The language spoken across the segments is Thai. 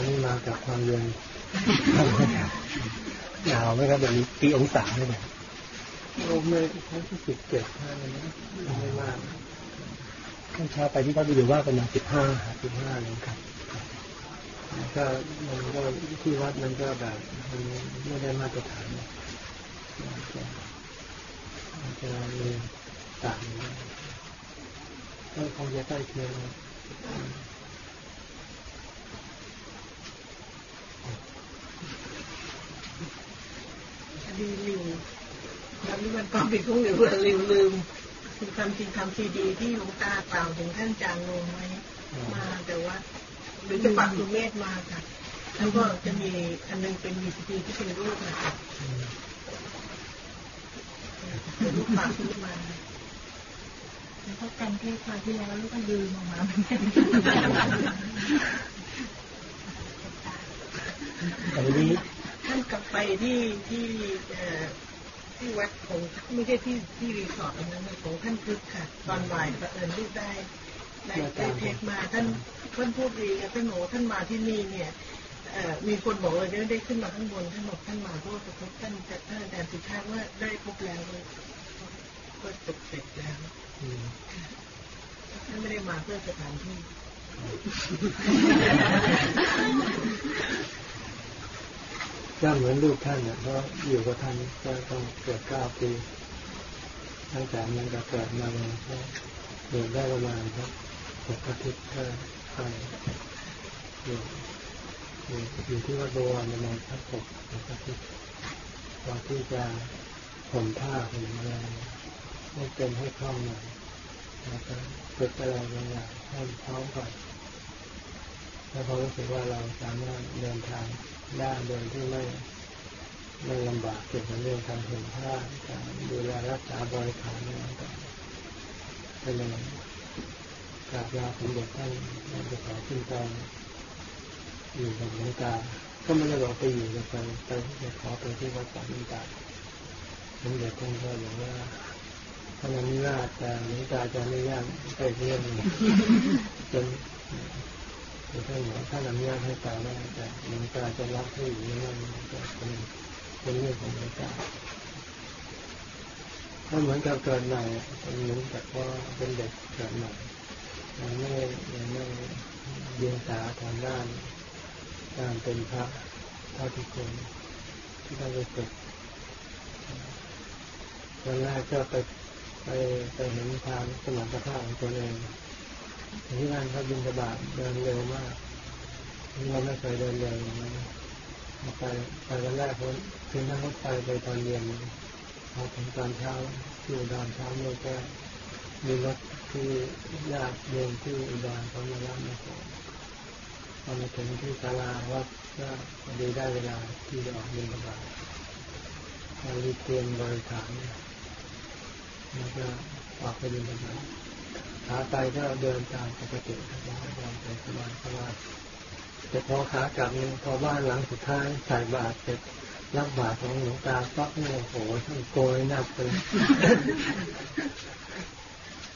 ันนี้มากับความเย็นหนาวไหมครับแบบนี้ปีองศาเลยเนี่ยโอ้ไม่ทั้งที่สิบเจ็ดท่านนะไม่มากขั้นเช้าไปที่เขาดูว่าประมาณสิบห้าสิบห้าเลยครับก็มันก็ที่วัดมันก็แบบมันไม่ได้มาตรฐานมันจะมีต่างก็คงจะใกล้เคียง ดีลิวแล้วนี่มันก็เป็นพวกเหลือลืมลืมคือความจริงทำซีดีที่หลวงตากล่าวถึงท่านจางลงไว้มาแต่ว่าหรือจะปักสุเมธมาค่ะ แล้วก็จะมีอันนึงเป็นมีซีดีที่เป็นรูปนะคะเป็นรูปปากขึ้นมาแล้วก็การเทศคราวที่แล้วลูกก็ลืมออกมาเหมือนกันแต่นี้ ท่านกลับไปที่ที่ที่วัดของไม่ใช่ที่ที่รีสอร์ทนั้นของท่านพึกค่ะ ตอนบ่ายประเอิญได้ได้ได้เทคมาท่านท่านพูดดีท่านโหท่านมาที่นี่เนี่ยมีคนบอกเลยได้ขึ้นมาข้างบนท่านบอกท่านมาเพราะว่าพบท่านท่านอาจารย์สุชาติว่าได้พบแล้วก็จบเสร็จแล้วท่านไม่ได้มาเพื่อสถานที่ ก็เหมือนลูกท่านเนี่ยเพราะอยู่กับท่านก็ต้องเกิดเก้าปีตั้งแต่มันก็เกิดมาเลยก็เกิดได้ประมาณครับหกอาทิตย์ก็ไปอยู่อยู่อยู่ที่วัดบวรประมาณสักหกหกอาทิตย์พอนที่จะผมผ้าผมอะไรให้เป็นให้คล่องหน่อยแล้วก็ฝึกอะไรบางอย่างให้พร้อมก่อนแล้วพอรู้สึกว่าเราสามารถเดินทาง ได้โดยที่ไม่ไม่ลำบากเกี่ยวกับเรื่องการเห็นผ้าการดูแลรักษาบริการอะไรต่างๆก็เลยกราบลาสมเด็จท่านจะขอขึ้นไปอยู่กับหลวงตา ก็ไม่ได้บอกไปอยู่จะไปไปจะขอไปที่วัดสามิตาสมเด็จท่านก็อย่างว่าท่านอนุญาตแต่หลวงตาจะไม่ยากไปเรื่องจน ท่านบอกท่านอนุญาตให้ตาได้แต่หลวงตาจะรับให้อยู่นั่นก็เป็นเป็นเรื่องของหลวงตาถ้าเหมือนกับเกิดใหม่เป็นเหมือนกับว่าเป็นเด็กเกิดใหม่ยังไม่ยังไม่เรียนสาทางด้านการเป็นพระเท่าที่ควรที่ต้องไปฝึกตอนแรกก็ไปไปไปเห็นทางสมรรถภาพของตัวเอง ที่นั่นเขาบินกระบาดเดินเร็วมากเราไม่เคยเดินเร็วอย่างนั้นไปไปวันแรกคนคือนั่งรถไฟไปตอนเย็นพอถึงตอนเช้าที่อุดรเช้าเนี่ยก็มีรถที่ญาติเดินที่อุดรเขามารับมาส่งพอมาถึงที่ศาลาวัดก็ดีได้เวลาที่จะออกบินกระบาดเรารีบเตรียมบริการแล้วก็ออกไปบินกระบาด ขาไปก็เดินตามปกติครับเดินไปสบายสบายแต่พอขากลับเนี่ยพอบ้านหลังสุดท้ายใส่บาตรเสร็จรับบาตรของหลวงตาปั๊บเนี่ยโอ้โหท่านโกยหนักเลย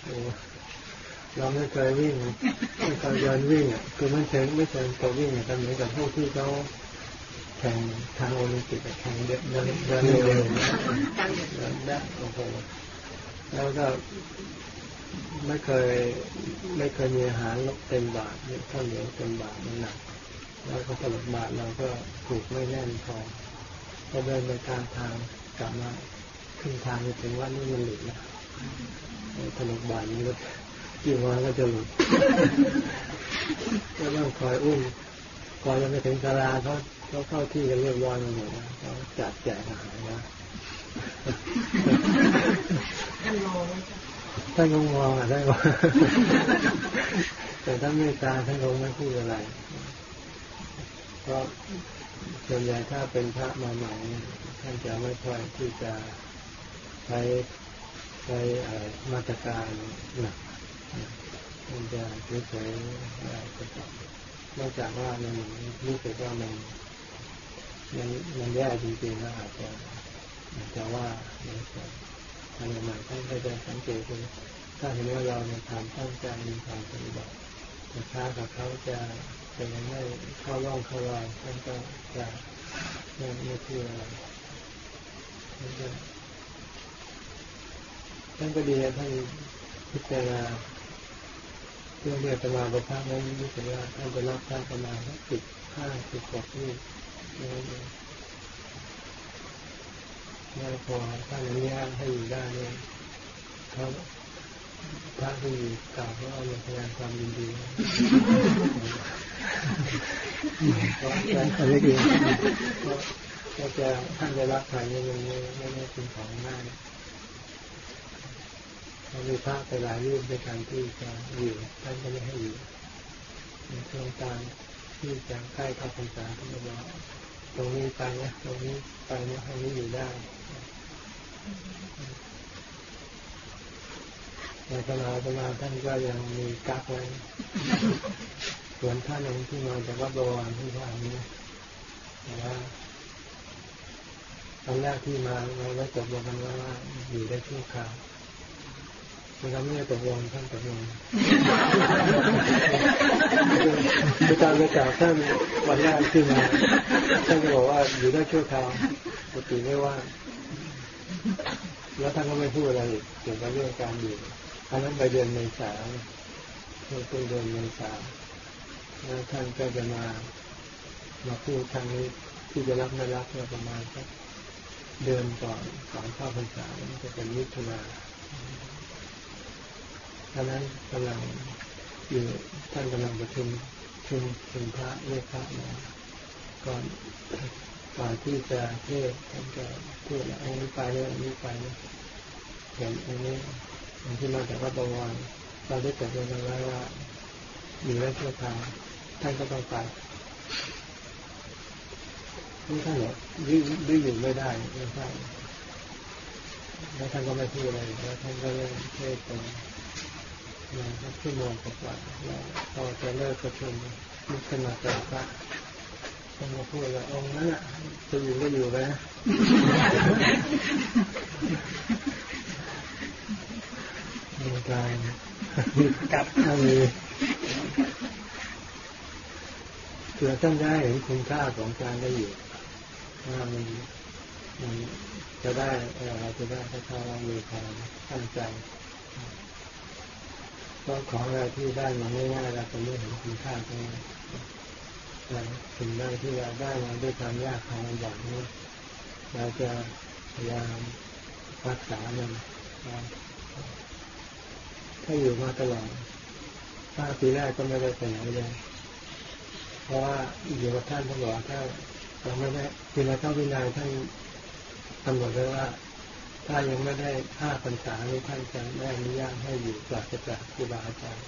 โอ้เราไม่เคยวิ่งไม่เคยเดินวิ่งอะคือไม่เชิงไม่เชิงตัววิ่งอะแต่เหมือนกับพวกที่เขาแข่งทางโอลิมปิกแข่งเดินเดินเดินเร็วเดินได้โอ้โหแล้วก็ ไม่เคยไม่เคยมีอาหารเต็มบาทข้าวเหนียวเต็มบาทมันหนักแล้วก็สลับบาทเราก็ถูกไม่แน่นพอพอเดินไปกลางทางกลับมาขึ้นทางถึงว่านี่มันหลุดนะถนนบาทนี้ก็กี่วันก็จะหลุดก็ต้องคอยอุ้มก่อนจะไปถึงศาลาเขาเขาเข้าที่กันเรียบร้อยหมดนะเขาจัดแจกอาหารนะ ท่านรอท่านคงมองอะได้ว่าแต่ถ้าไม่ตาท่านคงไม่พูดอะไรเพราะส่วนใหญ่ถ้าเป็นพระมาใหม่ท่านจะไม่ค่อยที่จะใช้ใช้มาตรการหนักมันจะเฉยๆอะไรก็ตนอกจากว่ามันรู้สึกว่ามันมันมันแย่จริงๆแล้วอาจจะอาจจะว่า ทำใหม่ท่านก็จะสังเกตดูถ้าเห็นว่าเราในความตั้งใจมีความปฏิบัติแต่ช้ากับเขาจะจะยังไม่เข้าร่องเข้ารอยท่านก็จะไม่ไม่เชื่อท่านก็ท่านก็ดีท่านพิจารณาเรื่องเรียกประมาณประพาสนั้นรู้สึกว่าท่านจะรับท่านประมาณสิบห้าสิบหกนี่ นั่นเองแล้พอท่านอนุญาตให้อยู่ได้เนี่ยเขาพระที่อยู่กล่าวว่าเราพยายามความยินดีก็อะไรเองก็จะท่านจะรับใครไม่ไม่ไม่ไม่เป็นของง่ายเรามีพระไปหลายรูปด้วยกันที่จะอยู่ท่านก็ไม่ให้อยู่ในช่วงการที่จะใกล้เข้าพรรษาท่านบอก ตรงนี้ไปนะตรงนี้ไปนะตรงนี้อยู่ได้ในขณะประมาณท่านก็ยังมีกักไว้ส่วนท่านเองที่มาจากวัดบวรที่ว่านี้แต่ว่าตอนแรกที่มาเราได้ตกลงกันว่าอยู่ได้ชั่วคราว เราไม่ได้ตกลงท่านตกลงคือตามประกาศท่านวันแรกที่มาท่านก็บอกว่าอยู่ได้ชั่วคราวปกติไม่ว่า แล้วท่านก็ไม่พูดอะไรเกี่ยวกับเรื่องการอยู่อันนั้นไปเดือนเมษาเป็นเดือนเมษาแล้วท่านก็จะมามาพูดทางนี้ที่จะรับไม่รับประมาณสักเดือนก่อนก่อนเข้าพรรษาจะเป็นมิถุนา ท่านั้นกำลังอยู่ท่านกำลังประชุมชุมชุมพระเรียกพระมาก่อนก่อนที่จะเทศท่านก็พูดแล้วอันนี้ไปเลยอันนี้ไปนะเห็นอันนี้อันที่มาจากวัดบวรเราได้ตกลงกันไว้ว่าอยู่ได้ชั่วคราวท่านก็ต้องไปนี่ท่านบอกยืดยืดอยู่ไม่ได้ไม่ใช่แล้วท่านก็ไม่พูดอะไรแล้วท่านก็เริ่มเทศน์ มาสักชั่วโมงกว่าแล้วพอจะเลิกประชุมลุกขึ้นมาแต่พระท่านมาพูดว่าองค์นั้นอะจะอยู่ก็อยู่ไปนะมีการกัดถ้ามีเพื่อท่านได้เห็นคุณค่าของการได้อยู่ว่ามันมันจะได้เราจะได้ถ้าเรามีความตั้งใจ ก็ของอะไรที่ได้มาง่ายๆเราจะไม่เห็นคุณค่าตรงนั้นแต่ถึงได้ที่เราได้มาด้วยความยากความลำบากนี้เราจะพยายามรักษามันถ้าอยู่มาตลอดถ้าปีแรกก็ไม่ได้ไปไหนเลยเพราะว่าอยู่กับท่านท่านบอกถ้าเราไม่ได้คือเราต้องวินัยท่านกำหนดไว้ว่า ถ้ายังไม่ได้ห้าพรรษานี้ท่านจะไม่อนุญาตให้อยู่ปราศจากครูบาอาจารย์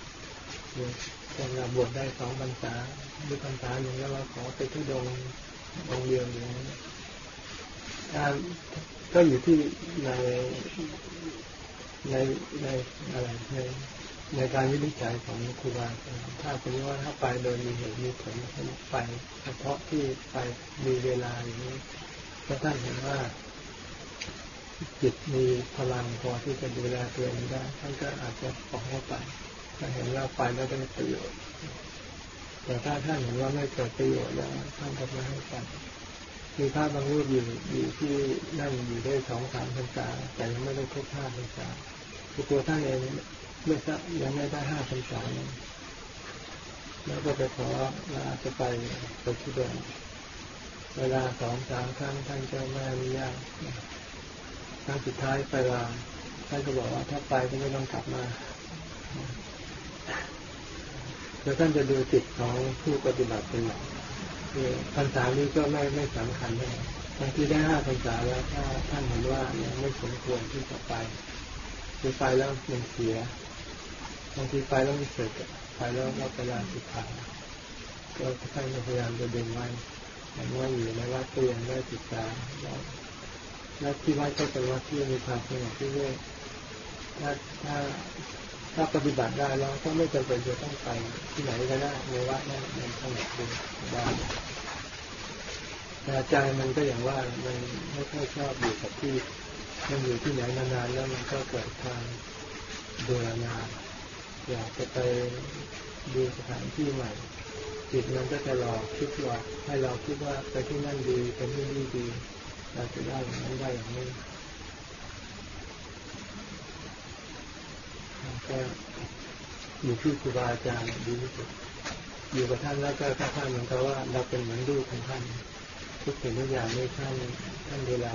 เช่นเราบวชได้สองพรรษาหรือพรรษาหนึ่งแล้วเราขอไปทุดงองเดียวอย่างนี้ก็อยู่ที่ในในในอะไรในในการวินิจฉัยของครูบาอาจารย์ถ้าเป็นว่าถ้าไปโดยมีเหตุมีผลไปเฉพาะที่ไปมีเวลาอย่างนี้ถ้าท่านเห็นว่า จิตมีพลังพอที่จะดูแลตัวเองได้ท่านก็อาจจะปล่อยให้ไปถ้าเห็นว่าไปแล้วเป็นประโยชน์แต่ถ้าท่านเห็นว่าไม่เกิดประโยชน์แล้วท่านก็ไม่ให้ไปมีภาพบางรูปอยู่อยู่ที่นั่งอยู่ได้สองสามพรรษาแต่ยังไม่ได้ครบห้าพรรษาคือตัวท่านเองไม่ทราบยังไม่ได้ห้าพรรษาแล้วก็ไปขอลาจะไปไปที่เดิมเวลาสองสามครั้งท่านก็ไม่อนุญาต ครั้งสุดท้ายไปลาท่านก็บอกว่าถ้าไปก็ไม่ต้องกลับมาแล้วท่านจะดูจิตของผู้ปฏิบัติเป็นหลักคือพรรษานี้ก็ไม่ไม่สำคัญเลยบางทีได้ห้าพรรษาแล้วถ้าท่านเห็นว่ายังไม่สมควรที่จะไปคือไปแล้วมันเสียบางทีไปแล้วม่เสร็จไปแล้วเราไปลาสุดท้ายก็ท่านพยายามจะดึงไว้เห็นว่าอยู่ในวัดก็ยังได้ศึกษา และที่วัดก็เป็นวัดที่มีความสงบที่เรื่อยถ้าถ้าถ้าปฏิบัติได้เราก็ไม่จำเป็นจะต้องไปที่ไหนก็ได้ในวัดนั่นมันสงบดีได้แต่ใจมันก็อย่างว่ามันไม่ค่อยชอบอยู่กับที่มันอยู่ที่ไหนนานๆแล้วมันก็เกิดความเบื่อหน่ายอยากจะไปดูสถานที่ใหม่ จิตมันก็จะหลอกคิดหลอกให้เราคิดว่าไปที่นั่นดีไปที่นี่ดี เราจะได้อย่างนั้ได้อย่างนี้ก็อยู่ที่ครูบาอาจารย์ดีที่สุดอยู่กับท่านแล้วก็ท่านเหมือนกับว่าเราเป็นเหมือนลูกของท่านทุกสิ่งทุกอย่างในท่านท่านดูแล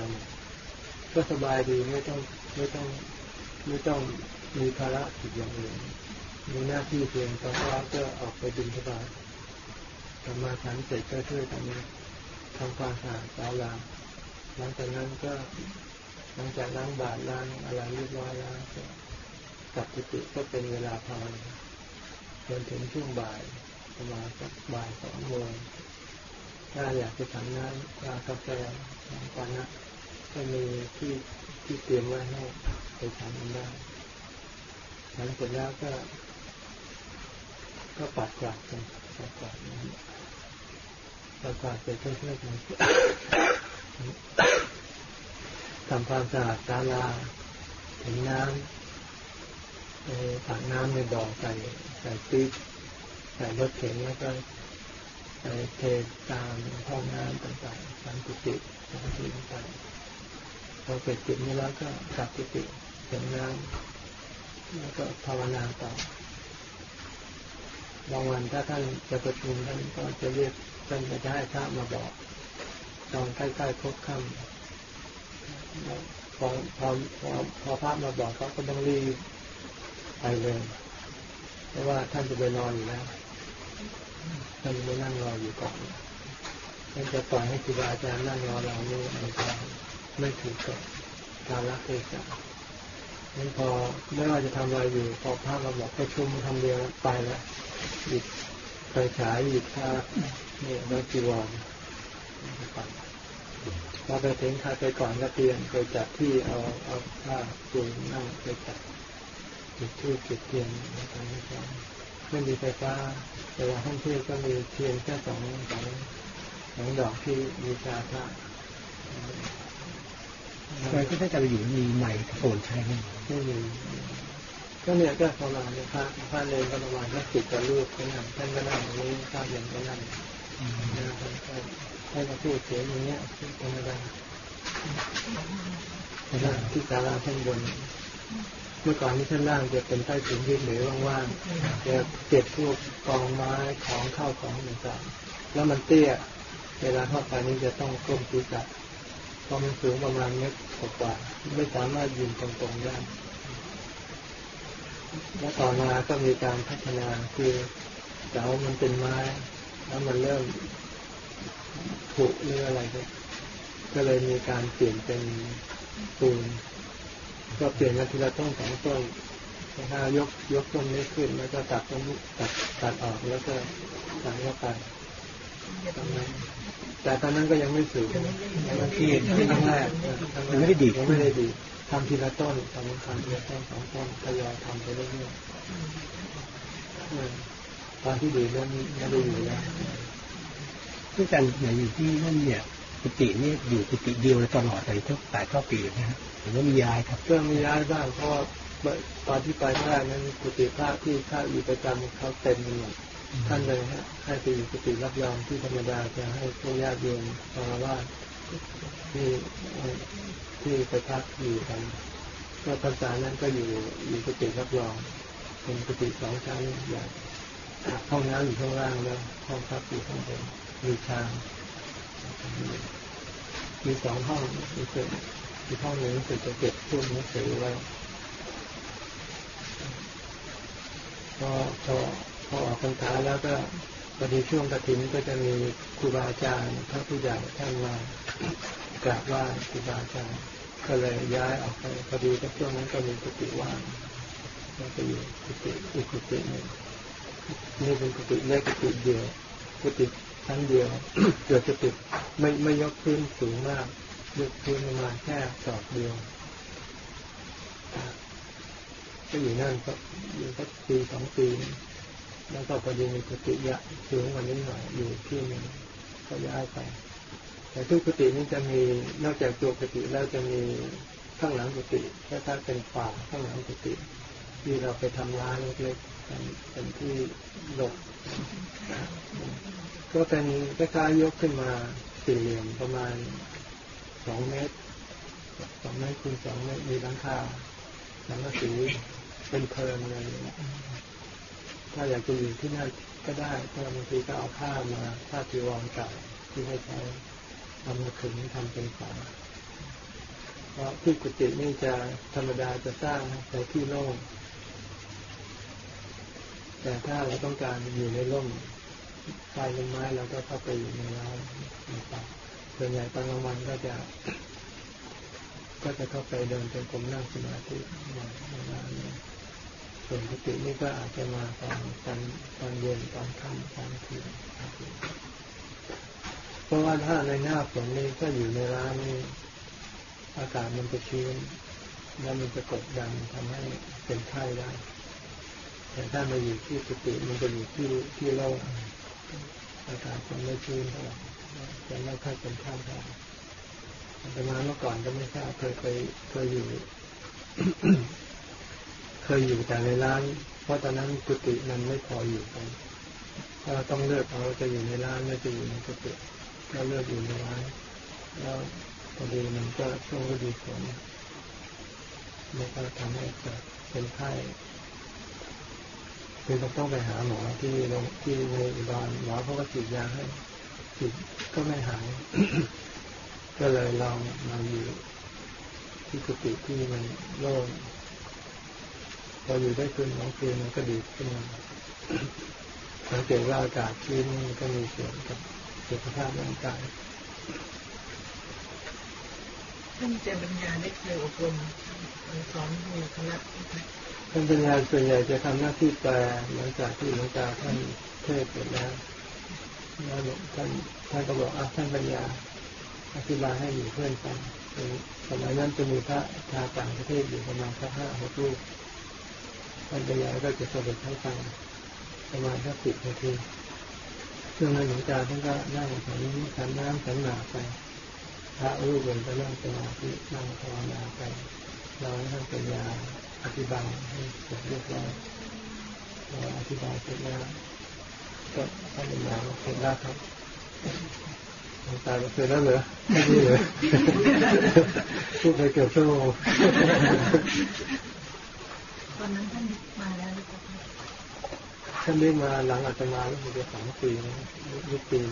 ก็สบายดีไม่ต้องไม่ต้องไม่ต้องมีภาระอีกอย่างอื่นมีหน้าที่เพียงตอนเช้าก็ออกไปบินทบาทกลับมาฉันเสร็จก็ช่วยกันทำความสะอาดศาลา หลังจากนั้นก็หลังจากล้างบาตรล้างอะไรเรียบร้อยแล้วก็กลับจิตก็เป็นเวลาภาวนาจนถึงช่วงบ่ายประมาณสักบ่ายสองโมงถ้าอยากจะทำน้ำชากาแฟน้ำปานะก็มีที่ที่เตรียมไว้ให้ไปทำกันได้หลังเสร็จแล้วก็ ก็ปัดกวาดกันปัดกวาดปัดกวาดเสร็จก็ช่วยกัน ทำความสะอาดศาลาถึงน้ำตักน้ำในบ่อใส่ใส่ปี๊บใส่รถเข็นแล้วก็ใส่เทตามห้องน้ำต่างๆตามกุฏิตามที่ต่างๆพอเสร็จจิตนี้แล้วก็กลับกุฏิถึงน้ำแล้วก็ภาวนาต่อบางวันถ้าท่านจะประชุมท่านก็จะเรียกท่านจะให้พระมาบอก ตอนใกล้ๆครบค่ำพอพอพอพอพระมาบอกเขาก็ต้องรีบไปเลยเพราะว่าท่านจะไปนอนอยู่แล้วท่านไม่นั่งรออยู่ก่อนท่านจะปล่อยให้ครูบาอาจารย์นั่งรอเรานี่มันจะไม่ถูกกับการรักเทศะนั้นพอไม่ว่าจะทำอะไรอยู่ พอพระมาบอกประชุมทำเดียวไปแล้วหยิบไปฉายหยิบผ้าเนี่ยแล้วจีวร พอไปถึงใครไปก่อนก็เตรียมไปจัดที่เอาเอาผ้าปูนั่งไปจัดจุดที่จุดเทียนนะครับไม่มีไฟฟ้าแต่ว่าห้องเทศก็มีเทียนแค่สองสองสองดอกที่มีชาพระทำไมก็ได้จะไปอยู่มีใหม่โฟนใช้ไหมไม่มีก็เนี่ยก็ประมาณนี้พระพระเลนก็ประมาณนักจิตกับลูกก็นั่งท่านก็นั่งตรงนี้พระเย็นก็นั่งนะครับ ให้มาพูดเสียงอย่างเงี้ยธรรมดาที่ศาลาข้างบน เมื่อก่อนนี้ชั้นล่างจะเป็นใต้ถุนที่เหลือว่างๆจะเก็บพวกกองไม้ของข้าวของต่างๆแล้วมันเตี้ย เวลาเข้าไปนี้จะต้องก้มศีรษะพอมันสูงประมาณเมตรกว่าไม่สามารถยืนตรงๆได้แล้วต่อมาก็มีการพัฒนาคือเสามันเป็นไม้ แล้วมันเริ่ม ผุหรืออะไรก็ก็เลยมีการเปลี่ยนเป็นปูนก็เปลี่ยนมาทีละต้นสองต้นถ้ายกยกต้นนี้ขึ้น แล้วก็ตัดต้นตัดตัดออกแล้วก็ใส่เข้าไปตรงนั้นแต่ตอนนั้นก็ยังไม่สูงยังที่ที่ครั้งแรกยังไม่ได้ดียังไม่ได้ดีทำทีละต้นทำทำทีละต้นสองต้นทยอยทำไปเรื่อยๆตอนที่ดีเริ่มไม่ได้อยู่แล้ว ที่อาจารย์อยู่ที่นั่นเนี่ยกุฏินี่อยู่กุฏิเดียวตลอดเลยทุกแปดเก้าปีนะฮะหรือว่ามีย้ายครับก็มีย้ายบ้างเพราะตอนที่ไปแรกนั้นกุฏิพระที่พระอยู่ประจำเขาเต็มหมดท่านเลยฮะให้ไปอยู่กุฏิรับรองที่ธรรมดาจะให้พวกญาติโยมภาวาที่ที่ไปพักอยู่กันก็ภาษานั้นก็อยู่อยู่กุฏิรับรองเป็นกุฏิสองชั้นใหญ่ห้องน้ำอยู่ข้างล่างแล้วห้องพักอยู่ข้างบน มีชางมีสองห้องมีเศษอีกห้องหนึ่งเศษจะเก็บทุ่มหนังสือไว้พอพอพอออกพรรษาแล้วก็พอดีช่วงกระถินก็จะมีครูบาอาจารย์พระผู้ใหญ่ท่านมากราบไหว้ครูบาอาจารย์ก็เลยย้ายออกไปพอดีก็ช่วงนั้นก็มีกุฏิว่างก็ไปอยู่กุฏิอีกกุฏิหนึ่งนี่เป็นกุฏิเล็กกุฏิเดียวกุฏิ ชั้นเดียวเกิดจะติดไม่ไม่ยกพื้นสูงมากยกพื้นประมาณแค่ศอกเดียวก็อยู่นั่นก็อยู่สักปีสองปีแล้วก็พอดีมีกุฏิยะสูงกว่านี้หน่อยอยู่ที่หนึ่งก็ย้ายไป แต่ทุกกุฏินี้จะมีนอกจากตัวกุฏิแล้วจะมีข้างหลังกุฏิถ้าถ้าเป็นป่าข้างหลังกุฏิที่เราไปทำร้านเล็กๆเป็นเป็นที่หลบ ก็เป็นคล้ายๆยกขึ้นมาสี่เหลี่ยมประมาณสองเมตรสองเมตรคูณสองเมตรมีหลังคาหลังกะสีเป็นเพลิงเลยถ้าอยากจะอยู่ที่นั่นก็ได้ถ้าบางทีก็เอาผ้ามาผ้าจีวรเก่าที่ให้ใช้ทำมาขึงทำเป็นฝาเพราะที่กุฏินี่จะธรรมดาจะสร้างในที่โล่งแต่ถ้าเราต้องการอยู่ในร่ม ใต้ต้นไม้เราก็เข้าไปอยู่ในร้านนะครับส่วนใหญ่ตอนกลางวันก็จะก็จะเข้าไปเดินเป็นกรมนั่งสมาธิในร้านนี้ส่วนกุฏินี่ก็อาจจะมาตอนตอนตอนเย็นตอนค่ำตอนคืนเพราะว่าถ้าในหน้าฝนนี่ก็อยู่ในร้านนี่อากาศมันจะชื้นแล้วมันจะกดดันทำให้เป็นไข้ได้ แต่ถ้ามาอยู่ที่กุฏิมันจะอยู่ที่ที่โล่ง อากาศจะไม่ชื้นเท่าไหร่จะไม่ค่อยเป็นข้เท่าไหร่แต่มาเมื่อก่อนก็ไม่ทราบเคยเคยเคยอยู่ เคยอยู่แต่ในร้าน เพราะตอนนั้นกุฏิมันไม่พออยู่กันถ้าต้องเลือกเอาจะอยู่ในร้านไม่จะอยู่ในกุฏิก็เลือกอยู่ในร้านแล้วพอดีมันก็ช่วงฤดูฝนมันก็ทำให้เกิดเป็นไข้ คือต้องไปหาหมอที่โรงที่ในอุดรหมอเขาก็ฉีดยาให้ฉีดก็ไม่หาย ก็เลยลองมาอยู่ที่กุฏิที่มันโล่งพออยู่ได้คืนสองคืนมันก็ดีขึ้นมาสังเกตว่าอากาศชื้นมันก็มีส่วนกับสุขภาพร่างกายท่านเจปัญญาได้เคยอบรมสอนหมู่คณะ ท่านปัญญาส่วนใหญ่จะทำหน้าที่แปลหลังจากที่หลวงตาท่านเทศเสร็จแล้วแล้วท่านท่านก็บอกอะท่านปัญญาอธิบายให้หมู่เพื่อนฟังสมัยนั้นจะมีพระชาวต่างประเทศอยู่ประมาณสักห้าหกรูปท่านปัญญาก็จะสรุปให้ฟังประมาณสักสิบนาทีซึ่งในหลวงตาท่านก็นั่งฉันฉันน้ำฉันหนาไป พระรูปหนึ่งก็นั่งสมาธินั่งภาวนาไปเราให้ท่านปัญญา อธิบายให้เสร็จเรียบร้อยพออธิบายเสร็จแล้วก็ท่านปัญญาเสร็จแล้วครับตาเสร็จแล้วเหรอไม่ดีเลยพูดไปเกือบชั่วโมงตอนนั้นท่านมาแล้วหรือเปล่าท่านได้มาหลังอาตมาแล้วมันจะสองปีนะยุคปีน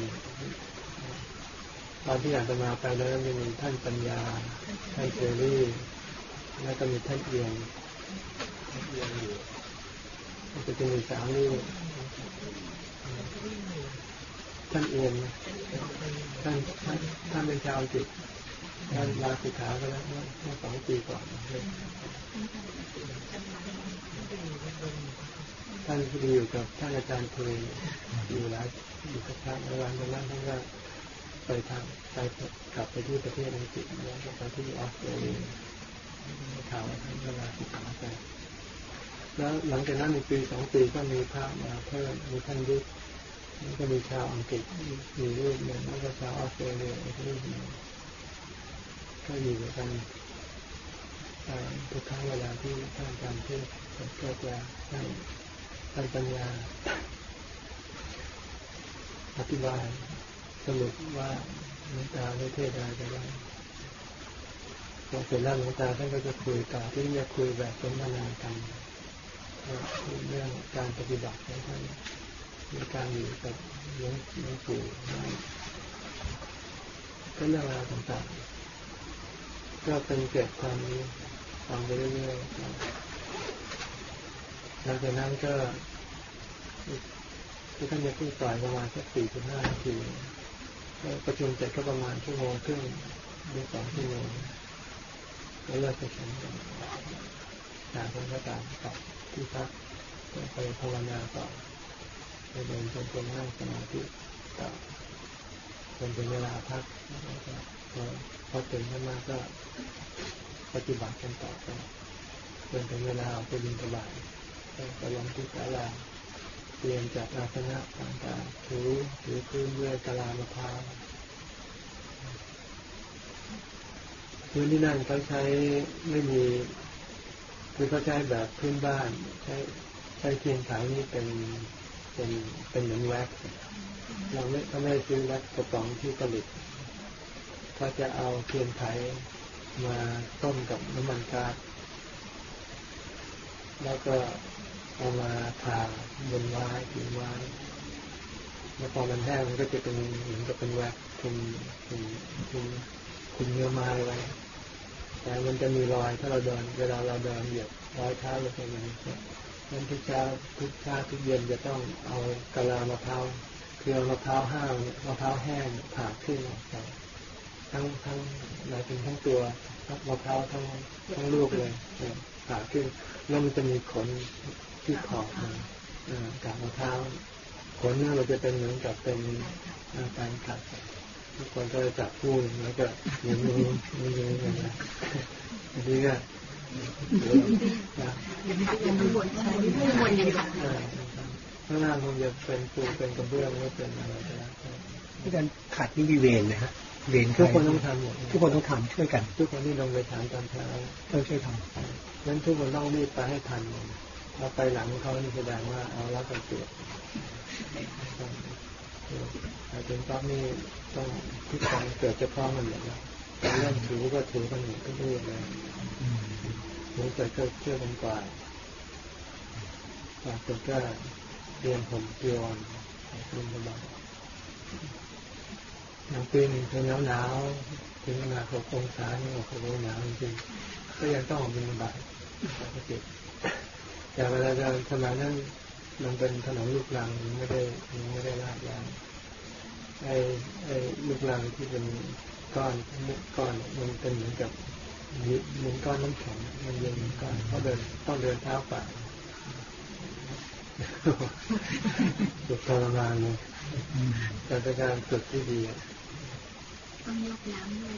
ตอนที่อาตมาไปแล้วมีท่านปัญญาท่านเจอรี่แล้วก็มีท่านเอียง ท่านเอียงอยู่มันก็จะมีสามรูปท่านเอียนะท่านท่านท่านเป็นชาวอังกฤษท่านลาสิกขาไปแล้วเมื่อสองปีก่อนท่านที่อยู่กับท่านอาจารย์เคยอยู่หลายอยู่กับท่านในวันนั้นท่านก็ไปทางไปกลับไปที่ประเทศอังกฤษแล้วก็ไปที่ออสเตรเลีย ข่าวท่านก็ลาสิกขาไปแล้วหลังจากนั้นในปีสองปีก็มีพระมาเพิ่มมีท่านยุทธแล้วก็มีชาวอังกฤษมีรูปหนึ่งแล้วก็ชาวออสเตรเลียอีกรูปหนึ่งก็อยู่กันทุกครั้งเวลาที่ท่านอาจารย์เทศก็จะให้ท่านปัญญาอธิบายสรุปว่าหลวงตาได้เทศอะไรไปบ้าง พอเสร็จแล้วหลวงตาท่านก็จะคุยต่อที่จะคุยแบบสนทนากันเรื่องการปฏิบัติของท่านมีการอยู่กับหลวงหลวงปู่ก็เรื่องราวต่างๆ ก็เป็นเกิดความรู้ฟังไปเรื่อยๆหลังจากนั้นก็ที่ท่านจะพูดต่อยประมาณสักสี่ถึงห้านาทีประชุมเสร็จก็ประมาณชั่วโมงครึ่งหรือสองชั่วโมง แล้วเลิกประชุมกันต่างคนก็ต่างกับที่พักไปภาวนาต่อไปเดินจนเป็นนั่งสมาธิต่อจนเป็นเวลาพักแล้วก็พอพอตื่นขึ้นมาก็ปฏิบัติกันต่อไปจนถึงเวลาไปบินตบายก็ลงที่ศาลาเตรียมจัดอาสนะต่างๆถือถือพื้นด้วยกะลามะพร้าว พื้นที่นั่นเขาใช้ไม่มี คือเขาใช้แบบพื้นบ้าน ใช้ใช้เทียนไขนี่เป็นเป็นเป็นเหมือนแว็กซ์เราไม่เขาไม่ซื้อแว็กซ์กระป๋องที่ผลิตเขาจะเอาเทียนไขมาต้มกับน้ำมันก๊าซแล้วก็เอามาทาบนไม้ผิวไม้แล้วพอมันแห้งมันก็จะเป็นเหมือนกับเป็นแว็กคุมคุมคุม คุมเนื้อไม้ไว้ แต่มันจะมีรอยถ้าเราเดิน เวลาเราเดินเหยียบรอยเท้าเราไปมันนั้นทุกเช้าทุกเช้าทุกเย็นจะต้องเอากะลามะพร้าวคือเอามะพร้าวห้าวมะพร้าวแห้งผ่าขึ้นออกจากทั้งทั้งหมายถึงทั้งตัวมะพร้าวทั้งทั้งลูกเลยผ่าขึ้นแล้วมันจะมีขนที่ขอบมันกับมะพร้าวขนนี่ยเราจะเป็นเหมือนกับเป็นการขัด ทุกคนก็จะจับคู่แล้วก็ยืนยืนยืนยืนกันนะอันนี้ก็ข้างล่างคงจะเป็นปูเป็นกระเบื้องไม่เป็นอะไรก็แล้วที่การขัดนี่มีเวรนะฮะเวรทุกคนต้องทำหมดทุกคนต้องทำช่วยกัน ทุกคนที่ลงไปถามตามเช้าต้องช่วยทำนั้นทุกคนต้องรีบไปให้ทันเราไปหลังเขานี่แสดงว่าเอาแล้วกันเสียแต่ถึงตอนนี้ ต้องทุกคนเกิดจะพร้อมันหมดแล้วเรื่องถือก็ถือกันหมดทุกเรื่องเลยถือเกิดก็เชื่อกันกว่าปากก็เรียนผมเรียนคุณสบายหนังปีนึงเป็นหนาวหนาวถึงขนาดหกองศานี่โอ้โหหนาวจริงก็ยังต้องออกเป็นบายปกติแต่เวลาเดินสมัยนั้นมันเป็นถนนลูกลังไม่ได้ไม่ได้ลาดยาง ไอ้ไอ้ลูกลังที่เป็นก้อนมุกก้อนมันเป็นเหมือนกับเหมือนก้อนน้ำแข็งมันเย็นก้อนเขาเดินต้องเดินเท้าเปล่าสุดทรมานเลยแต่เป็นการฝึกที่ดีต้องยกน้ำด้วย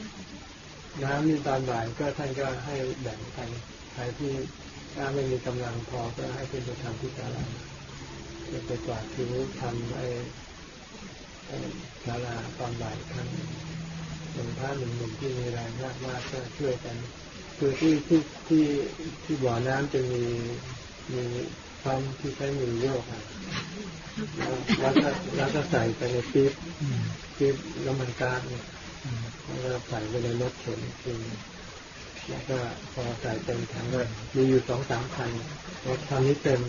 น้ำนี่ตอนบ่ายก็ท่านก็ให้แบ่งไปใครที่ถ้าไม่มีกำลังพอก็ให้เป็นไปทำที่ศาลาไปกวาดทิ้งทำไอ้ ศาลาตอนบ่ายครั้งหนึ่งท่านหนึ่งหนุ่มที่มีแรงมากมากก็ช่วยกัน คือที่ที่ที่ที่บ่อน้ำจะมีมีความที่ใช้มือโยกอะแล้วก็แล้วก็ใส่ไปในปี๊บปี๊บแล้วมันกาซเนี่ยแล้วก็ใส่ไปในรถเข็นคือแล้วก็พอใส่เต็มถังก็มีอยู่สองสามคันรถคันนี้เต็ม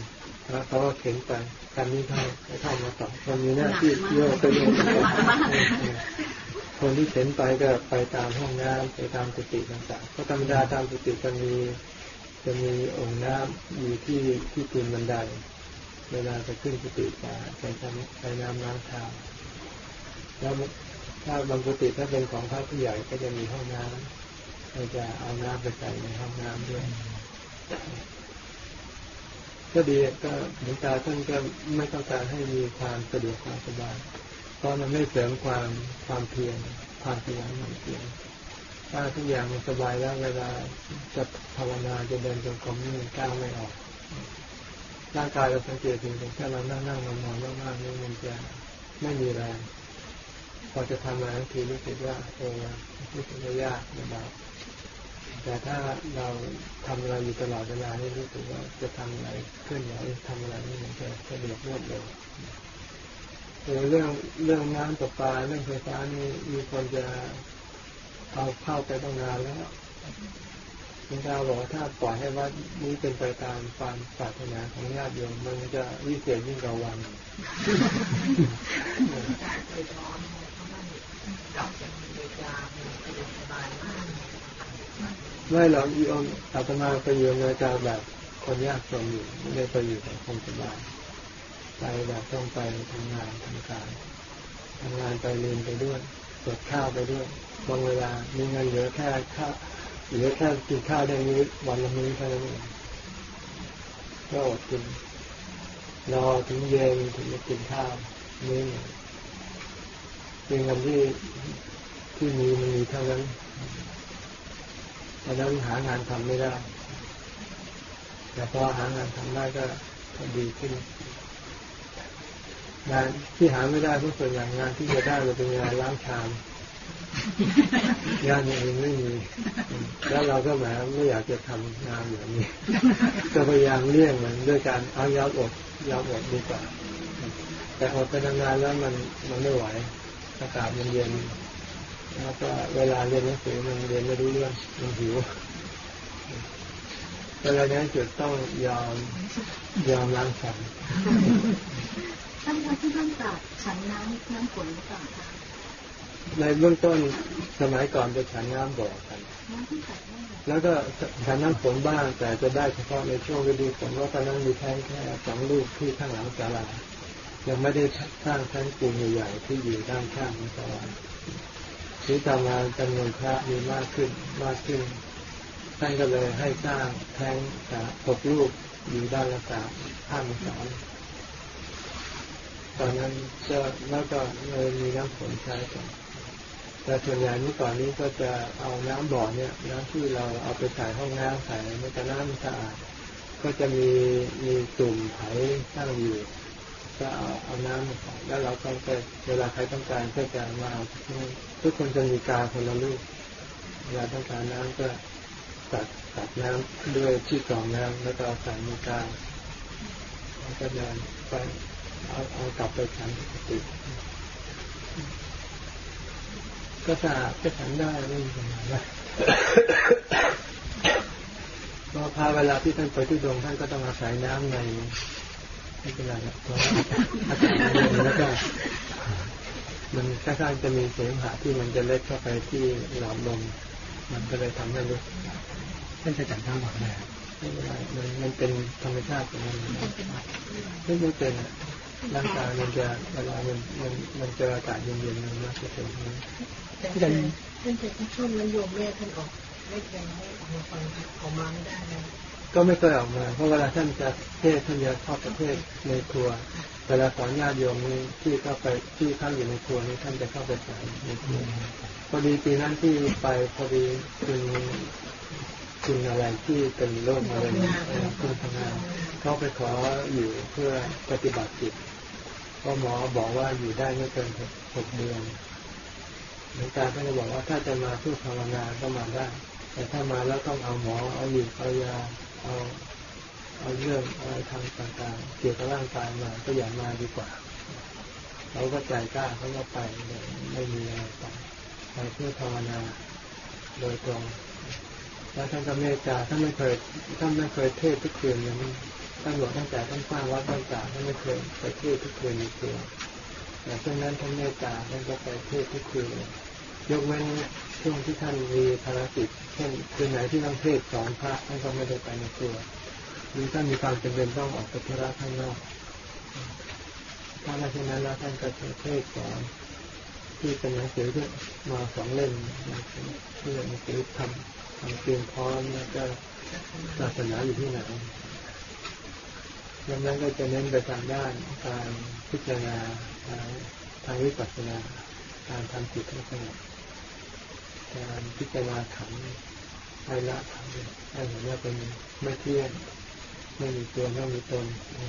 แล้วเขาก็เข็นไปคันนี้เท่าเท่ามาต่อคนนี้หน้าที่โยกไปโยกคนที่เข็นไปก็ไปตามห้องน้ำไปตามกุฏิต่างๆก็ธรรมดาตามกุฏิจะมีจะมีองค์น้ำอยู่ที่ที่ตีนบันได เวลาจะขึ้นกุฏิจะใช้ใช้น้ำล้างเท้าแล้วถ้าบางกุฏิถ้าเป็นของพระผู้ใหญ่ก็จะมีห้องน้ำเราจะเอาน้ำไปใส่ในห้องน้ำด้วย ก็ดีก็หลวงตาท่านก็ไม่ต้องการให้มีความสะดวกความสบาย เพราะมันไม่เสริมความความเพียรความพยายามมันเพียรถ้าทุกอย่างมันสบายแล้วเวลาจะภาวนาจะเดินจงกรมนี่มันก้าวไม่ออกร่างกายเราสังเกตถึงแค่เรานั่งนั่งนอนนอนมากๆนี่มันจะไม่มีแรงพอจะทำอะไรทีรู้สึกว่าโอ้รู้สึกว่ายากลำบาก แต่ถ้าเราทำอะไรอยู่ตลอดเวลานี่รู้สึกว่าจะทำอะไรเคลื่อนไหวทำอะไรนี่มันจะสะดวกรวดเร็วเรื่องเรื่องน้ำประปาเรื่องไฟฟ้านี่มีคนจะเอาเข้าไปตั้งนานแล้วคุณตาบอกว่าถ้าปล่อยให้วัดนี้เป็นไปตามความปรารถนาของญาติโยมมันจะวิเศษยิ่งกว่าวันดับจากเวลา ไม่หรอกโยมอาตมาไปอยู่อเมริกาแบบคนยากจนอยู่ไม่ได้ไปอยู่แบบคงสบายไปแบบต้องไปทำงานทำการทำงานไปเรียนไปด้วยเปิดข้าวไปด้วยบางเวลามีเงินเหลือแค่ข้าวเหลือแค่กินข้าวได้นี้วันละมื้อแค่นั้นเองก็อดกินรอถึงเย็นถึงจะกินข้าวมื้อหนึ่งเป็นเงินที่ที่มีมันมีเท่านั้น ตอนนั้นหางานทำไม่ได้ แต่พอหางานทำได้ก็ดีขึ้น งานที่หาไม่ได้เพราะส่วนใหญ่งานที่จะได้จะเป็นงานล้างชามงานอย่างอื่นไม่มี แล้วเราก็แหมไม่อยากจะทำงานอย่างนี้ ก็พยายามเลี่ยงมันด้วยการเอายาอดยาอดดีกว่า แต่อดไปนานๆแล้วมันมันไม่ไหวอากาศมันเย็น แล้วก็เวลาเรียนหนังสือมันเรียนไม่รู้เรื่องมันหิวเวลานี้จุดต้องยอมยอมล้างฉันท่านคะที่ท่านตรัสฉันน้ำน้ำฝนหรือเปล่าคะในเบื้องต้นสมัยก่อนจะฉันน้ำบ่อกันน้ำที่ตัดว่าแล้วก็ฉันน้ำฝนบ้าง แต่จะได้เฉพาะในช่วงฤดูฝนเพราะตอนนั้นมีแท่งแค่สองลูกที่ข้างหลังศาลายังไม่ได้สร้างแท่งปูนใหญ่ๆที่อยู่ด้านข้างของศาลา ที่ทำงานจำนวนพระมีมากขึ้นมากขึ้นท่านก็เลยให้สร้างแท่งสาหกลูกอยู่ด้านละสามห้าองศาตอนนั้นก็แล้วก็เลยมีน้ำฝนใช้กันแต่ส่วนใหญ่เมื่อก่อนนี้ก็จะเอาน้ำบ่อเนี่ยน้ำที่เราเอาไปใส่ห้องน้ำใส่มันจะน้ำสะอาดก็จะมีมีตุ่มไถตั้งอยู่ ก็เอาเอาน้ำมาใส่แล้วเราก็ไปเวลาใครต้องการก็จะมาเอาทุกคนจะมีกาคนละลูกเวลาต้องการน้ำก็ตัดตัดน้ำด้วยที่กรองน้ำแล้วก็เอาใส่ในกาแล้วก็เดินไปเอาเอากลับไปฉันปกติก็สะอาดก็ฉันได้ไม่มีปัญหาอะพราะพาเวลาที่ท่านไปที่ดงท่านก็ต้องอาศัยน้ำใน ไม่เป็นไรนะเพราะอากาศมันเย็นแล้วก็มันค่อนข้างจะมีเสมหะที่มันจะเล็ดเข้าไปที่หลอดลมมันก็เลยทำให้รู้ท่านจะจัดน้ำบ่อได้ไม่เป็นไรมันมันเป็นธรรมชาติของมันไม่ไม่เป็นร่างกายมันจะเวลามันมันมันเจออากาศเย็นๆมันมักจะเป็นอย่างนี้แต่ท่านท่านจะช่วงนโยมแม่ท่านออกไม่ยังไม่ออกมาฟังออกมาไม่ได้ ก็ไม่เคยออกมา เพราะเวลาท่านจะเทศท่านจะเข้าประเทศในครัวเวลาสอนญาติโยมนี่ที่เข้าไปที่ข้าอยู่ในครัวนี่ท่านจะเข้าไปสอนในครัวพอดีปีนั้นที่ไปพอดีคุณคุณอะไรที่เป็นโรคมะเร็งเอ่อคุณทำงานเขาไปขออยู่เพื่อปฏิบัติจิตเพราะหมอบอกว่าอยู่ได้ไม่เกินหกหกเดือนหลวงตาท่านก็บอกว่าถ้าจะมาเพื่อภาวนาก็มาได้ แต่ถ้ามาแล้วต้องเอาหมอเอาอยู่เอายา เอาเอาเรื่องอะไรทางต่างๆ เกี่ยวกับร่างกายมาก็อย่ามาดีกว่าเขาก็ใจกล้าเขาก็ไปไม่มีอะไรไปไปเพื่อภาวนาโดยตรงแล้วท่านก็เมตตาท่านไม่เคยท่านไม่เคยเทศทุกคืนอย่างนี้ท่านบอกตั้งแต่ท่านสร้างวัดต่างๆท่านไม่เคยไปเทศทุกคืนในตัวแต่ช่วงนั้นท่านเมตตาท่านก็ไปเทศทุกคืนยกเว้น ช่วงที่ท่านมีภารกิจเช่นคืนไหนที่ต้องเทศสอนพระท่านก็ไม่ได้ไปในตัวหรือท่านมีความจำเป็นต้องออกไปธุระข้างนอกถ้าไม่เช่นนั้นแล้วท่านก็จะเทศสอนที่เป็นหนังสือที่มาสองเล่มที่เป็นหนังสือทำทำเตรียมพร้อมแล้วก็ศาสนาอยู่ที่ไหนดังนั้นก็จะเน้นไปทางด้านการพิจารณาทางทางวิปัสสนาการทำจิตให้สงบ การพิจารณาขันธ์ให้ละขันธ์ให้เห็นว่าเป็นไม่เที่ยงไม่มีตัวไม่มีตน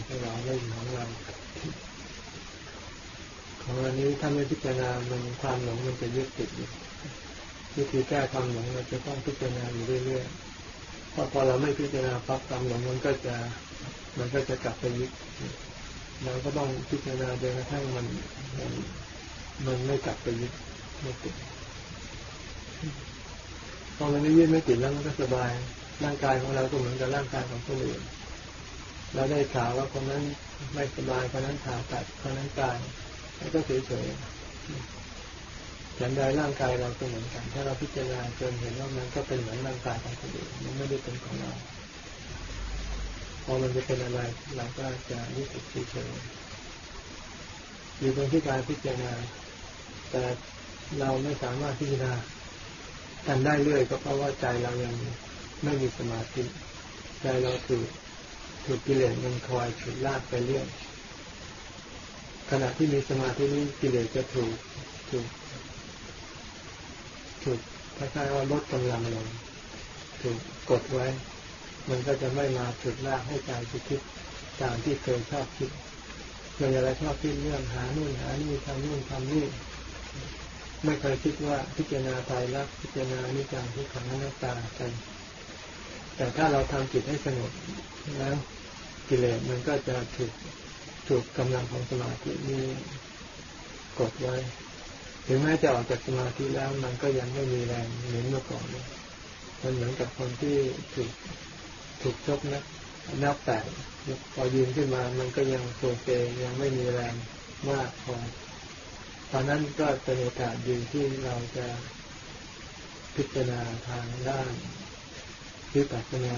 ไม่เราไม่มีของเราของอันนี้ถ้าไม่พิจารณามันความหลงมันจะยึดติดอยู่วิธีแก้ความหลงเราจะต้องพิจารณาอยู่เรื่อยๆเพราะพอเราไม่พิจารณาปั๊บความหลงมันก็จะ มันก็จะกลับไปยึดเราก็ต้องพิจารณาจนกระทั่งมันมันมันไม่กลับไปยึดไม่ติด พอมันไม่ยึดไม่ติดแล้วมันก็สบาย ร่างกายของเราก็เหมือนกับร่างกายของคนอื่น เราได้ข่าวว่าคนนั้นไม่สบายคนนั้นผ่าตัดคนนั้นตายแล้วก็เฉยๆฉันใดร่างกายเราก็เหมือนกัน ถ้าเราพิจารณาจนเห็นว่ามันก็เป็นเหมือนร่างกายของคนอื่นมันไม่ได้เป็นของเรา พอมันจะเป็นอะไร เราก็จะรู้สึกเฉยๆอยู่ตรงที่การพิจารณา แต่เราไม่สามารถพิจารณา กันได้เรื่อยก็เพราะว่าใจเรายังไม่มีสมาธิใจเราถูกถูกกิเลสมันคอยฉุดลากไปเรื่อยขณะที่มีสมาธินี้กิเลสจะถูกถูกถูกคล้ายๆว่าลดกำลังลงถูกกดไว้ มันก็จะไม่มาฉุดลากให้ใจไปคิดตามที่เคยชอบคิดเคยอะไรชอบคิดเรื่องหานู่นหานี่ทำนู่นทำนี่ ไม่เคยคิดว่าพิจารณาตายรักพิจารณานิจังทุกขังอนัตตากัน แต่ถ้าเราทำจิตให้สงบแล้วกิเลสมันก็จะถูกถูกกำลังของสมาธินี้กดไว้ ถึงแม้จะออกจากสมาธิแล้วมันก็ยังไม่มีแรงเหมือนเมื่อก่อนมันเหมือนกับคนที่ถูกถูกชกนะนับแตกพอยืนขึ้นมามันก็ยังโซเซยังไม่มีแรงมากพอ ตอนนั้นก็เป็นโอกาสดีที่เราจะพิจารณาทางด้านวิปัสสนา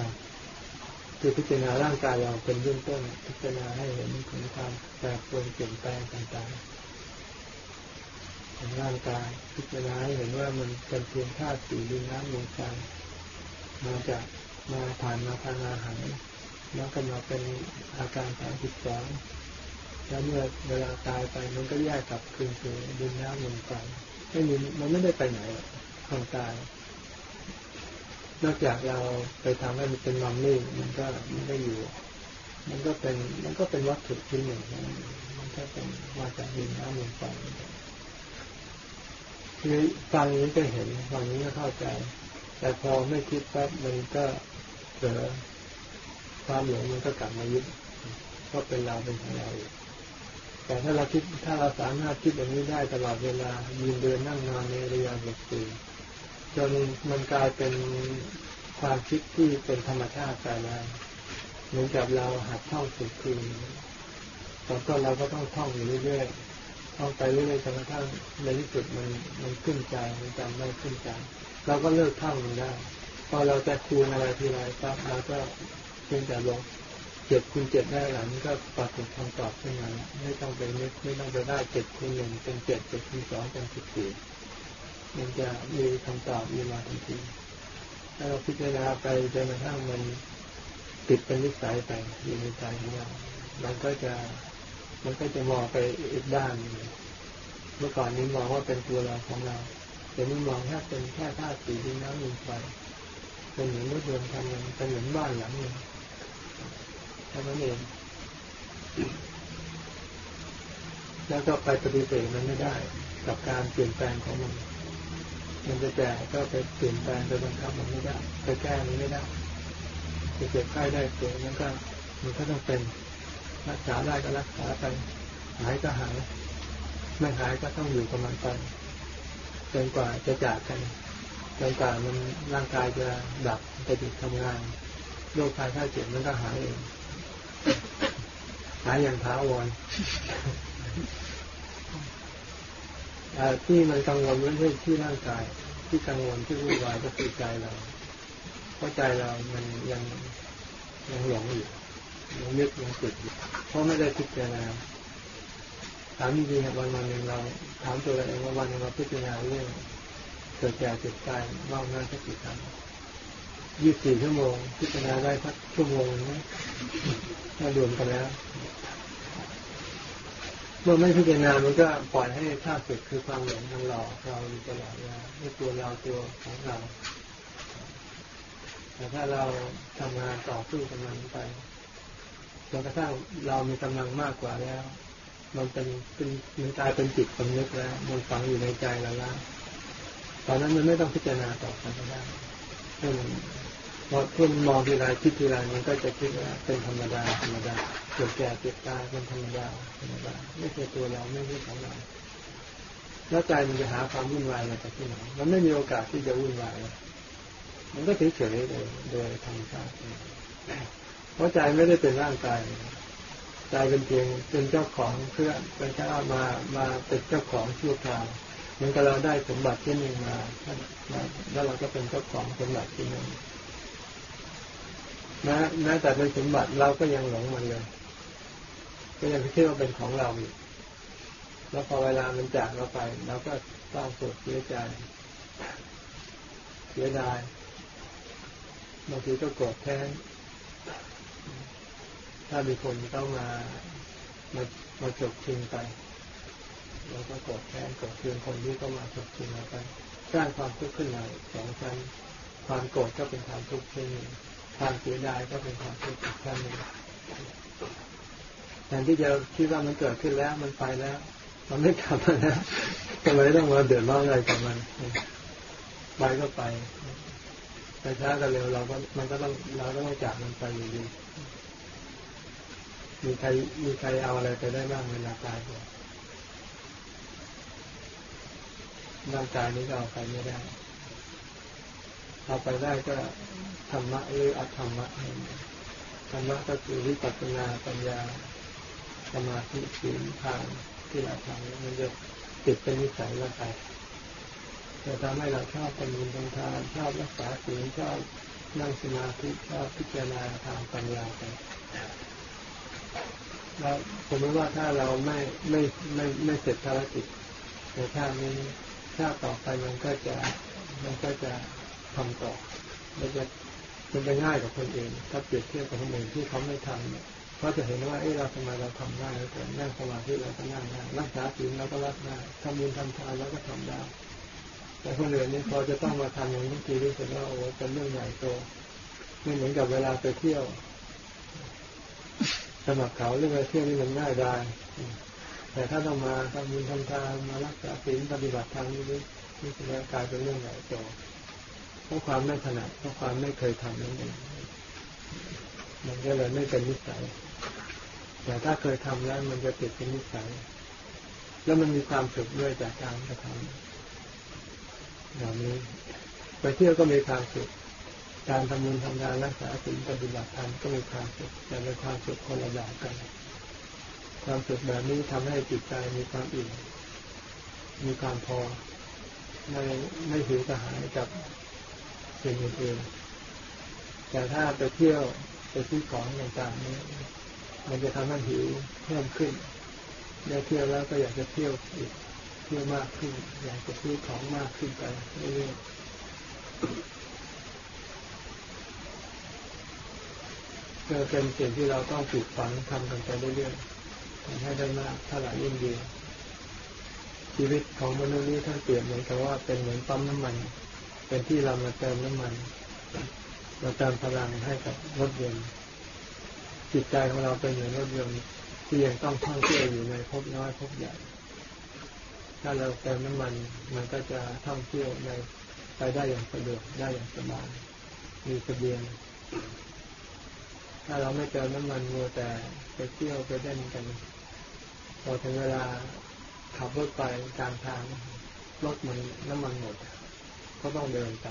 คือพิจารณาร่างกายเราเป็นเบื้องต้น พิจารณาให้เห็นถึงความแปรปรวนเปลี่ยนแปลงต่างๆของร่างกายพิจารณาให้เห็นว่ามันเป็นเพียงธาตุสี่ดินน้ำลมไฟมาจากมาผ่านมาทางอาหารแล้วก็มาเป็นอาการสามสิบสอง แล้วเมื่อเวลาตายไปมันก็แยกกลับคืนสู่ดินน้ำลมไฟไม่มีมันไม่ได้ไปไหนความตาย นอกจากเราไปทำให้มันเป็นมัมมี่มันก็มันก็อยู่ มันก็เป็น มันก็เป็นวัตถุชิ้นหนึ่งมันก็เป็นมาจากดินน้ำลมไฟคือฟังนี้ก็เห็นฟังนี้ก็เข้าใจ แต่พอไม่คิดปั๊บมันก็เกิดความหลงมันก็กลับมายึดก็เป็นเราเป็นของเราอยู่ แต่ถ้าเราคิดถ้าเราสามารถคิดอย่างนี้ได้ตลอดเวลายืนเดินนั่งนอนในระยะบทสี่จนมันกลายเป็นความคิดที่เป็นธรรมชาติไปแล้วเหมือนกับเราหัดท่องสุดคืนตอนต้นเราก็ต้องท่องอยู่เรื่อยๆท่องไปเรื่อยๆจนกระทั่งในที่สุดมันมันขึ้นใจมันจำได้ขึ้นใจเราก็เลิกท่องมันได้พอเราจะคูณอะไรทีไรปั๊บเราก็เพียงแต่ลง เจ็ดคูณเจ็ดได้หลังก็ปรากฏคำตอบขึ้นมาไม่ต้องไปนึกไม่ต้องไปได้เจ็ดคูณหนึ่งเป็นเจ็ดเจ็ดคูณสองเป็นสิบสี่มันจะมีคำตอบมีมาทันทีถ้าเราพิจารณาไปจนกระทั่งมันติดเป็นนิสัยไปอยู่ในใจของเรามันก็จะมันก็จะมองไปอีกด้านนึงเมื่อก่อนนี้มองว่าเป็นตัวเราของเราแต่นี่มองแค่เป็นแค่ธาตุสีดินน้ำลมไฟเป็นเหมือนรถยนต์คันนึงเป็นเหมือนบ้านหลังหนึ่ง แค่นั้นเอง แล้วก็ไปปฏิเสธมันไม่ได้ กับการเปลี่ยนแปลงของมัน มันจะแก่ก็ไปเปลี่ยนแปลงไปบังคับมันไม่ได้ไปแก้มันไม่ได้จะเจ็บไข้ได้ป่วยมันก็มันก็ต้องเป็นรักษาได้ก็รักษาไปหายก็หายไม่หายก็ต้องอยู่กับมันไปจนกว่าจะจากกันจนกว่ามันร่างกายจะดับจะหยุดทำงานโรคภัยไข้เจ็บมันก็หายเอง หายอย่างท้าวรที่มันกังวลไม่ใช่ที่ร่างกาย ที่กังวลที่วุ่นวายก็คือใจเราเพราะใจเรามันยังยังหลงอยู่ยังนึกยังติดอยู่เพราะไม่ได้พิจารณาถามจริงๆวันวันหนึ่งเราถามตัวเราเองว่าวันหนึ่งเราพิจารณาเรื่องเกิดแก่เจ็บตายว่างหน้าสักกี่ครั้ง ยี่สิบสี่ชั่วโมง พิจารณาได้สักชั่วโมงไหมถ้ารวมกันแล้ว เมื่อไม่พิจารณา มันก็ปล่อยให้ท่าสึกคือความหลงมันหลอกเราอยู่ตลอดเวลาให้ตัวเราตัวของเรา แต่ถ้าเราทำงานต่อสู้กับมันไปจนกระทั่งเรามีกำลังมากกว่าแล้ว มันเป็นเป็นมันกลายเป็นจิตสำนึกแล้ว มันฝังอยู่ในใจเราแล้วตอนนั้นมันไม่ต้องพิจารณาต่อไปก็ได้ให้มัน พอเพื่อนมองทีไรคิดทีไรมันก็จะคิดว่าเป็นธรรมดาธรรมดาเกิดแก่เจ็บตายเป็นธรรมดาธรรมดาไม่ใช่ตัวเราไม่ใช่ของเราแล้วใจมันจะหาความวุ่นวายมาจากที่ไหนมันไม่มีโอกาสที่จะวุ่นวายมันก็เฉยเฉยโดยโดยธรรมชาติเพราะใจไม่ได้เป็นร่างกายใจเป็นเพียงเป็นเจ้าของเพื่อเป็นแค่มามาเป็นเจ้าของชั่วคราวเหมือนกับเราได้สมบัติที่หนึ่งมาแล้วเราก็เป็นเจ้าของสมบัติที่หนึ่ง แม้แม้แต่เป็นสมบัติเราก็ยังหลงมันเลยก็ยังคิดว่าเป็นของเราอยู่แล้วพอเวลามันจากเราไปเราก็ต้องโศกเสียใจเสียดายบางทีก็โกรธแค้นถ้ามีคนต้องมามามาจบชิงไปเราก็โกรธแค้นโกรธเคืองคนที่ก็มาจบชิงเราไปสร้างความทุกข์ขึ้นมาสองชั้นความโกรธก็เป็นความทุกข์เช่นนี้ ความเสียดายก็เป็นความทุกข์อีกขั้นหนึ่งแทนที่จะคิดว่ามันเกิดขึ้นแล้ว มันไปแล้ว มันไม่กลับมาแล้วทำไมต้องมาเดือดร้อนอะไรกับมันไปก็ไปไปช้ากันเร็วเราก็มันก็ต้องเราก็ต้องจากมันไปอยู่ดีมีใครมีใครเอาอะไรไปได้บ้างเวลาตายร่างกายนี้ก็เอาไปไม่ได้ เอาไปได้ก็ธรรมะหรืออธรรมะธรรมะก็คือวิปัสสนาปัญญาสมาธิศีลทางที่เราทำมันจะติดเป็นนิสัยเราไปจะทำให้เราชอบปฏิบัติทานชอบรักษาศีลชอบนั่งสมาธิชอบพิจารณาทางปัญญาไปแล้วผมว่าถ้าเราไม่ไม่ไม่ไม่เสร็จภารกิจในชาตินี้ชาติต่อไปมันก็จะมันก็จะ ทำต่อมันจะมันจะง่ายกับคนอื่นถ้าเปรียบเทียบกับคนอื่นที่เขาไม่ทำเนี่ยเขาจะเห็นว่าเออเราทำไมเราทำได้แต่นั่งสมาธิเราก็นั่งได้รักษาศีลเราก็รักได้ทำบุญทำทานเราก็ทำได้แต่คนอื่นนี่พอจะต้องมาทำอย่างนี้ทีรู้สึกว่าโอ้เป็นเรื่องใหญ่โตไม่เหมือนกับเวลาไปเที่ยวสมัครเขาเรื่องไปเที่ยวนี่มันง่ายได้แต่ถ้าต้องมาทำบุญทำทานมารักษาศีลปฏิบัติธรรมนี่นี่จะกลายเป็นเรื่องใหญ่โต เพราะความไม่ถนัดเพราะความไม่เคยทำนั่นเองมันก็เลยไม่เป็นนิสัย แต่ถ้าเคยทำแล้วมันจะติดเป็นนิสัย แล้วมันมีความสุขด้วยจากการกระทำอย่างนี้ ไปเที่ยวก็มีความสุข การทำบุญทำงานรักษาศีลปฏิบัติธรรมก็มีความสุขแต่เป็นความสุขคนละแบบกัน ความสุขแบบนี้ทำให้จิตใจมีความอิ่ม มีความพอ ไม่ไม่หิวกระหายกับ สิ่งอื่นๆแต่ถ้าไปเที่ยวไปซื้อของต่างๆนี้ มันจะทำให้หิวเพิ่มขึ้นได้เที่ยวแล้วก็อยากจะเที่ยวอีกเที่ยวมากขึ้น อยากจะซื้อของมากขึ้นไปเรื่อยๆก็เป็นสิ่งที่เราต้องฝึกฝังทำกันไปเรื่อยๆทำให้ได้มากเท่าไหร่ยิ่งดีชีวิตของมนุษย์นี้ท่านเปรียบเหมือนกับว่าเป็นเหมือนปั๊มน้ำมัน เป็นที่เรามาเติมน้ำมันเราเติมพลังให้กับรถยนต์จิตใจของเราเป็นเหมือนรถยนต์ที่ยังต้องท่องเที่ยวอยู่ในภพน้อยภพใหญ่ ถ้าเราเติมน้ำมัน มันก็จะท่องเที่ยวในไปได้อย่างสะดวกได้อย่างสบายมีเสบียงถ้าเราไม่เติมน้ำมันมัวแต่ไปเที่ยวไปเล่นกันพอถึงเวลาขับรถไปกลางทางรถมันน้ำมันหมด ก็ต้องเดินไป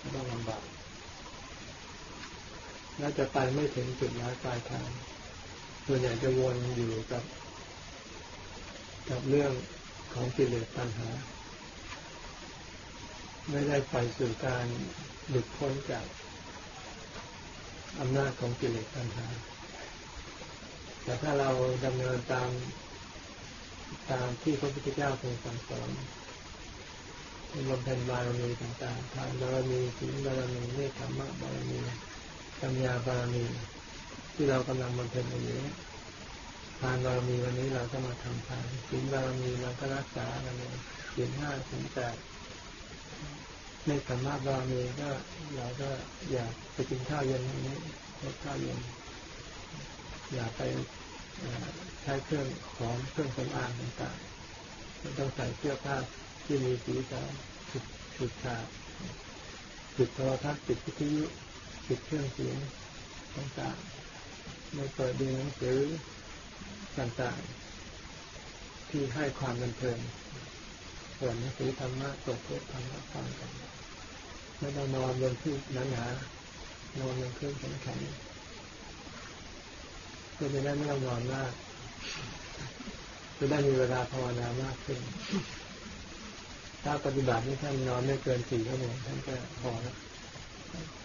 ก็ต้องลำบากน่าจะไปไม่ถึงจุดหมายปลายทางส่วนใหญ่จะวนอยู่กับ กับเรื่องของกิเลสปัญหา ไม่ได้ไปสู่การหลุดพ้นจากอำนาจของกิเลสปัญหา แต่ถ้าเราดำเนินตามตามที่พระพุทธเจ้าทรงสั่งสอน บำเพ็ญบารมีต่างๆทานบารมีศีลบารมีเนคขมะบารมีปัญญาบารมี ที่เรากำลังบำเพ็ญอยู่นี้ทานบารมีวันนี้เราก็มาทำทานศีลบารมีเราก็รักษากันเลยศีลห้าศีลแปดในธรรมะบารมีก็เราก็อยากไปกินข้าวเย็นวันนี้ลดข้าวเย็นอย่าไปใช้เครื่องของเครื่องสำอางต่างๆไม่ต้องใส่เสื้อผ้า ที่มีสีสันฉุดฉุดฉาดปิดโทรทัศน์ปิดวิทยุปิดเครื่องเสียงต่างๆไม่เปิดดูหนังสือต่างๆ ที่ให้ความบันเทิงส่วนหนังสือธรรมะเปิดเทศธรรมะฟังกันไม่ต้องนอนบนที่หนาหนานอนบนเครื่องแข็งๆก็จะได้ไม่ต้องนอนมากจะได้มีเวลาภาวนามากขึ้น ถ้าปฏิบัตินี้ท่านนอนไม่เกินสี่ชั่วโมงท่านก็พอแล้ว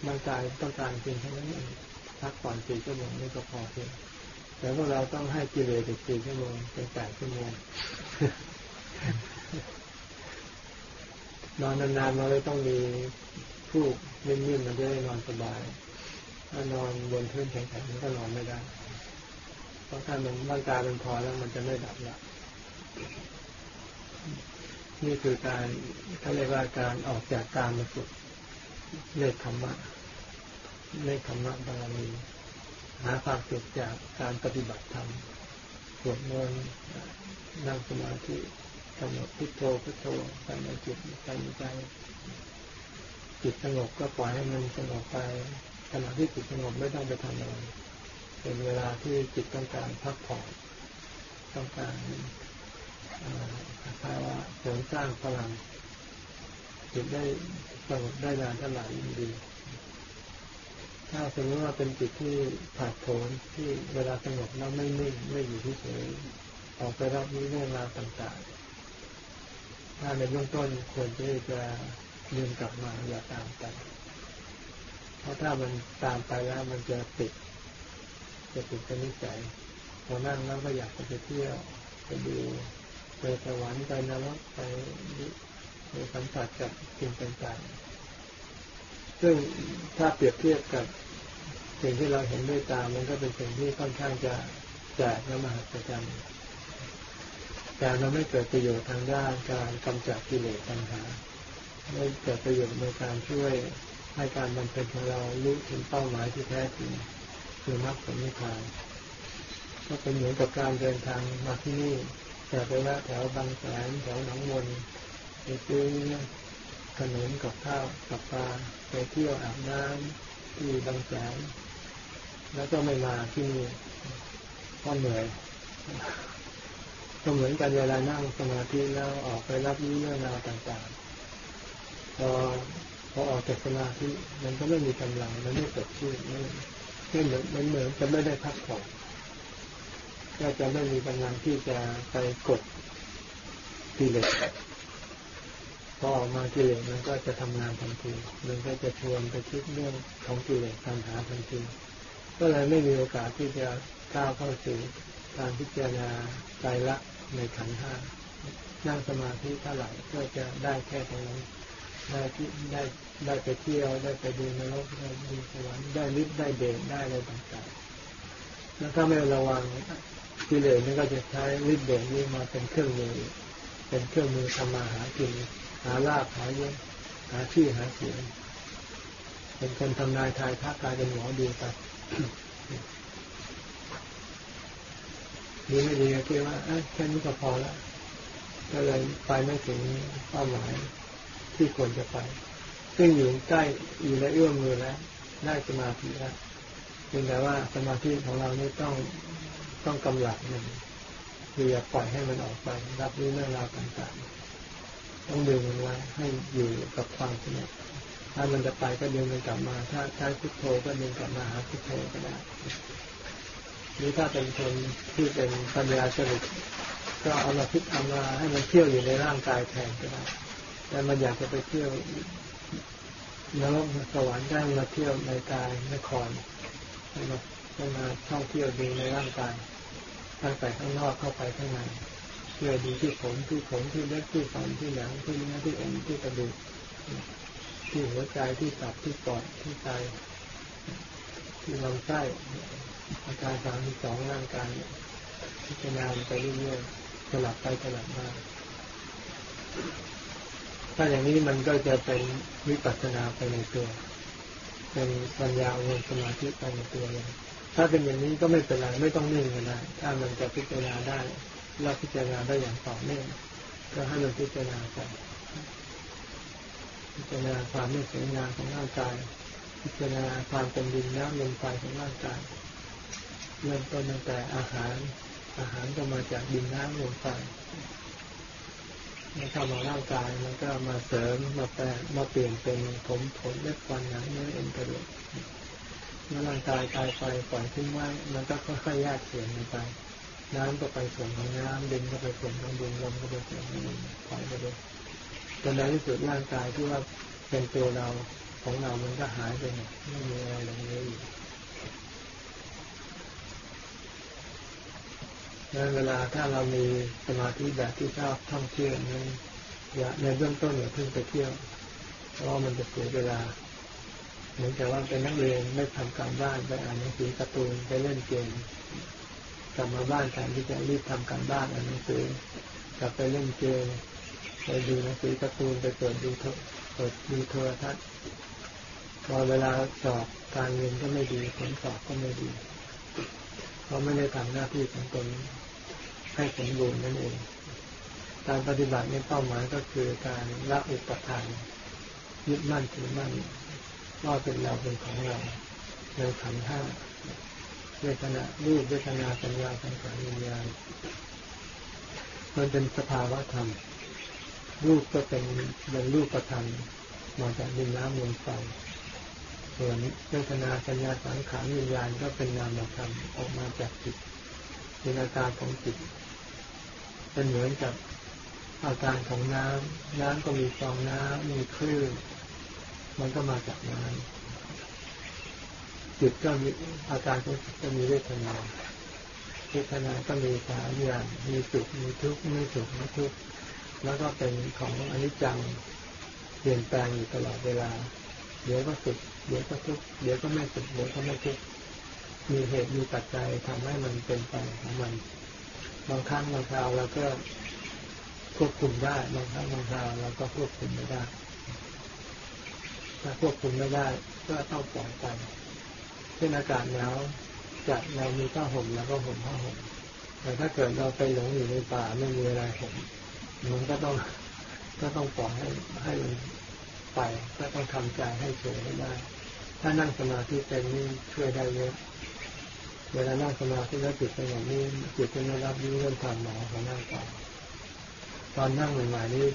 ร่างกายต้องการเพียงแค่นั้นเองพักผ่อนสี่ชั่วโมงนี่ก็พอเพียงแต่พวกเราต้องให้กิเลสอีกสี่ชั่วโมงเป็นแปดชั่วโมงนอนนานๆเราเลยต้องมีผู้นิ่มๆมันจะได้นอนสบาย ถ้านอนบนพื้นแข็งๆมันก็นอนไม่ได้ เพราะถ้ามันร่างกายมันพอแล้วมันจะไม่ดับละ นี่คือการเขาเรียกว่าการออกจากการมาสุดเลขธรรมะเลขธรรมะบารมีหาความสุขจากการปฏิบัติธรรมสวดมนต์นั่งสมาธิกำหนดพุทโธพุทโธไปในจิตไปในใจจิตสงบก็ปล่อยให้มันสงบไปขณะที่จิตสงบไม่ต้องไปทำอะไรเป็นเวลาที่จิตต้องการพักผ่อนต้องการ ภาวะเสริมสร้างพลังจิตได้สงบได้นานเท่าไหร่ดี ถ้าสมมติว่าเป็นจิตที่ผ่าโผนที่เวลาสงบแล้วไม่นิ่งไม่อยู่ที่เฉยออกไปรับรู้เรื่องราวต่างๆ ถ้าในเบื้องต้นควรที่จะยืนกลับมาอย่าตามไป เพราะถ้ามันตามไปแล้วมันจะติด จะติดเป็นนิสัยพอนั่งแล้วก็อยากจะไปเที่ยวไปดู ไปสวรรค์ไปนรกไปไปสัมผัสกับสิ่งต่างๆ ซึ่งถ้าเปรียบเทียบกับสิ่งที่เราเห็นด้วยตา มันก็เป็นสิ่งที่ค่อนข้างจะแจกและมหัศจรรย์แต่เราไม่เกิดประโยชน์ทางด้านการกำจัดกิเลสปัญหา ไม่เกิดประโยชน์ในการช่วยให้การบำเพ็ญของเรารู้ถึงเป้าหมายที่แท้จริงคือมรรคผลนิพพานก็เป็นเหมือนกับการเดินทางมาที่นี่ แต่ไปละแถวบางแสนแถวหนองมนไปซื้อขนมกับข้าวกับปลาไปเที่ยวอาบน้ำที่บางแสนแล้วก็ไม่มาที่นี่ก็เหนื่อยก็เหมือนกันเวลานั่งสมาธิแล้วออกไปรับรู้เรื่องราวต่างๆพอพอออกจากสมาธิมันก็ไม่มีกำลังมันไม่สดชื่นไม่ไม่เหมือนมันเหมือนจะไม่ได้พักผ่อน ก็จะไม่มีกำลังที่จะไปกดกิเลสพอออกมากิเลสมันก็จะทำงานทันทีมันก็จะชวนไปคิดเรื่องของกิเลสปัญหาทันทีก็เลยไม่มีโอกาสที่จะก้าวเข้าสู่การพิจารณาใจละในขันห้านั่งสมาธิเท่าไหร่ก็จะได้แค่ตรงนั้นได้ที่ได้ได้ไปเที่ยวได้ไปดูนรกได้ดูสวรรค์ได้ฤทธิ์ได้เดชได้อะไรต่างๆแล้วถ้าไม่ระวัง กิเลสนี่ก็จะใช้ฤทธิ์เดชนี้มาเป็นเครื่องมือ เป็นเครื่องมือทำมาหากินหาลาภหาเยอะหาชื่อหาเสียงเป็นคนทำนายทายทักกายเป็นหมอดูไปดีไม่ดีก็คิดว่าแค่นี้ก็พอแล้วก็เลยไปไม่ถึงเป้าหมายที่ควรจะไป ซึ่งอยู่ใกล้อยู่ในเอื้อมมือแล้ว ได้สมาธิแล้วเพียงแต่ว่าสมาธิของเรานี่ต้อง ต้องกำลังหนึ่งคืออย่าปล่อยให้มันออกไป รับรู้เรื่องราวต่างๆ ต้องดึงมันไว้ให้อยู่กับความสงบถ้ามันจะไปก็ดึงมันกลับมา ถ้าใช้พุทโธก็ดึงกลับมาหาพุทโธก็ได้หรือถ้าเป็นคนที่เป็นปัญญาสรุปก็เอามาพิจเอามาให้มันเที่ยวอยู่ในร่างกายแทนก็ได้แต่มันอยากจะไปเที่ยวนรกสวรรค์ได้มาเที่ยวในกายนครมา ให้มาท่องเที่ยวดูในร่างกายตั้งแต่ข้างนอกเข้าไปข้างในเพื่อดูที่ผมที่ผมที่เล็บที่ฟันที่หนังที่เนื้อที่เอ็นที่กระดูกที่หัวใจที่ตับที่ปอดที่ไตที่ลำไส้อาการสามที่สองร่างกายพิจารณาไปเรื่อยๆสลับไปสลับมาถ้าอย่างนี้มันก็จะเป็นวิปัสสนาไปในตัว เป็นปัญญาเงินสมาธิไปในตัวเลย ถ้าเป็นอย่างนี้ก็ไม่เป็นไรไม่ต้องนิ่งกันได้ถ้ามันจะพิจารณาได้เราพิจารณาได้อย่างต่อเนื่องก็ให้มันพิจารณาไปพิจารณาความไม่สวยงามของร่างกาย พิจารณาความเป็นดินน้ำลมไฟของร่างกายเริ่มต้นตั้งแต่อาหาร อาหารก็มาจากดินน้ำลมไฟมันเข้ามาร่างกายมันก็มาเสริมมาแปลมาเปลี่ยนเป็นผมขนเล็บฟันหนังเนื้อเอ็นกระดูก เมื่อร่างกายตายไปปล่อยทิ้งไว้มันก็ค่อยๆแยกส่วนไป น้ำก็ไปส่วนของน้ำดินก็ไปส่วนของดินลมก็ไปส่วนของลมปล่อยไปเลยจนในที่สุดร่างกายที่ว่าเป็นตัวเราของเรามันก็หายไปไม่มีอะไรเหลืออยู่เวลาถ้าเรามีสมาธิแบบที่ชอบท่องเที่ยวนั้นอย่าในเบื้องต้นอย่าเพิ่งไปเที่ยว เพราะมันจะเสียเวลา มือนกับว่าเป็นนักเรียนไม่ทำการบ้านไปอ่านหนังสือการ์ตูนไปเล่นเกมกลับมาบ้านแทนที่จะรีบทำการบ้านอ่านหนังสือกลับไปเล่นเกมไปดูหนังสือการ์ตูนไปเปิดดูเปิดดูโทรทัศน์พอเวลาสอบการเรียนก็ไม่ดีผลสอบก็ไม่ดีเพราะไม่ได้ทำหน้าที่ของตนให้สมบูรณ์นั่นเองการปฏิบัติในเป้าหมายก็คือการละอุปทานยึดมั่นถือมั่น ว่าเป็นเราเป็นของเราในขันธ์ห้าเวทนารูปเวทนาสัญญาสังขารวิญญาณมันเป็นสภาวะธรรม รูปก็เป็นเป็นรูปธรรมมาจากดินน้ำลมไฟส่วนเวทนาสัญญาสังขารวิญญาณก็เป็นนามธรรมออกมาจากจิตเป็นอาการของจิตเป็นเหมือนกับอาการของน้ำน้ำก็มีฟองน้ำมีคลื่น มันก็มาจากน้ำจิตก็มีอาการของจิตก็มีเวทนาเวทนาก็มีสามอย่างมีสุขมีทุกข์ไม่สุขไม่ทุกข์แล้วก็เป็นของอนิจจังเปลี่ยนแปลงอยู่ตลอดเวลา เดี๋ยวก็สุขเดี๋ยวก็ทุกข์เดี๋ยวก็ไม่สุขเดี๋ยวก็ไม่ทุกข์มีเหตุมีปัจจัยทำให้มันเป็นไปของมัน บางครั้งบางคราวเราก็ควบคุมได้บางครั้งบางคราวเราก็ควบคุมไม่ได้ ถ้าควบคุมไม่ได้ก็ต้องปล่อยไปเช่นอากาศหนาวจัดเรามีผ้าห่มแล้วก็ห่มผ้าห่มแต่ถ้าเกิดเราไปหลงอยู่ในป่าไม่มีอะไรห่มมันก็ต้องก็ต้องปล่อยให้ให้มันไปก็ต้องทำใจให้เฉยให้ได้ ถ้านั่งสมาธิเป็นนี่ช่วยได้เยอะเวลานั่งสมาธิแล้วจิตสงบนี่จิตจะไม่รับรู้เรื่องความหนาวของร่างกาตอนนั่งใหม่ๆนี่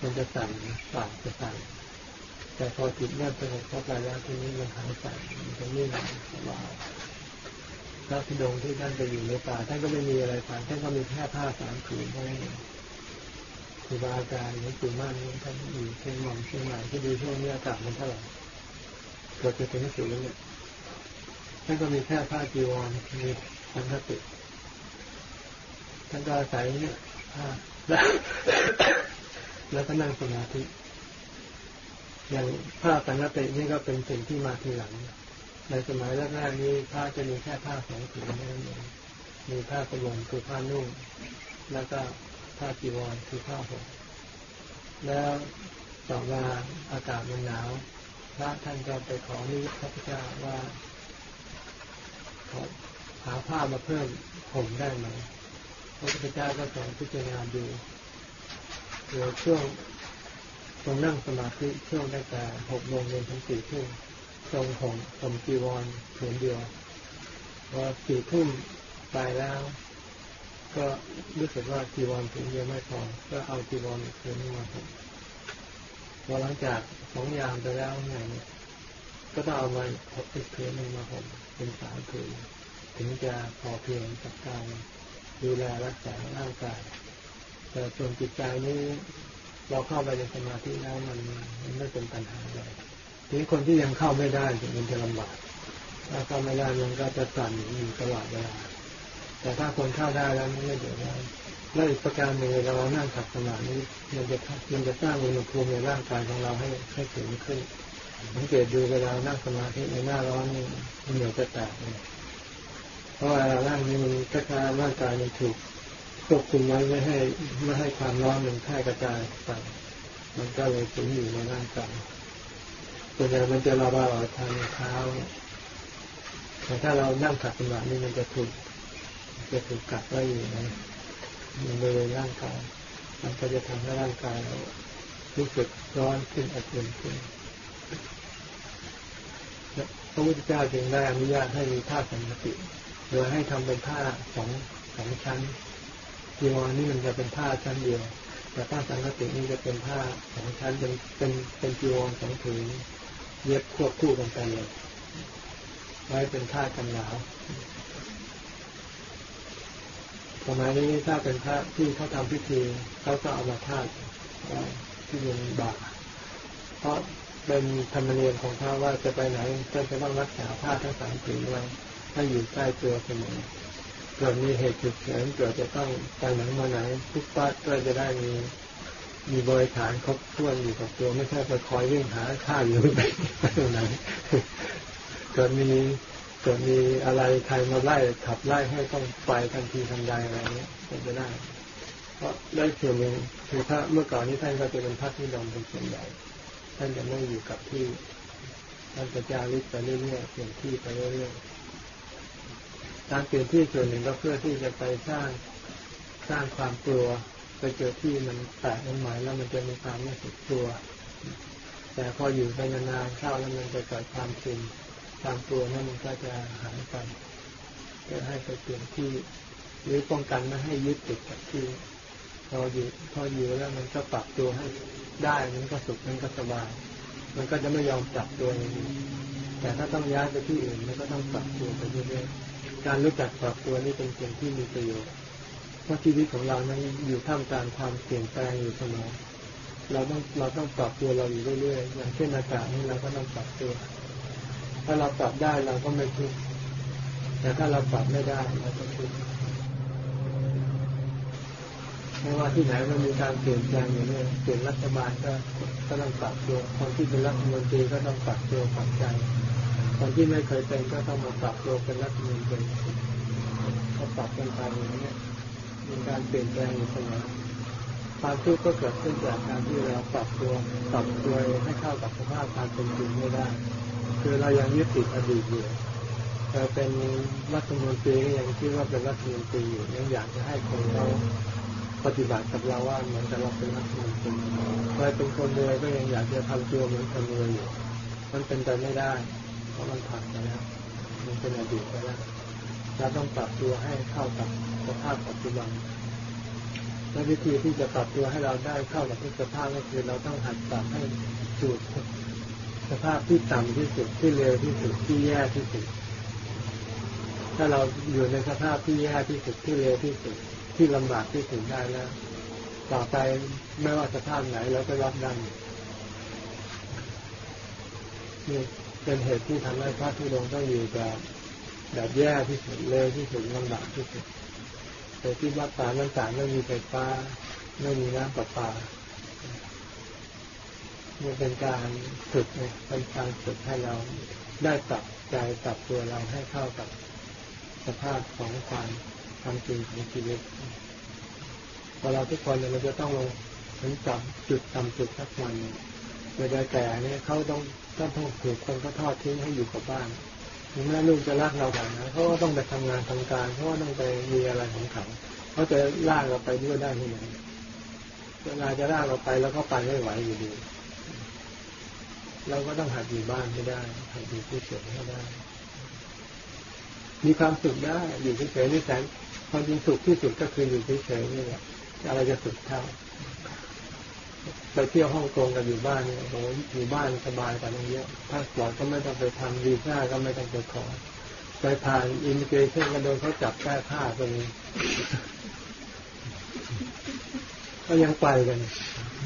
มันจะสั่นปากจะสั่น แต่พอจิตเริ่มสงบเข้าไปแล้วทีนี้มันหายสั่นมันจะนิ่งสบายพระพิดงที่ท่านไปอยู่ในป่าท่านก็ไม่มีอะไรผ่านท่านก็มีแค่ผ้าสามผืนเท่านั้นเองครูบาอาจารย์หลวงปู่มั่นท่านอยู่เชียงใหม่เชียงใหม่ที่ดีช่วงนี้อากาศมันเท่าไหร่เกิดจะถึงสูงเนี่ยท่านก็มีแค่ผ้าจีวรมีสังฆติท่านก็อาศัยเนี่ยผ้าแล้วแล้วก็นั่งสมาธิ อย่างผ้าสังฆตินี่ก็เป็นสิ่งที่มาทีหลัง ในสมัยแรกๆนี้ผ้าจะมีแค่ผ้าสองผืนเท่นั้นเองมีผ้าสบงคือผ้านุ่งแล้วก็ผ้าจีวรคือผ้าห่มแล้วต่อมาอากาศมันหนาวพระท่านก็ไปขอนิพระพุทธเจ้าว่าขอหาผ้ามาเพิ่มห่มได้ไหมพระพุทธเจ้าก็สอนพิจารณาดูเดี๋ยวช่วง ตรงนั่งสมาธิช่วงตั้งแต่หกโมงเย็นถึงสี่ทุ่มทรงห่มห่มจีวรผืนเดียวพอสี่ทุ่มไปแล้ว ก็รู้สึกว่าจีวรผืนเดียวไม่พอ ก็เอาจีวรอีกผืนมาห่มพอหลังจากสองยามไปแล้วไงเนี่ยก็ต้องเอามาหกอีกผืนหนึ่งมาห่มเป็นสามผืนถึงจะพอเพียงกับการดูแลรักษาร่างกายแต่ส่วนจิตใจนี้ เราเข้าไปในสมาธิแล้วมันมันไม่เป็นปัญหาเลยทีนี้คนที่ยังเข้าไม่ได้มันจะลำบากถ้าเข้าไม่ได้มันก็จะสั่นอยู่ตลอดเวลาแต่ถ้าคนเข้าได้แล้วมันไม่เดือดร้อนแล้วอีกประการหนึ่งเรานั่งขัดสมาธิมันจะมันจะสร้างอุณหภูมิในร่างกายของเราให้ให้สูงขึ้นสังเกตดูเวลานั่งสมาธิในหน้าร้อนนี่มันเหนียวจะแตกเลยเพราะเวลานั่งนี่มันก็คาร่างกายมันถูก ควบคุมไว้ไม่ให้ไม่ให้ความร้อนมันแพร่กระจายไปมันก็เลยถึงอยู่ในร่างกายส่วนใหญ่มันจะระบายออกทางเท้าแต่ถ้าเรานั่งขัดสมาธินี่มันจะถูกจะถูกกัดไว้อยู่ในบริเวณร่างกาย มันก็จะทำให้ร่างกายเรารู้สึกร้อนขึ้นอัดเย็นขึ้นพระพุทธเจ้าจึงได้อนุญาตให้มีผ้าสังฆติโดยให้ทำเป็นผ้าสองสองชั้น จีวรนี่มันจะเป็นผ้าชั้นเดียว แต่ผ้าสังฆตินี่จะเป็นผ้าสองชั้นเป็นเป็นเป็นจีวรสองผืนเย็บควบคู่กันไปเลยไว้เป็นผ้ากันหนาวสมัยนี้ถ้าเป็นพระที่เขาทำพิธีเขาก็เอามาทาดที่ยังบาเพราะเป็นธรรมเนียมของพระว่าจะไปไหนก็จะต้องรักษาผ้าทั้งสามผืนไว้ให้อยู่ใกล้ตัวเสมอ เกิดมีเหตุฉุกเฉินเกิดจะต้องไปไหนมาไหนทุกป้าก็จะได้มีมีบริฐานครบถ้วนอยู่กับตัวไม่ใช่ไปคอยวิ่งหาข้าอยู่ไปไหนเกิดมีเกิดมีอะไรใครมาไล่ขับไล่ให้ต้องไปทันทีทันใดอะไรเงี้ยก็จะได้ เพราะได้ส่วนหนึ่งคือถ้าเมื่อก่อนนี้ท่านก็จะเป็นพระที่ดำเป็นส่วนใหญ่ท่านจะไม่อยู่กับที่ท่านจะจาริกไปเรื่อยๆเปลี่ยนที่ไปเรื่อยๆ การเปลี่ยนที่ส่วนหนึ่งก็เพื่อที่จะไปสร้างสร้างความกลัวไปเจอที่มันแปลกมันใหม่แล้วมันจะมีความรู้สึกกลัว แต่พออยู่ไปนานๆเข้าแล้วมันจะเกิดความชินความกลัวนั้นมันก็จะหายไปเพื่อให้ไปเปลี่ยนที่ หรือป้องกันไม่ให้ยึดติดกับที่พออยู่พออยู่แล้วมันก็ปรับตัวให้ได้มันก็สุขมันก็สบายมันก็จะไม่ยอมปรับตัวเองแต่ถ้าต้องย้ายไปที่อื่นมันก็ต้องปรับตัวไปเรื่อยๆ การรู้จักปรับตัวนี่เป็นสิ่งที่มีประโยชน์ เพราะชีวิตของเรานั้นอยู่ท่ามกลางความเปลี่ยนแปลงอยู่เสมอ เราต้องเราต้องปรับตัวเราอยู่เรื่อยๆ อย่างเช่นอากาศนี่เราก็ต้องปรับตัว ถ้าเราปรับได้เราก็ไม่ทุกข์ แต่ถ้าเราปรับไม่ได้เราก็ทุกข์ไม่ว่าที่ไหนมันมีการเปลี่ยนแปลงอย่างนี้เปลี่ยนรัฐบาลก็ก็ต้องปรับตัว คนที่เป็นรัฐมนตรีก็ต้องปรับตัวปรับใจ คนที่ไม่เคยเป็นก็ต้องมาปรับตัวเป็นรัฐมนตรีก็ปรับกันไปอย่างนี้มีการเปลี่ยนแปลงอยู่เสมอความทุกข์ก็เกิดขึ้นจากการที่เราปรับตัวปรับตัวให้เข้ากับสภาพการเป็นจริงไม่ได้ คือเรายังยึดติดอดีตอยู่เราเป็นรัฐมนตรีก็ยังคิดว่าเป็นรัฐมนตรีอยู่ยังอยากจะให้คนเขาปฏิบัติกับเราว่าเหมือนกับเราเป็นรัฐมนตรีเคยเป็นคนรวยก็ยังอยากจะทำตัวเหมือนคนรวยอยู่มันเป็นไปไม่ได้ ราะมันผ่านไปแล้ว มันเป็นอดีตไปแล้วเราต้องปรับตัวให้เข้ากับสภาพปัจจุบันและวิธีที่จะปรับตัวให้เราได้เข้ากับทุกสภาพก็คือเราต้องหัดปรับให้สูตรสภาพที่ต่ำที่สุดที่เร็วที่สุดที่แย่ที่สุด ถ้าเราอยู่ในสภาพที่แย่ที่สุดที่เร็วที่สุด ที่ลำบากที่สุดได้แล้ว ต่อไปไม่ว่าสภาพไหนเราก็รับได้นี่ เป็นเหตุที่ทำให้พระทุดงต้องอยู่แบบแบบแย่ที่สุดเร็วที่สุดลำบากที่สุดแต่ที่วัดป่านั้นต่างไม่มีไฟฟ้า ไม่มีน้ำประปานี่เป็นการฝึกเนี่ยเป็นการฝึกให้เราได้ปรับใจปรับตัวเราให้เข้ากับสภาพของความความจริงของชีวิตพอเราทุกคนเนี่ยเราจะต้องลงถึงจับจุดต่ำจุดสักวันเวลาแก่เนี่ยเขาต้อง ต้องต้องถูกคนเขาทอดทิ้งให้อยู่กับบ้านถึงแม้ลูกจะรักเราแต่นะเขาก็ต้องไปทำงานทำการเขาก็ต้องไปมีอะไรของเขาเขาจะลากเราไปด้วยได้ที่ไหนเวลาจะลากเราไปแล้วเขาไปไม่ไหวอยู่ดีเราก็ต้องหัดอยู่บ้านให้ได้หัดอยู่ที่เฉยให้ได้ มีความสุขได้อยู่เฉยๆนี่แสนความจริงสุขที่สุดก็คืออยู่เฉยๆนี่แหละอะไรจะสุดเท่า ไปเที่ยวฮ่องกงกับอยู่บ้านเนี่ยโอ้อยู่บ้านสบายกว่านั้นเยอะพาสปอร์ตก็ไม่ต้องไปทำวีซ่าก็ไม่ต้องไปขอ ไปผ่าน immigration ก็โดนเขาจับแก้ผ้าตรงนี้ก็ยังไปกัน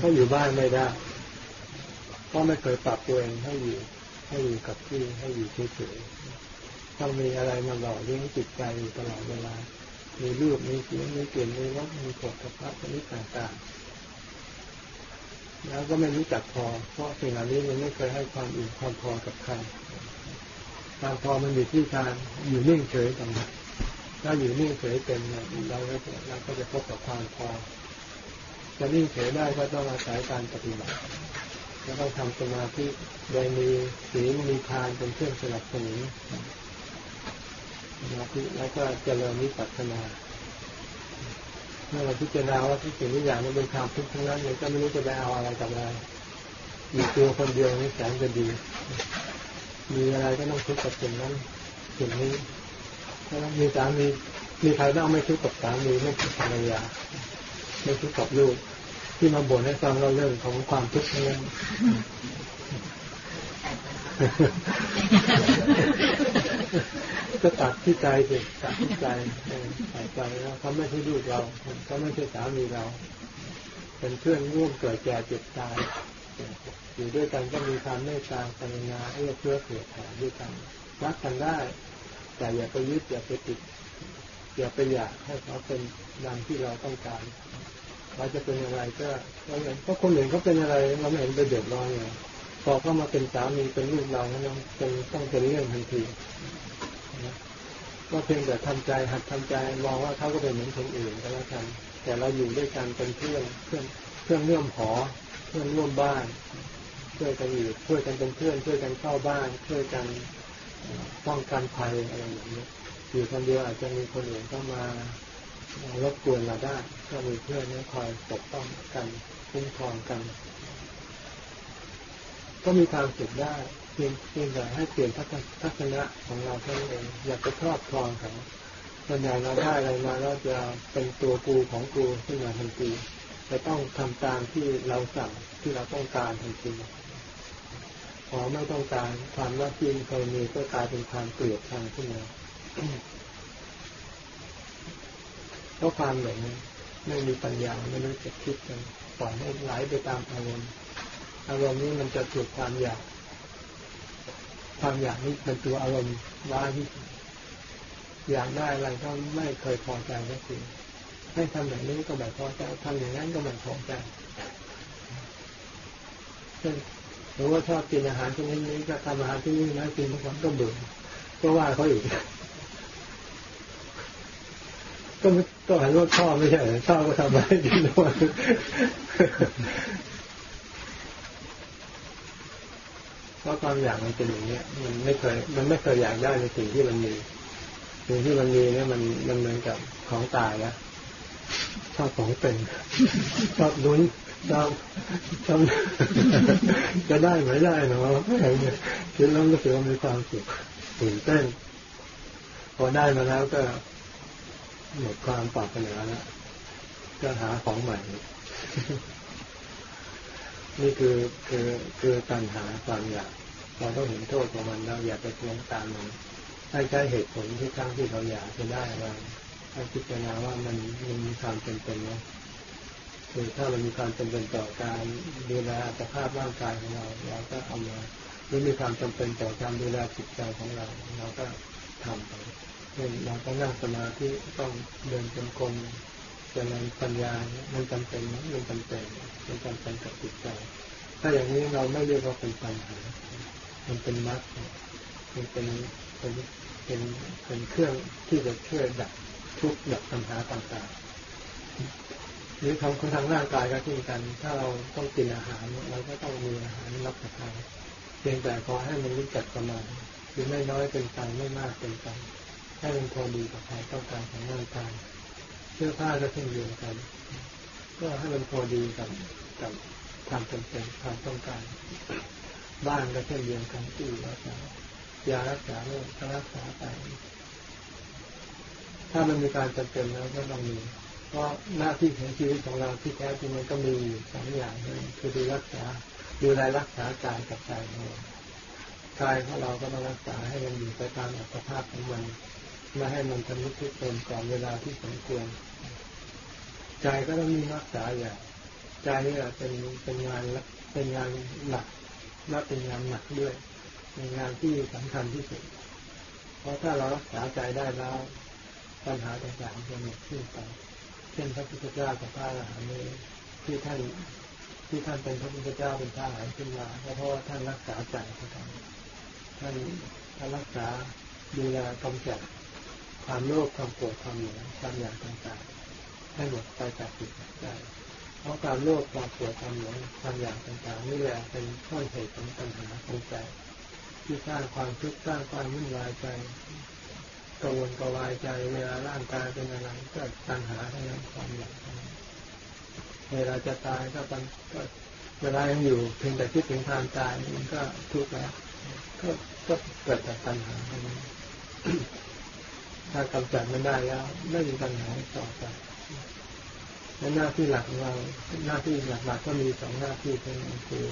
ก็อยู่บ้านไม่ได้ก็ไม่เคยปรับตัวเองให้อยู่ให้อยู่กับที่ให้อยู่เฉยๆต้องมีอะไรมาหล่อเลี้ยงจิตใจอยู่ตลอดเวลา มีรูปมีเสียงมีกลิ่นมีรสมีโผฏฐัพพะชนิดต่างๆ แล้วก็ไม่รู้จักพอ เพราะสิ่งเหล่านี้มันไม่เคยให้ความอิ่มความพอกับใครความพอมันอยู่ที่การอยู่นิ่งเฉยต่างหากถ้าอยู่นิ่งเฉยเป็นเนี่ยเราก็จะเราก็จะพบกับความพอ จะนิ่งเฉยได้ก็ต้องอาศัยการปฏิบัติจะต้องทำสมาธิโดยมีศีลมีทานเป็นเครื่องสนับสนุนสมาธิแล้วก็เจริญวิปัสสนา เมื่อเราพิจารณาว่าทุกสิ่งทุกอย่างมันเป็นความทุกข์ทั้งนั้นเลยก็ไม่รู้จะไปเอาอะไรกับอะไรอยู่ตัวคนเดียวนี่แสนจะดี มีอะไรก็ต้องทุกข์กับสิ่งนั้นสิ่งนี้ถ้ามีสามีมีใครต้องไม่ทุกข์กับสามีไม่ทุกข์กับภรรยาไม่ทุกข์กับลูกที่มาบ่นให้ฟังเราเรื่องของความทุกข์นั้น ก็ตัดที่ใจสิตัดที่ใจใส่ใจแล้วเขาไม่ใช่ลูกเราเขาไม่ใช่สามีเรา เป็นเพื่อนร่วมเกิดแก่เจ็บตายอยู่ด้วยกันก็มีความเมตตาปัญญาเอื้อเพื่อเผื่อแผ่ด้วยกันรักกันได้ แต่อย่าไปยึดอย่าไปติด อย่าไปอยากให้เขาเป็นดังที่เราต้องการเราจะเป็นอะไรก็เราเห็นเพราะคนอื่นเขาเป็นอะไรเราไม่เห็นไปเดือดร้อนเลยพอเข้ามาเป็นสามีเป็นลูกเราเนี่ยเป็นต้องเป็นเรื่องทันที ก็เพียงแต่ทำใจหัดทำใจมองว่าเขาก็เป็นเหมือนคนอื่นก็แล้วกัน แต่เราอยู่ด้วยกันเป็นเพื่อนเพื่อนเพื่อนร่วมหอเพื่อนร่วมบ้านช่วยกันอยู่ช่วยกันเป็นเพื่อนช่วยกันเข้าบ้านช่วยกันป้องกันภัยอะไรอย่างนี้อยู่คนเดียวอาจจะมีคนอื่นเข้ามารบกวนเราได้ก็มีเพื่อนนี่คอยปกป้องกันคุ้มครองกัน ก็มีความสุขได้ เพียงเพียงแต่ให้เปลี่ยนทัศนะของเราเท่านั้นเองอย่าไปครอบครองเขาส่วนใหญ่เราได้อะไรมาเราจะเป็นตัวกูของกูขึ้นมาทันทีจะต้องทำตามที่เราสั่งที่เราต้องการทันทีพอไม่ต้องการความว่าที่เคยมีก็กลายเป็นความเกลียดชังขึ้นมาเพราะความหลงไม่มีปัญญาไม่รู้จะคิดกันปล่อยให้ไหลไปตามอารมณ์อารมณ์นี้มันจะถูกความอยาก ความอยากนี้เป็นตัวอารมณ์ร้ายที่อยากได้อะไรก็ไม่เคยพอใจสักทีให้ทำอย่างนี้ก็แบบพอใจทำอย่างนั้นก็ไม่พอใจเช่นหรือว่าชอบกินอาหารชนิดนี้ก็ทำอาหารที่นี่นะกินทุกวันก็เบื่อก็ว่าเขาอีกก็ก็ห็นว่าชอบไม่ใช่ชอบก็ทำให้กินทุกวัน เพราะความอยากมันเป็นอย่างนี้มันไม่เคย มันไม่เคยอยากได้ในสิ่งที่มันมีสิ่งที่มันมีเนี่ยมันมันเหมือนกับของตายแล้วชอบของเป็นชอบลุ้นชอบชอบจะได้ไหมได้เนาะอะไรเงี้ยคิดแล้วรู้สึกว่ามีความสุขตื่นเต้นพอได้มาแล้วก็หมดความปรารถนาแล้วก็หาของใหม่ นี่คือคือคือปัญหาความอยาก เราต้องเห็นโทษของมันเราอย่าไปทวงตามมันให้ใช้เหตุผลที่ทั้งที่เราอยากจะได้อะไรให้พิจารณาว่ามันมันมีความเป็นเป็นนะคือถ้ามันมีความจำเป็นต่อการดูแลสภาพร่างกายของเราเราก็เอามาหรือมีความจำเป็นต่อการดูแลจิตใจของเราเราก็ทำไปเช่นเราต้องนั่งสมาธิต้องเดินจงกรม เจริญปัญญาเนี่ยมันจำเป็นมันจำเป็นมันจำเป็นกับจิตใจ ถ้าอย่างนี้เราไม่เรียกว่าเป็นปัญหา มันเป็นมรรคมันเป็นเป็นเป็นเป็นเครื่องที่จะช่วยดับทุกข์ดับปัญหาต่างๆ หรือทำทางร่างกายก็เช่นกัน ถ้าเราต้องกินอาหารเราก็ต้องมีอาหารรับประทานเพียงแต่ขอให้มันรู้จักประมาณคือไม่น้อยเป็นไปไม่มากเป็นไปให้มันพอดีกับความต้องการของร่างกาย เสื้อผ้าก็เช่นเดียวกัน ก็ให้มันพอดีกับกับความจำเป็นความต้องการ บ้านก็เช่นเดียวกันที่รักษายารักษาโรคก็รักษาไปถ้ามันมีการจำเป็นแล้วก็ต้องมีเพราะหน้าที่ของชีวิตของเราที่แท้จริงมันก็มีสองอย่างนึงคือดูรักษาดูแลรักษากายกับใจของเรากายของเราก็ต้องรักษาให้มันอยู่ไปตามอัตภาพของมัน ไม่ให้มันทำนุทุกนก่อนเวลาที่สมควรใจก็ต้องมีรักษาอย่างใจนี่แหละเป็นเป็นงานเป็นงานหนักและเป็นงานหนักด้วยเป็นงานที่สำคัญที่สุด เพราะถ้าเรารักษาใจได้แล้วปัญหาต่างๆจะหมดสิ้นไปเช่นพระพุทธเจ้ากับพระอรหันต์ที่ท่านที่ท่านเป็นพระพุทธเจ้าเป็นพระอรหันต์ขึ้นมาเพราะว่าท่านรักษาใจท่านท่านรักษาดูแลกำจัด ความโลภความโกรธความหลงความอยากต่างๆให้หมดไปจากจิตใจเพราะความโลภความโกรธความหลงความอยากต่างๆนี่แหละเป็นข้อเหตุของปัญหาของใจที่สร้างความทุกข์สร้างความวุ่นวายใจกังวลกวายใจเวลาร่างกายเป็นอะไรก็ปัญหาทั้งนั้นความอยากเวลาจะตายก็ปัญก็เวลายังอยู่เพียงแต่คิดถึงความตายมันก็ทุกข์แล้วก็ก็เกิดจากปัญหาทั้งนั้น ถ้ากำจัดมันได้แล้วไม่มีปัญหาต่อไปและหน้าที่หลักของเราหน้าที่หลักๆก็มีสองหน้าที่เป็นคือ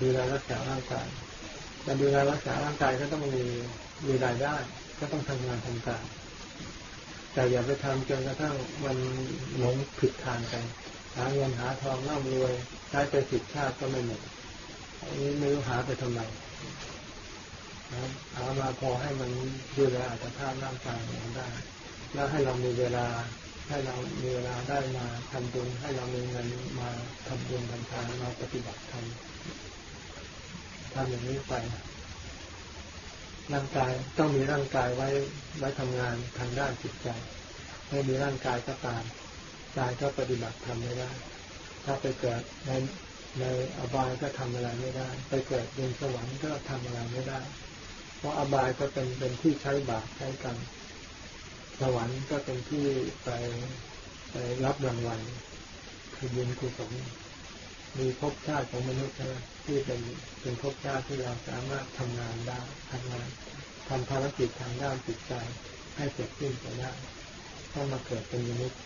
ดูแลรักษาร่างกายการดูแลรักษาร่างกายก็ต้องมีมีรายได้ ก็ต้องทำงานทำการแต่อย่าไปทำจนกระทั่งมันหลงผิดทางไปหาเงินหาทองร่ำรวยใช้ไปสิบชาติก็ไม่หมดอันนี้ไม่รู้หาไปทำไม หามาพอให้มันดูแลอัตภาพร่างกายของได้ แล้วให้เรามีเวลาให้เรามีเวลาได้มาทำบุญให้เรามีเงินมาทำบุญทำทานมาปฏิบัติธรรมทำอย่างนี้ไปร่างกายต้องมีร่างกายไว้ไว้ทำงานทางด้านจิตใจไม่มีร่างกายก็ตามใจก็ปฏิบัติทำไม่ได้ ถ้าไปเกิดในในอบายก็ทำอะไรไม่ได้ ไปเกิดบนสวรรค์ก็ทำอะไรไม่ได้ เพราะอบายก็เป็นเป็นที่ใช้บาปใช้กรรมสวรรค์ก็เป็นที่ไปไปรับรางวัลคือบุญกุศลมีภพชาติของมนุษย์นะที่เป็นเป็นภพชาติที่เราสามารถทำงานได้ทำงานทำภารกิจทางด้านจิตใจให้เสร็จสิ้นไปได้ต้องมาเกิดเป็นมนุษย์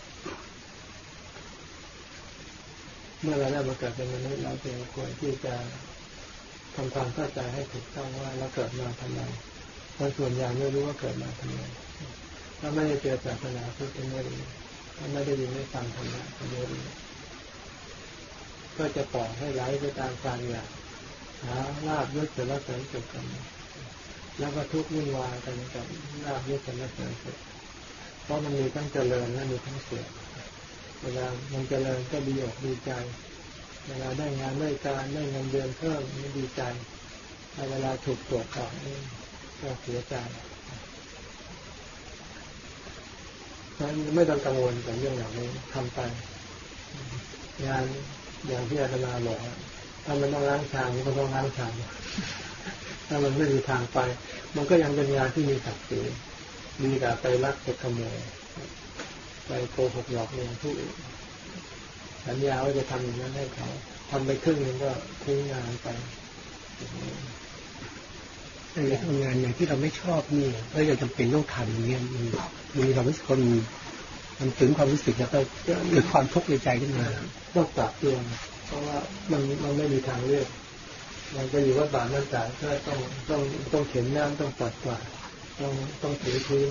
เมื่อเราได้มาเกิดเป็นมนุษย์เราจึงควรที่จะ ทำความเข้าใจให้ถูกต้องว่าเราเกิดมาทำไมคนส่วนใหญ่ไม่รู้ว่าเกิดมาทำไมถ้าไม่ได้เจอศาสนาพุทธไม่รู้ถ้าไม่ได้ยินไม่ฟังธรรมะไม่รู้ก็จะปล่อยให้ไหลไปตามการอยากหาลาบยศเสริญเสริญสุขกันแล้วก็ทุกข์วุ่นวายกันกับลาบยศเสริญเสริญสุขเพราะมันมีทั้งเจริญและมีทั้งเสื่อมเวลามันเจริญก็ดีอกดีใจ เวลาได้งานได้การได้เงินเดือนเพิ่มนี่ดีใจแต่เวลาถูกตรวจสอบนี่ก็เสียใจไม่ต้องกังวลกับเรื่องเหล่านี้ทำไป งานอย่างที่อาจารย์บอกถ้ามันต้องล้างชามมันก็ต้องล้างชามถ้ามันไม่มีทางไป มันก็ยังเป็นงานที่มีศักดิ์ศรีดีกว่าไปรักไปขโมยไปโกหกหลอกลวงผู้อื่น สัญญาว่าจะทำอย่างนั้นให้เขาทำไปครึ่งนึงก็ทิ้งงานไปแต่ในทำงานอย่างที่เราไม่ชอบนี่ก็ยังจำเป็นต้องทำอย่างเงี้ยมันมีความรู้สึกคนมันถึงความรู้สึกแล้วก็เกิดความทุกข์ในใจขึ้นมาต้องปรับตัวเพราะว่ามันมันไม่มีทางเลือกมันจะอยู่ว่าบาทนั่นจ่ายก็ต้องต้องต้องเข็นน้ำต้องปัดกวาดต้องต้องถือพื้น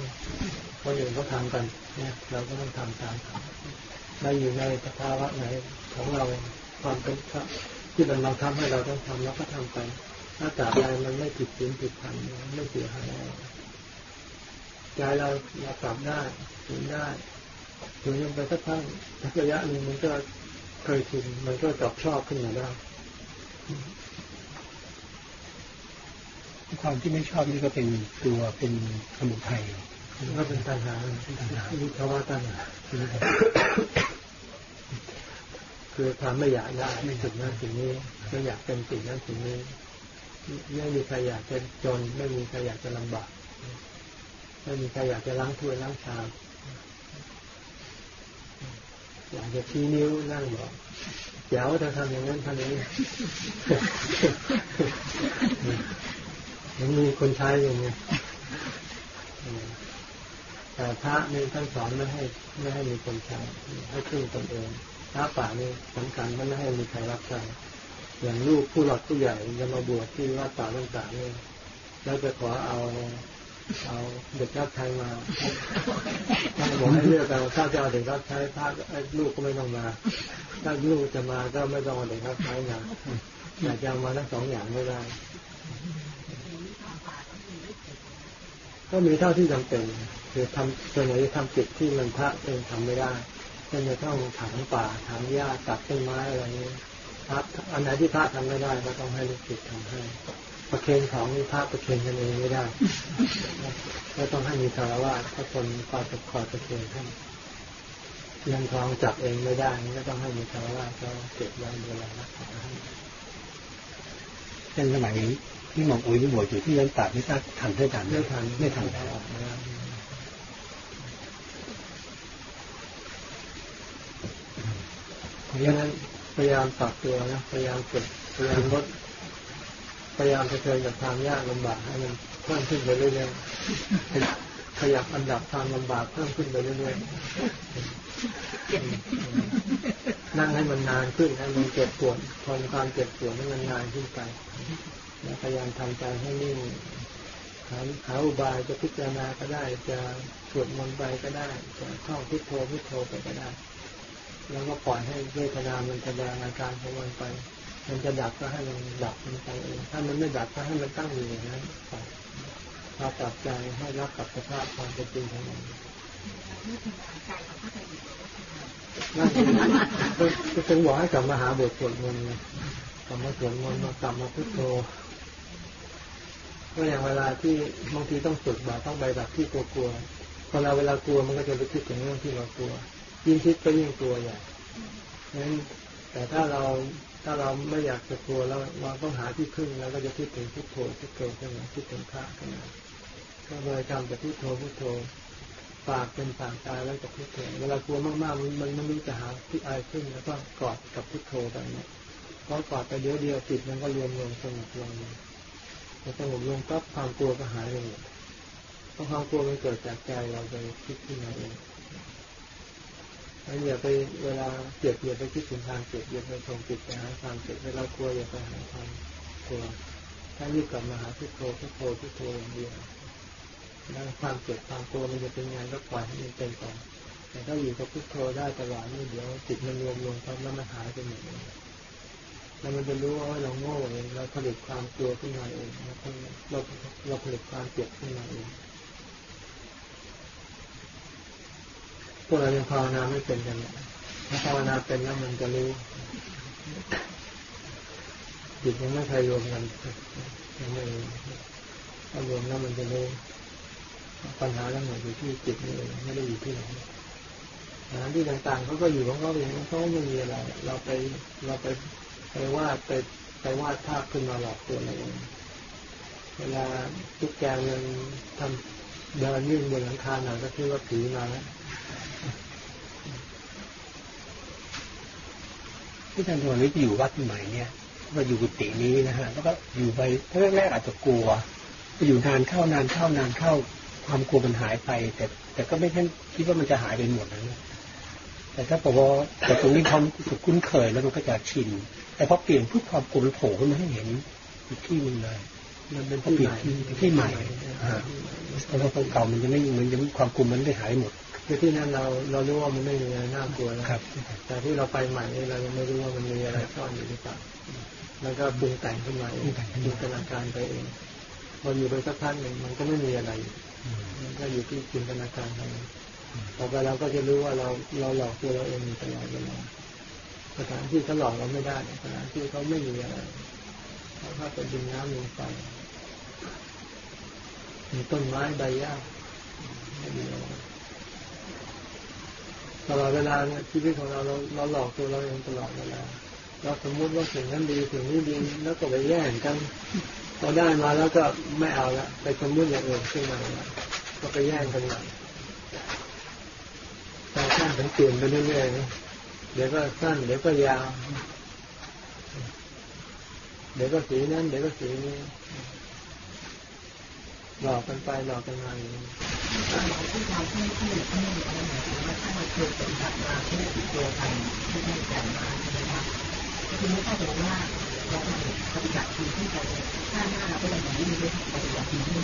คนอื่นเขาทำกันเนี่ยเราก็ต้องทำตามเขา เราอยู่ในสภาวะไหนของเราความเป็นที่มันเราทำให้เราต้องทำแล้วก็ทำไป ถ้าจากอะไรมันไม่ผิดศีลผิดธรรมไม่เสียหายใจเราเราปรับได้ถึงได้ถึงยังไปสักพักระยะหนึ่งมันก็เคยชินมันก็จับชอบขึ้นมาได้ความที่ไม่ชอบนี่ก็เป็นตัวเป็นสมุทัย ก็เป็นตัณหาวิภาวะตัณหาคือความไม่อยากได้ไม่งนั้นสิ่งนี้ไม่อยากเป็นสิ่งนั้นสิ่งนี้ไม่มีใครอยากจะจน ไม่มีใครอยากจะลำบากไม่มีใครอยากจะล้างถ้วยล้างชามอยากจะชี้นิ้วนั่งบอกเดี๋ยวเธอทำอย่างนั้นทำอย่างนี้มันมีคนใช้อย่างนี้ แต่พระนี่ท่านสอนไม่ให้ไม่ให้มีคนใช้ให้ขึ้นตนเองพระป่านี่สำคัญไม่ให้มีใครรับใช้อย่างลูกผู้หลักผู้ใหญ่จะมาบวชที่วัดป่าต่างๆนี่แล้วจะขอเอาเอาเด็กรับใช้มาท่านบอกให้เลือกแต่ถ้าจะเอาเด็กรับใช้พระลูกก็ไม่ต้องมา ถ้าลูกจะมาก็ไม่ต้องเอาเด็กรับใช้มาอยากจะมาทั้งสองอย่างไม่ได้ก็มีเท่าที่จำเป็น คือทำส่วนใหญ่จะทำจิตที่มันพระเองทำไม่ได้เช่นจะต้องถางป่าถางหญ้าตัดต้นไม้อะไรนี้พระอันไหนที่พระทำไม่ได้ก็ต้องให้ลูกศิษย์ทำให้ ประเคนของนี่พระประเคนกันเองไม่ได้ก็ต้องให้มีคารวะถ้าคนคอยจะคอยประเคนให้ยังทองจับเองไม่ได้ก็ต้องให้มีคารวะก็เก็บไว้ดูแลรักษาให้เช่นสมัยที่หมออุ๋ยที่บวชอยู่ที่ยันตาไม่ทราบทันได้ทันไม่ทันไม่ทัน ออกมาแล้ว เพ ราะฉะนั้นพยายามปรับตัวนะพยายามฝึกพยายามลดพยายามเผชิญกับความยากลำบากให้มันเพิ่มขึ้นไปเรื่อยๆขยับอันดับความลำบากเพิ่มขึ้นไปเรื่อยๆนั่งให้มันนานขึ้นให้มันเจ็บปวดทนความเจ็บปวดให้มันนานขึ้นไปแล้วพยายามทำใจให้นิ่งหาหาอุบายจะพิจารณาก็ได้ จะสวดมนต์ไปก็ได้จะท่องพุทโธพุทโธไปก็ได้ แล้วก็ปล่อยให้เวทนามันแสดงอาการของมันไป มันจะดับก็ให้มันดับมันไปเอง ถ้ามันไม่ดับก็ให้มันตั้งอยู่อย่างนั้นไปเราปรับใจให้รับกับสภาพความเป็นจริงของมันนั่นคือถึงบอกให้กลับมาหาบทสวดมนต์กลับมาสวดมนต์มากลับมาพุทโธก็อย่างเวลาที่บางทีต้องฝึกแบบต้องไปแบบที่กลัวๆพอเราเวลากลัวมันก็จะไปคิดถึงเรื่องที่เรากลัว ยิ่งคิดก็ยิ่งกลัวใหญ่นั้นแต่ถ้าเราถ้าเราไม่อยากจะกลัวเราเราต้องหาที่พึ่งแล้วก็จะคิดถึงพุทโธพุทโธขึ้นมาคิดถึงพระขึ้นมาก็เลยทำแต่พุทโธพุทโธฝากเป็นฝากตายไว้วกับพุทโธเวลากลัวมากๆมันมันไม่รู้จะหาที่อายขึ้นแล้วก็กอดกับพุทโธไปเนี่ยพอกอดไปเดียวเดียวจิตมันก็รวมลงสงบลงพอสงบลงก็ความกลัวก็หายไปหมดเพราะความกลัวมันเกิดจากใจเราไปคิดขึ้นมาเอง แล้วอย่าไปเวลาเจ็บอย่าไปคิดถึงทางเจ็บอย่าไปทงจิตไปหาความเจ็บเวลากลัวอย่าไปหาความกลัวถ้ารีบกลับมาหาพุทโธพุทโธพุทโธอย่างเดียวแล้วความเจ็บความกลัวมันจะเป็นไงก็ปล่อยให้มันเป็นก่อแต่ถ้าอยู่กับพุทโธได้ตลอดนี่เดี๋ยวจิตมันรวมลงควมแล้วมันหายไปหมดเลยแล้วมันจะรู้ว่าเราโง่เองเราผลิตความกลัวขึ้นมาเองเราเราผลิตความเจ็บขึ้นมาเอง พวกเรายังภาวนาไม่เป็นกันถ้าภาวนาเป็นแล้วมันจะรู้จิตยังไม่เคยรวมกันยังไม่ถ้ารวมแล้วมันจะรู้ปัญหาทั้งหมดอยู่ที่จิตนี่เองไม่ได้อยู่ที่ไหนสถานที่ต่างๆเขาก็อยู่ของเขาเองเขาไม่มีอะไร เราไปเราไปไปวาดไปไปวาดภาพขึ้นมาหลอกตัวเราเองเวลาทุกแกมันทำเดินวิ่งบนหลังคาหน่อยก็คิดว่าผีมาแล้ว ที่ท่านทวนนี้อยู่วัดใหม่เนี่ยมาอยู่กุฏินี้นะฮะแล้วก็อยู่ไปแรกๆอาจจะกลัวไปอยู่นานเข้านานเข้านานเข้าความกลัวมันหายไป แต่แต่ก็ไม่ใช่คิดว่ามันจะหายไปหมดนะแต่ถ้าบอกว่าแต่ตรงนี้ความสุขคุ้นเคยแล้วมันก็จะชิน แต่พอเปลี่ยนพุทความกลัวมันโผล่ขึ้นมาให้เห็นอีกที่หนึงเลยมันเป็นพอที่เปลี่ยใหนม่ที่ที่ใหม่ อ่าเพราะว่าตรงเก่ามันจะไม่เหมือนจะความกลัวมันไม่หายหมดคือที่นั่นเราเรารู้ว่ามันไม่มีอะไรน่ากลัวแล้วครับแต่ที่เราไปใหม่นี่เรายังไม่รู้ว่ามันมีอะไรซ่อนอยู่หรือเปล่าแล้วก็ปรุงแต่งขึ้นมาเองจินตนาการไปเองพออยู่ไปสักพักหนึ่งมันก็ไม่มีอะไรมันก็อยู่ที่จินตนาการไปต่อไปเราก็จะรู้ว่าเราเราหลอกตัวเราเองอยู่ตลอดเวลาสถานที่เขาหลอกเราไม่ได้สถานที่เขาไม่มีอะไรเขาถ้าเป็นดินน้ำลมไฟ มีต้นไม้ใบหญ้าตลอดเวลาเนี่ยชีวิตของเราเราเราหลอกตัวเราเองตลอดเวลาเราสมมุติว่าสิ่งนั้นดีสิ่งนี้ดีแล้วก็ไปแย่งกันพอได้มาแล้วก็ไม่เอาละไปสมมุติอย่างอื่นขึ้นมาละก็ไปแย่งกันมาแฟชั่นมันเปลี่ยนไปเรื่อยๆเดี๋ยวก็สั้นเดี๋ยวก็ยาว เดี๋ยวก็สีนั้น เดี๋ยวก็สีนี้ หลอกกันไปหลอกกันมาอย่างนี้ที่เราที่ที่ที่อะได้หมายถึงว่าถ้าเราเคยปฏิบัติมาที่ตัวกันที่ได้ใจมาใช่ไหมครับทีนี้ถ้าเกิดว่าเราปฏิบัติทีที่จะถ้าหน้าเราก็จะเหมือนที่เราปฏิบัติทีที่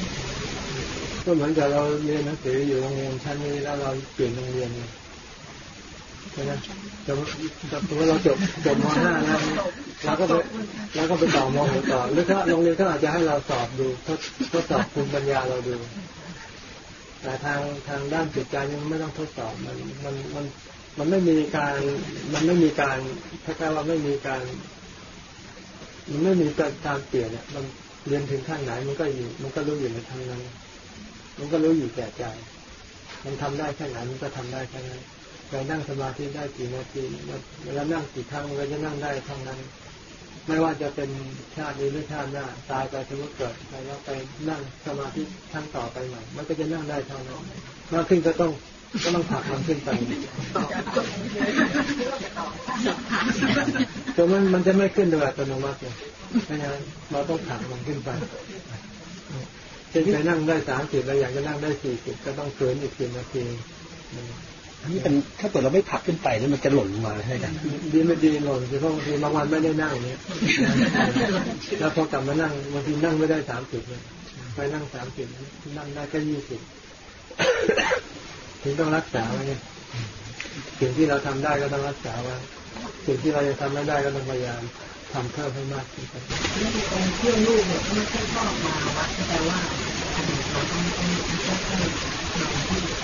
ก็เหมือนกับเราเรียนหนังสืออยู่โรงเรียนชั้นนี้แล้วเราเปลี่ยนโรงเรียน ไงใช่ไหมแต่ว่าแต่ว่าเราจบจบม .5 แล้วเราก็ไปเราก็ไปต่อม .6 ต่อหรือถ้าโรงเรียนเขาอาจจะให้เราสอบดูทดทดสอบภูมิปัญญาเราดู แต่ทางทางด้านจิตใจยังไม่ต้องทดสอบมันมันมันมันไม่มีการมันไม่มีการถ้าเราไม่มีการ มันไม่มีการเปลี่ยนเนี่ยมันเรียนถึงขั้นไหนมันก็อยู่ มันก็รู้อยู่ในทางนั้น มันก็รู้อยู่แก่ใจ มันทำได้แค่ไหนมันก็ทำได้แค่นั้น เรานั่งสมาธิได้กี่นาทีเวลานั่งกี่ครั้งมันก็จะนั่งได้เท่านั้น ไม่ว่าจะเป็นชาตินี้หรือชาติหน้า ตายไปสมมติเกิดไปแล้วไปนั่งสมาธิขั้นต่อไปใหม่มันก็จะนั่งได้เท่านั้นมากขึ้นก็ต้องก็ต้องผลักมันขึ้นไปแต่มันมันจะไม่ขึ้นโดยอัตโนมัติเลยเพราะฉะนั้นเราต้องผลักมันขึ้นไปเช่นไปนั่งได้สามสิบเราอยากจะนั่งได้สี่สิบก็ต้องเกินอีกสิบนาทีอั นนี้เป็นถ้าเกิดเราไม่ผลักขึ้นไปแล้วมันจะหล่นลงมาใช่ไหมดีไม่ดีหล่นคือเพราะบางทีบางวันไม่ได้นั่งเนี้ยแล้วพอกลับมานั่งบางทีนั่งไม่ได้สามสิบเลยไปนั่งสามสิบนั่งได้แค่ยี่สิบถึงต้องรักษาไว้เนี่ยสิ่งที่เราทำได้ก็ต้องรักษาไว้สิ่งที่เราจะทำไม่ได้ก็ต้องพยายามทำเพิ่มให้มากขึ้นไปนี่คือตรงเที่ยวลูกเนี่ยก็ไม่ใช่ชอบมาวัดแต่ว่าอันนี้เราต้องต้องต้องต้อง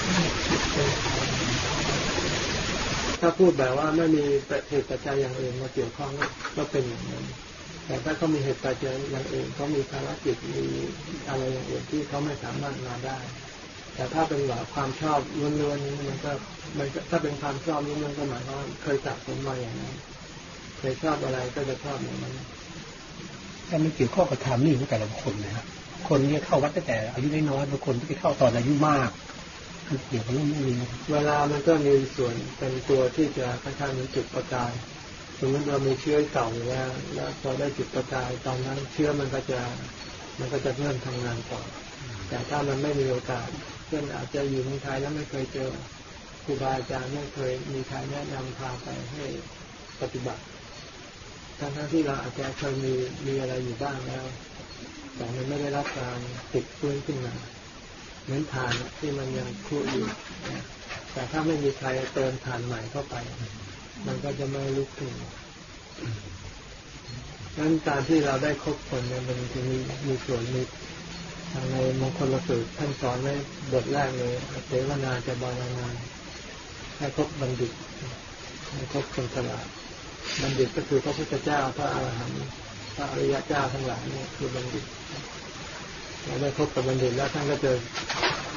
มาที่ที่ ถ้าพูดแบบว่าไม่มีเหตุปัจจัยอย่างอื่นมาเกี่ยวข้องก็เป็นอย่างนั้น แต่ถ้าเขามีเหตุปัจจัยอย่างอื่นเขามีภารกิจมีอะไรอย่างอื่นที่เขาไม่สามารถมาได้ แต่ถ้าเป็นแบบความชอบล้วนๆนี้มันก็มันถ้าเป็นความชอบนี้มันก็หมายความว่าเคยสะสมมาอย่างนั้นเคยชอบอะไรก็จะชอบอย่างนั้นแต่มันเกี่ยวข้องกับไทามมิ่ของแต่ละคนนะครับคนเนี่ยเข้าวัดตั้งแต่อายุน้อยบางคนก็ไปเข้าตอนอายุมาก เวลามันก็มีส่วนเป็นตัวที่จะค่อนข้างมีจุดประกายสมมติเรามีเชื้อเก่าอยู่แล้ว แล้วพอได้จุดประกายตอนนั้นเชื้อมันก็จะมันก็จะเริ่มทำงานต่อ แต่ถ้ามันไม่มีโอกาสเช่นอาจจะอยู่ในไทยแล้วไม่เคยเจอครูบาอาจารย์ไม่เคยมีใครแนะนำพาไปให้ปฏิบัติ ทั้งทั้งที่เราอาจจะเคยมีมีอะไรอยู่บ้างแล้ว แต่มันไม่ได้รับการติดฟื้นขึ้นมา เหมือนฐานที่มันยังคุอยู่ แต่ถ้าไม่มีใครเติมฐานใหม่เข้าไป มันก็จะไม่ลุกขึ้นนั้นการที่เราได้คบคนเนี่ยมันจะมีมีส่วนมีทางในมงคลสูตรท่านสอนไว้บทแรกเลยเสวนาจะบาลนาให้คบบัณฑิตให้คบคนฉลาดบัณฑิตก็คือพระพุทธเจ้าพระอรหันต์พระอริยเจ้าทั้งหลายเนี่ยคือบัณฑิต ได้คบกับบัณฑิตแล้วท่านก็จะ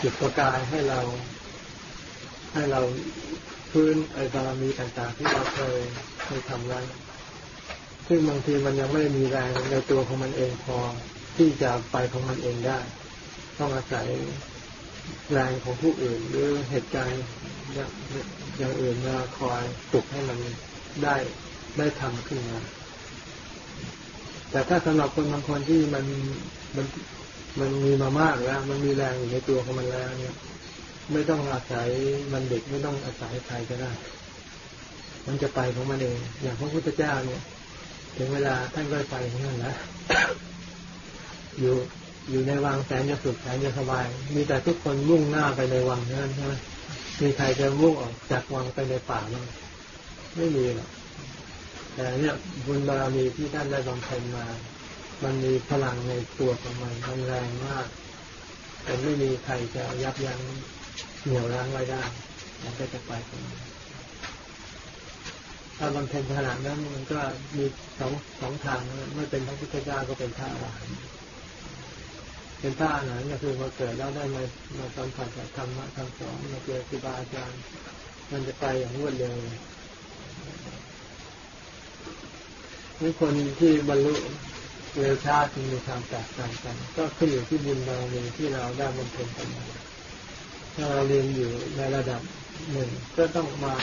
จุดประกายให้เรา ให้เราพื้นไอ้บารมีต่างๆ ที่เราเคยเคยทำไว้ซึ่งบางทีมันยังไม่มีแรงในตัวของมันเองพอที่จะไปของมันเองได้ ต้องอาศัยแรงของผู้อื่นหรือเหตุการณ์อย่างอื่นมาคอยปลุกให้มันได้ได้ทำขึ้นมาแต่ถ้าสำหรับคนบางคนที่มันมัน มันมีมามากแล้ว มันมีแรงอยู่ในตัวของมันแล้ว เนี่ย ไม่ต้องอาศัยมันเด็กไม่ต้องอาศัยใครก็ได้ มันจะไปของมันเอง อย่างพระพุทธเจ้าเนี่ย ถึงเวลาท่านก็ไปของท่านแล้วอยู่อยู่ในวังแสนจะสุขแสนจะสบาย มีแต่ทุกคนมุ่งหน้าไปในวังนั้นใช่ไหมมีใครจะมุ่งออกจากวังไปในป่าบ้างไม่มีหรอกแต่เนี่ยบุญบารมีที่ท่านได้บำเพ็ญมา มันมีพลังในตัวของมันมันแรงมากแต่ไม่มีใครจะยับยั้งเหนี่ยวรั้งไว้ได้มันก็จะไปของมันถ้าบำเพ็ญขนาดนั้นมันก็มีสองสองทางไม่เป็นพระพุทธเจ้าก็เป็นพระอรหันต์เป็นพระอรหันต์ก็คือมาเกิดแล้วได้มามาสัมผัสกับธรรมะคำสอนมาเจอครูบาอาจารย์มันจะไปอย่างรวดเร็วนี่คนที่บรรลุ เร็วช้าจึงมีความแตกต่างกัน ก็ขึ้นอยู่ที่บุญบารมีที่เราได้บำเพ็ญกันมาถ้าเราเรียนอยู่ในระดับหนึ่งก็ต้องมา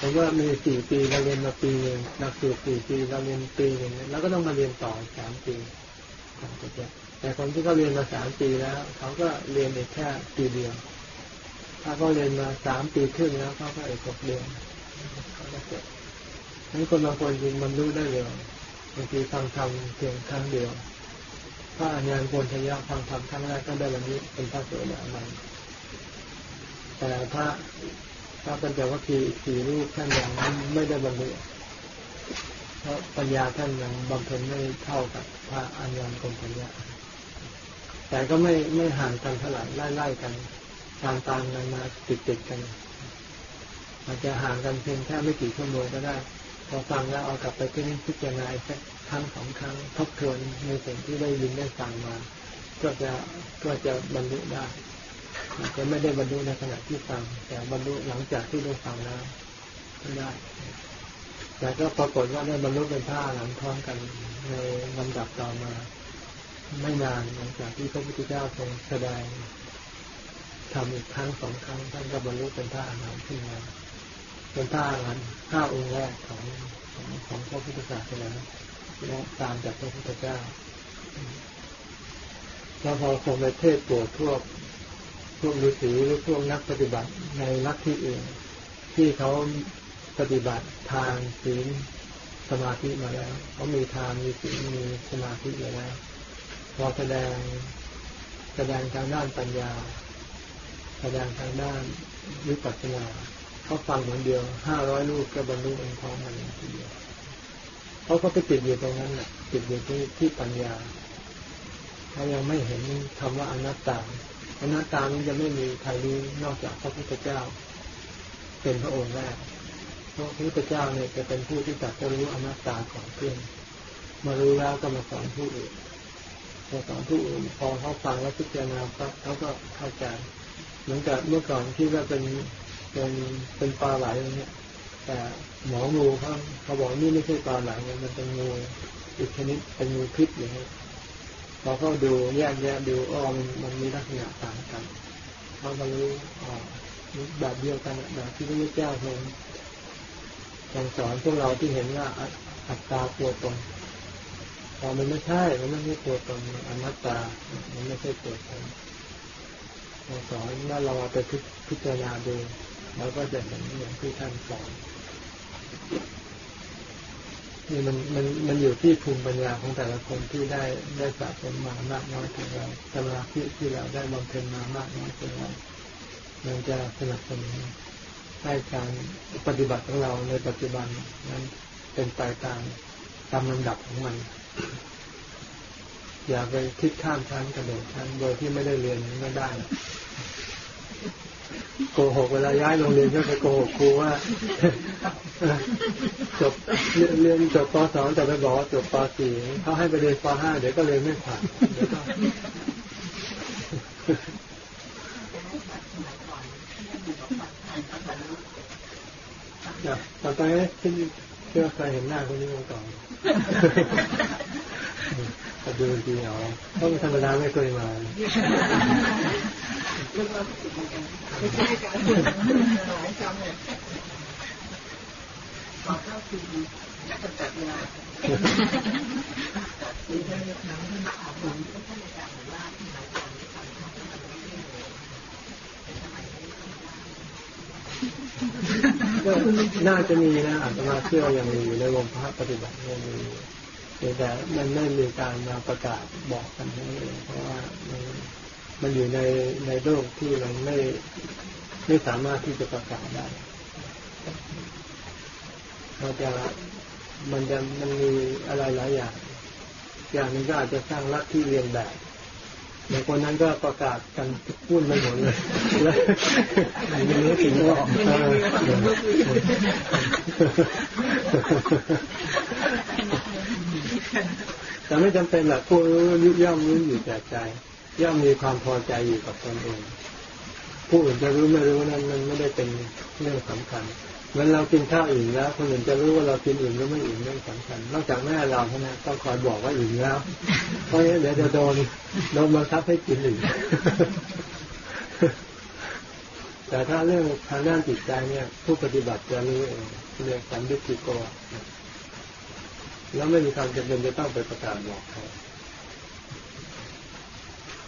ผมว่ามีสี่ปีเราเรียนมาปีหนึ่งหลักสูตรสี่ปีเราเรียนปีหนึ่งแล้วก็ต้องมาเรียนต่อสามปีแต่คนที่เขาเรียนมาสามปีแล้วเขาก็เรียนแค่ปีเดียว ถ้าเขาเรียนมาสามปีครึ่งแล้วเขาก็เอกหกเดือนเขาก็จบนั้นคนบางคนจริงมันรู้ได้เร็ว บางทีฟังธรรมเพียงครั้งเดียวถ้าญาณโกนทยะฟังธรรมครั้งแรกก็ได้บรรลุเป็นพระโสดาบันแต่พระพระปัญจวัคคีย์สี่รูปท่านยังไม่ได้บรรลุเพราะปัญญาท่านยังบำเพ็ญไม่เท่ากับพระอัญญาณโกนทยะแต่ก็ไม่ไม่ห่างกันเท่าไหร่ไล่ๆกันตามตามกันมาติดติดๆกัน อาจจะห่างกันเพียงแค่ไม่กี่ชั่วโมงก็ได้ พอฟังแล้วเอากลับไปที่นี่พิจารณาอีกสักครั้งสองครั้งทบทวนในสิ่งที่ได้ยินได้ฟังมา ก็จะก็จะบรรลุได้อาจจะไม่ได้บรรลุในขณะที่ฟัง แต่บรรลุหลังจากที่ได้ฟังแล้วก็ได้ แต่ก็ปรากฏว่าได้บรรลุเป็นพระอรหันต์พร้อมกันในลำดับต่อมา ไม่นานหลังจากที่พระพุทธเจ้าทรงแสดงทำอีกครั้งสองครั้งท่านก็บรรลุเป็นพระอรหันต์ขึ้นมา เป็นพระอรหันต์ห้าองค์แรกของของของพระพุทธศาสนาและตามจากพระพุทธเจ้าแล้วพอทรงไปเทศโปรดพวกพวกฤาษีหรือพวกนักปฏิบัติในลัทธิอื่นที่เขาปฏิบัติทางศีลสมาธิมาแล้วเขามีทานมีศีลมีสมาธิมาแล้ว พอแสดงแสดงทางด้านปัญญา แสดงทางด้านวิปัสสนา เขาฟังเหมือนเดียวห้าร้อยลูกก็บรรลุเองพร้อมกันทีเดียวเขาก็ไปติดอยู่ตรงนั้นแหละติดอยู่ที่ที่ปัญญาเขายังไม่เห็นคำว่าอนัตตาอนัตตานี้จะไม่มีใครรู้นอกจากพระพุทธเจ้า เป็นพระองค์แรกพระพุทธเจ้าเนี่ยจะเป็นผู้ที่จัดจะรู้อนัตตาของเพื่อนมารู้แล้วก็มาสอนผู้อื่นพอสอนผู้อื่นพอเขาฟังแล้วพิจารณาปั๊บเขาก็เข้าใจเหมือนกับเมื่อก่อนที่ว่าเป็น เป็นเป็นปลาไหลอย่างเงี้ย แต่หมองูเขาเขาบอกนี่ไม่ใช่ปลาไหลมันเป็นงูอีกชนิดเป็นงูพิษอย่างเงี้ยพอเขาดูแยกแยะดูอ้อมันมันมีลักษณะต่างกันเขาบรรลุอ่าแบบเดียวกันแบบที่พระพุทธเจ้าทรงทรงสอนพวกเราที่เห็นว่าอัตตาตัวตนพอมันไม่ใช่ มันไม่ใช่ตัวตนมันอนัตตา มันไม่ใช่ตัวตนเราสอนว่าเราเอาไปพิจารณาดู เราก็จะเห็นอย่างที่ท่านสอนนี่มันมันมันอยู่ที่ภูมิปัญญาของแต่ละคนที่ได้ได้สะสมมามากน้อยเท่าไรสมาธิที่เราได้บำเพ็ญมามากน้อยเท่าไรมันจะสนับสนุนให้การปฏิบัติของเราในปัจจุบันนั้นเป็นไปตามตามลำดับของมัน อย่าไปคิดข้ามชั้นกระโดดชั้นโดยที่ไม่ได้เรียนไม่ได้ โกหกเวลาย้ายโรงเรียนก็ไปโกหกครูว่าจบเรียนจบปสองแต่ไปบอกว่าจบปสี่เขาให้ไปเรียนปห้าเดี๋ยวก็เรียนไม่ผ่านเดี๋ยวก็อย่าต่อไปที่เชื่อเคยเห็นหน้าคนนี้มาก่อน แต่ดูทีเอาเพราะธรรมดาไม่เคยมาไม่ใช่การหลายคำเนี่ยขอเข้าคือนักจัดเวลามีท่านยกน้ำท่านถามว่าท่านอาจารย์บอกว่าที่หมายควที่ทำให้ท่านไม่ได้น่าจะมีนะอาตมาเชื่อยังมีอยู่ในวงพระปฏิบัติยังมี แต่มันไม่มีการมาประกาศบอกกันนั่นเองเพราะว่ามันมันอยู่ในในโลกที่มันไม่ไม่สามารถที่จะประกาศได้เราจะมันจะมันมีอะไรหลายอย่าง อย่างนึงก็อาจจะสร้างรัฐที่เรียนแบบในคนนั้นก็ประกาศกันพูดไม่หมดเลยแล้วไม่รู้ถึงว่า แต่ไม่จำเป็นหรอกผู้รู้ย่อมรู้อยู่แต่ใจ ย่อมมีความพอใจอยู่กับตนเอง ผู้อื่นจะรู้ไม่รู้นั้นมันไม่ได้เป็นเรื่องสำคัญเหมือนเรากินข้าวอิ่มแล้วคนอื่นจะรู้ว่าเรากินอิ่มหรือไม่อิ่มเรื่องสำคัญนอกจากแม่เราเท่านั้นต้องคอยบอกว่าอิ่มแล้ว เพราะงั้นเดี๋ยวจะโดนโดนบังคับให้กินอีกแต่ถ้าเรื่องทางด้านจิตใจเนี่ย ผู้ปฏิบัติจะรู้เองเรียกสัมฤทธิโก แล้วไม่มีความจำเป็นจะต้องไปประกาศบอกใคร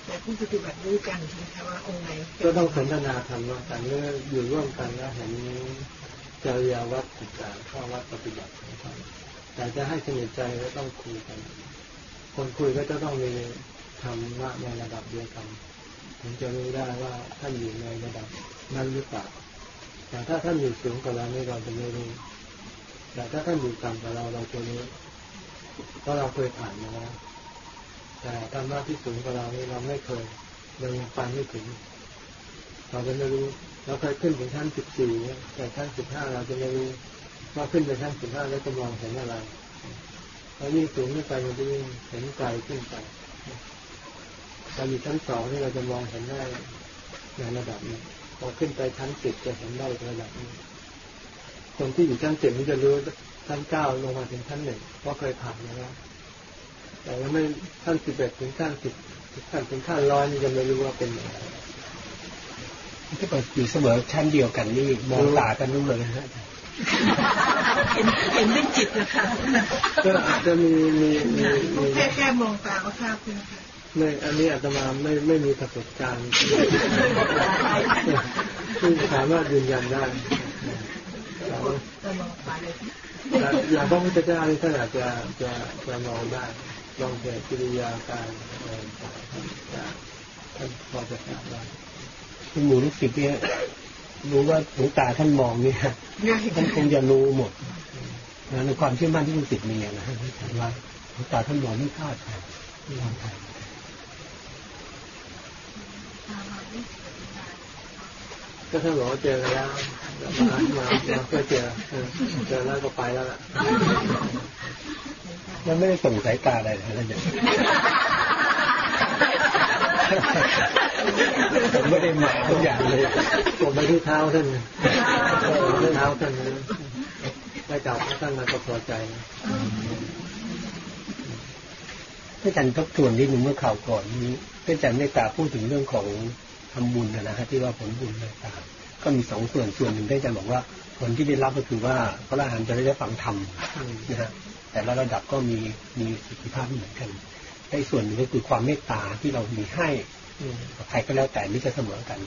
แต่ผู้ปฏิบัติรู้กันใช่ไหมคะว่าองค์ไหนก็ต้องสนทนาธรรมะกันเมื่ออยู่ร่วมกันแล้วเห็นจริยาวัดต่างๆข้อวัดปฏิบัติของท่านแต่จะให้สนิทใจก็ต้องคุยกัน คนคุยก็จะต้องมีธรรมะในระดับเดียวกันถึงจะรู้ได้ว่าท่านอยู่ในระดับนั้นหรือเปล่าแต่ถ้าท่านอยู่สูงกว่าเราไม่เราจะไม่รู้ แต่ถ้าท่านอยู่ต่ำกว่าเราเราจะรู้เพราะเราเคยผ่านมาแล้วแต่ธรรมะที่สูงกว่าเรานี่เราไม่เคยเรายังไปไม่ถึง เราจะไม่รู้เราเคยขึ้นถึงชั้นสิบสี่แต่ชั้นสิบห้าเราจะไม่รู้ว่าขึ้นไปชั้นสิบห้าแล้วจะมองเห็นอะไรเรายิ่งสูงขึ้นไปมันจะยิ่งเห็นไกลขึ้นไปตอนอยู่ชั้นสองนี่เราจะมองเห็นได้ในระดับนี้พอขึ้นไปชั้นสิบจะเห็นได้ระดับนี้ คนที่อยู่ชั้นสิบนี่จะรู้ชั้นเก้าลงมาถึงชั้นหนึ่งเพราะเคยผ่านมาแล้วแต่ยังไม่ขั้นสิบเอ็ดถึงขั้นสิบขั้นถึงขั้นร้อยนี่ยังไม่รู้ว่าเป็นอย่างไรถ้าเกิดอยู่เสมอชั้นเดียวกันนี่มองตากันรู้เลยนะฮะเห็นเห็นด้วยจิตนะคะก็อาจจะมีมีมีมีแค่แค่มองตาก็ทราบเลยค่ะไม่อันนี้อาตมาไม่ไม่มีประสบการณ์ที่สามารถยืนยันได้จะม องตาเลยแต่อย่างพระพุทธเจ้านี่ท่านอาจจะจะจะมองได้ลองเห็นกิริยาการอะไรต่างๆท่านพอจะทราบได้คุณหมูลูกศิษย์เนี่ยรู้ว่าหลวงตาท่านมองเนี่ยท่านคงจะรู้หมดนะในความเชื่อมั่นที่ลูกศิษย์มีนะว่าหลวงตาท่านมองไม่พลาดใครไม่พลาดใคร ก็ท่านบอกว่าเจอแล้วมามามาเพื่อเจอเจอแล้วก็ไปแล้วล่ะมันไม่ได้ส่งสายตาอะไรเลยนะเนี่ยผมไม่ได้มาทุกอย่างเลย ผมไปที่เท้าท่านที่เท้าท่านนะได้กล่าวท่านมาก็พอใจนะท่านอาจารย์ทบทวนนิดหนึ่งเมื่อข่าวก่อนนี้ท่านอาจารย์เมตตาพูดถึงเรื่องของ ทำบุญนะฮะที่ว่าผลบุญต่างๆก็มีสองส่วนส่วนหนึ่งได้จะบอกว่าผลที่ได้รับก็คือว่าพระอรหันต์จะได้ฟังธรรมนะฮะแต่ละระดับก็มีมีสิทธิภาพไม่เหมือนกันในส่วนหนึ่งก็คือความเมตตาที่เรามีให้ใครก็แล้วแต่ไม่จะเสมอกัน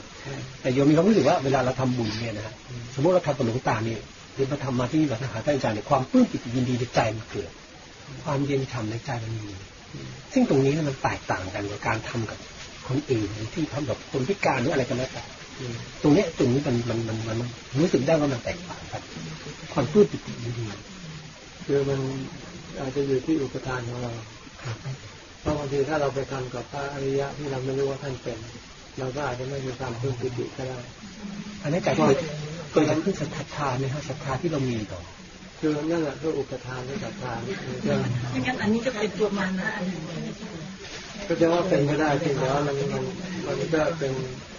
แต่โยมมีความรู้สึกว่าเวลาเราทำบุญเนี่ยนะฮะสมมติเราทำกับหลวงตาเนี่ยหรือมาทำมาที่นี่เราหาท่านอาจารย์เนี่ยความปลื้มปิติยินดีในใจมันเกิด ความเย็นฉ่ำในใจมันมีซึ่งตรงนี้มันแตกต่างกันกับการทำกับ คนอื่นหรือที่ทำกับคนพิการหรืออะไรก็แล้วแต่อืมตรงเนี้ยตรงนี้มันมันมันมันมันรู้สึกได้ว่ามันแตกต่างกันความปลื้มปิติยินดีคือมันอาจจะอยู่ที่อุปทานของเราครับเพราะบางทีถ้าเราไปทำกับพระอริยะที่เราไม่รู้ว่าท่านเป็น เราก็อาจจะไม่มีความปลื้มปิติก็ได้อันนี้แต่เคยเคยทำขึ้นศรัทธาไหมฮะศรัทธาที่เรามีต่อคือนั่นแหละคืออุปทานที่ศรัทธานี่คือจะไม่งั้นอันนี้ก็เป็นตัวมานะอันหนึ่ง ก็จะว่าเป็นไม่ได้จริงแต่ว่ามันมันมันก็เป็น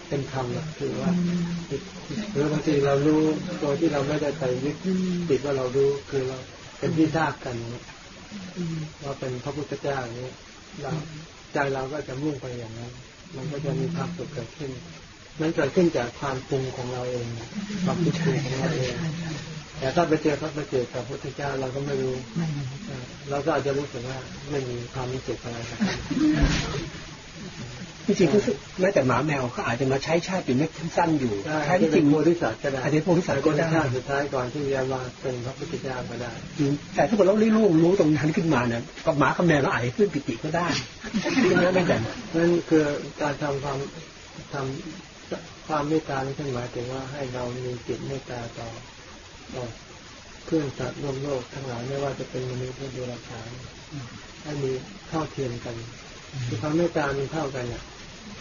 เป็นธรรมอะคือว่าหรือบางทีเรารู้ตัวที่เราไม่ได้ไปยึดติดว่าเรารู้คือเราเป็นที่ทราบกันว่าเป็นพระพุทธเจ้าอย่างนี้เราใจเราก็จะมุ่งไปอย่างนั้น มันก็จะมีความสุขเกิดขึ้นมันเกิดขึ้นจากความปรุงของเราเองความคิดปรุงของเราเอง แต่ถ้าไปเจอพระประเจกับพระพุทธเจ้าเราก็ไม่รู้เออเราก็อาจจะรู้สึกว่าไม่มีความรู้สึกอะไรกับท่านจริงๆก็คือแม้แต่หมาแมวเขาอาจจะมาใช้ชาติอยู่ไม่สั้นๆอยู่ใช่แท้ที่ที่จจริริงงโพธิสัตว์ก็ได้อาจจะเป็นโพธิสัตว์ก็ได้ชาติสุดท้ายก่อนที่จะมาเป็นพระพุทธเจ้าก็ได้แต่ถ้าเกิดเราเรียกรู้รู้ตรงนั้นขึ้นมาเนี่ยกับหมากับแมวเราอาจจะขึ้นปิติก็ได้ใช่ไหมแม่จันนั่นคือการทำความทำความเมตตานี่ท่านหมายถึงว่าให้เรามีจิตเมตตาต่อ เพื่อนสัตว์ร่วมโลกทั้งหลายไม่ว่าจะเป็นมนุษย์หรือเดรัจฉานให้มีเท่าเทียมกันคือความเมตตามีเท่ากันเนี่ย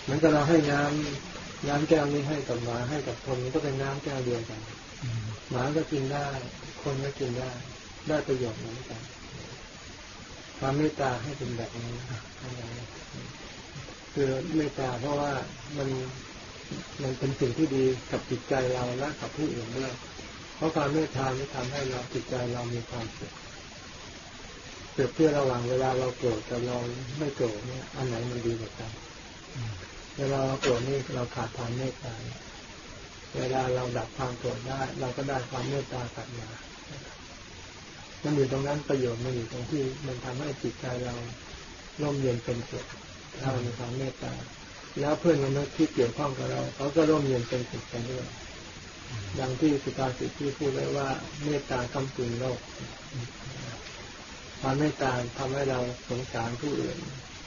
เหมือนกับเราให้น้ำน้ำแก้วนี้ให้กับหมาให้กับคนมันก็เป็นน้ำแก้วเดียวกันหมาก็กินได้ คนก็กินได้ ได้ประโยชน์เหมือนกันความเมตตาให้เป็นแบบนี้คือเมตตาเพราะว่ามันมันเป็นสิ่งที่ดีกับจิตใจเราและกับผู้อื่นด้วย ราะความเมตตานี่ทำให้เราจิตใจเรามีความสุขเปรียบเทียบระหว่างเวลาเราโกรธกับเราไม่โกรธเนี่ยอันไหนมันดีกว่ากันเวลาเราโกรธนี่เราขาดความเมตตาเวลาเราดับความโกรธได้ เราก็ได้ความเมตตากลับมามันอยู่ตรงนั้นประโยชน์มันอยู่ตรงที่มันทำให้จิตใจเราร่มเย็นเป็นสุขถ้าเรามีความเมตตา แล้วเพื่อนมนุษย์ที่เกี่ยวข้องกับเราเขาก็ร่มเย็นเป็นสุขกันด้วย ดังที่สุภาษิตที่พูดไว้ว่าเมตตากำจุนโลกความเมตตาทำให้เราสงสารผู้อื่น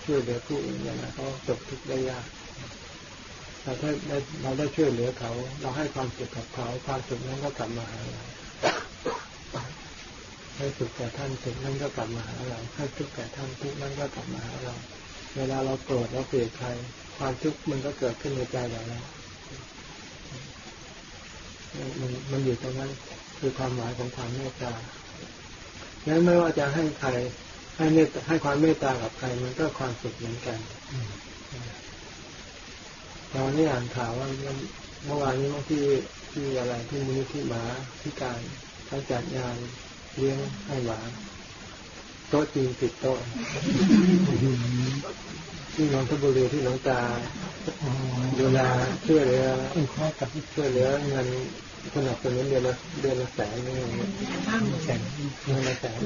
ช่วยเหลือผู้อื่นอย่างนั้นเขาจบทุกข์ได้ยากแต่ถ้าได้เราได้ช่วยเหลือเขา เราให้ความสุขกับเขา ความสุขนั้นก็กลับมาหาเราให้สุขแก่ท่านสุขนั้นก็กลับมาหาเราให้ทุกข์แก่ท่านทุกข์นั้นก็กลับมาหาเรา เวลาเราโกรธเราเกลียดใคร ความทุกข์มันก็เกิดขึ้นในใจเราแล้ว มันมันอยู่ตรงนั้นคือความหมายของความเมตตางั้นไม่ว่าจะให้ใครให้เมตให้ความเมตตากับใครมันก็ความสุขเหมือนกันตอนนี้อ่านข่าวว่าเมื่อวานนี้เมื่อที่ที่อะไรที่มูลนิธิหมาพิการเขาจัดงานเลี้ยงให้หมาโต๊ะจีนติดโต๊ะ ที่นนทบุรีที่หลวงตาดูแลช่วยเหลือต้องข้อกับช่วยเหลือเงินสนับสนุนเดือนละเดือนละแสนนี่บ้างแสงเดือนละแสน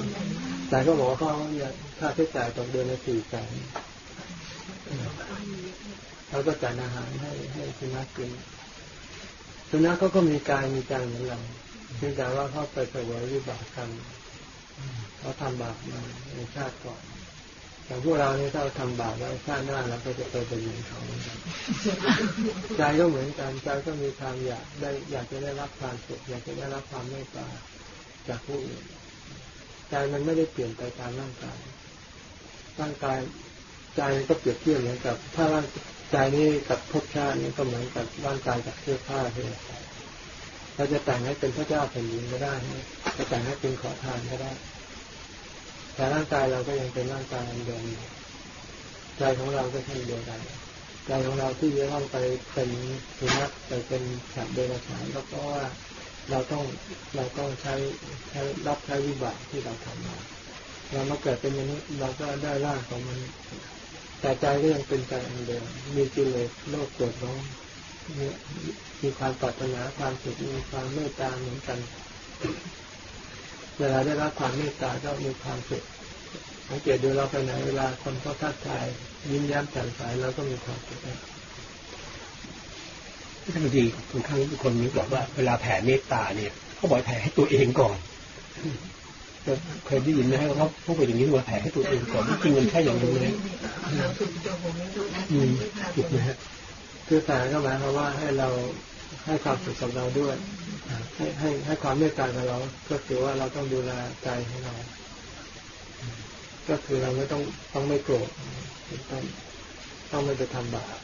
แต่ก็บอกว่าเขาเนี่ยค่าใช้จ่ายตกเดือนละสี่แสนเขาก็จัดอาหารให้ให้สุนัขกินสุนัขเขาก็มีกายมีใจเหมือนเราเพียงแต่ว่าเขาไปเสวยวิบากกรรมเขาทำบาปมาในชาติก่อน แต่พวกเราเนี่ยถ้าเราทำบาปแล้วชาติหน้าเราก็จะไปไปยิงเขาเหมือนกันใจก็เหมือนกันใจก็มีความอยากได้อยากจะได้รับความสุขอยากจะได้รับความเมตตาจากผู้อื่นใจมันไม่ได้เปลี่ยนไปตามร่างกาย ร่างกายใจก็เปรียบเทียบเหมือนกับ ถ้าร่างใจนี้กับภพชาตินี้ก็เหมือนกับร่างกายกับเสื้อผ้าที่เราใส่เราจะแต่งให้เป็นพระเจ้าแผ่นดินก็ได้จะแต่งให้เป็นขอทานก็ได้ แต่ร่างกายเราก็ยังเป็นร่างกายอันเดิมใจของเราก็เช่นเดียวกันใจของเราที่จะต้องไปเป็นสุนัขไปเป็นสัตว์เดรัจฉานก็เพราะว่าเราต้องเราต้องใช้ใช้รับใช้วิบากที่เราทำมาเรามาเกิดเป็นมนุษย์เราก็ได้ร่างของมันแต่ใจก็ยังเป็นใจอันเดิมมีกิเลสโลภโกรธร้อนมีมีความปรารถนาความสุขมีความเมตตาเหมือนกัน เวลาได้รับความเมตตาก็มีความสุขสังเกตดูเราไปไหนเวลาคนเขาทักทายยิ้มแย้มแจ่มใสเราก็มีความสุขที่บางทีบางครั้งคนนี้บอกว่าเวลาแผ่เมตตาเนี่ยเขาบอกให้แผ่ให้ตัวเองก่อนเคยได้ยินไหมครับเขาพูดไปอย่างนี้ว่าแผ่ให้ตัวเองก่อนจริงมันแค่อย่างนั้นเลยเราถูกจะผมไม่รู้นะอืมไม่พาถูกไหมฮะคือแต่ก็หมายความว่าให้เรา ให้ความสุขกับเราด้วย ให้ให้ให้ความเมตตากับเรา ก็คือว่าเราต้องดูแลใจของเรา ก็คือเราไม่ต้องต้องไม่โกรธต้องต้องไม่ไปทำบาป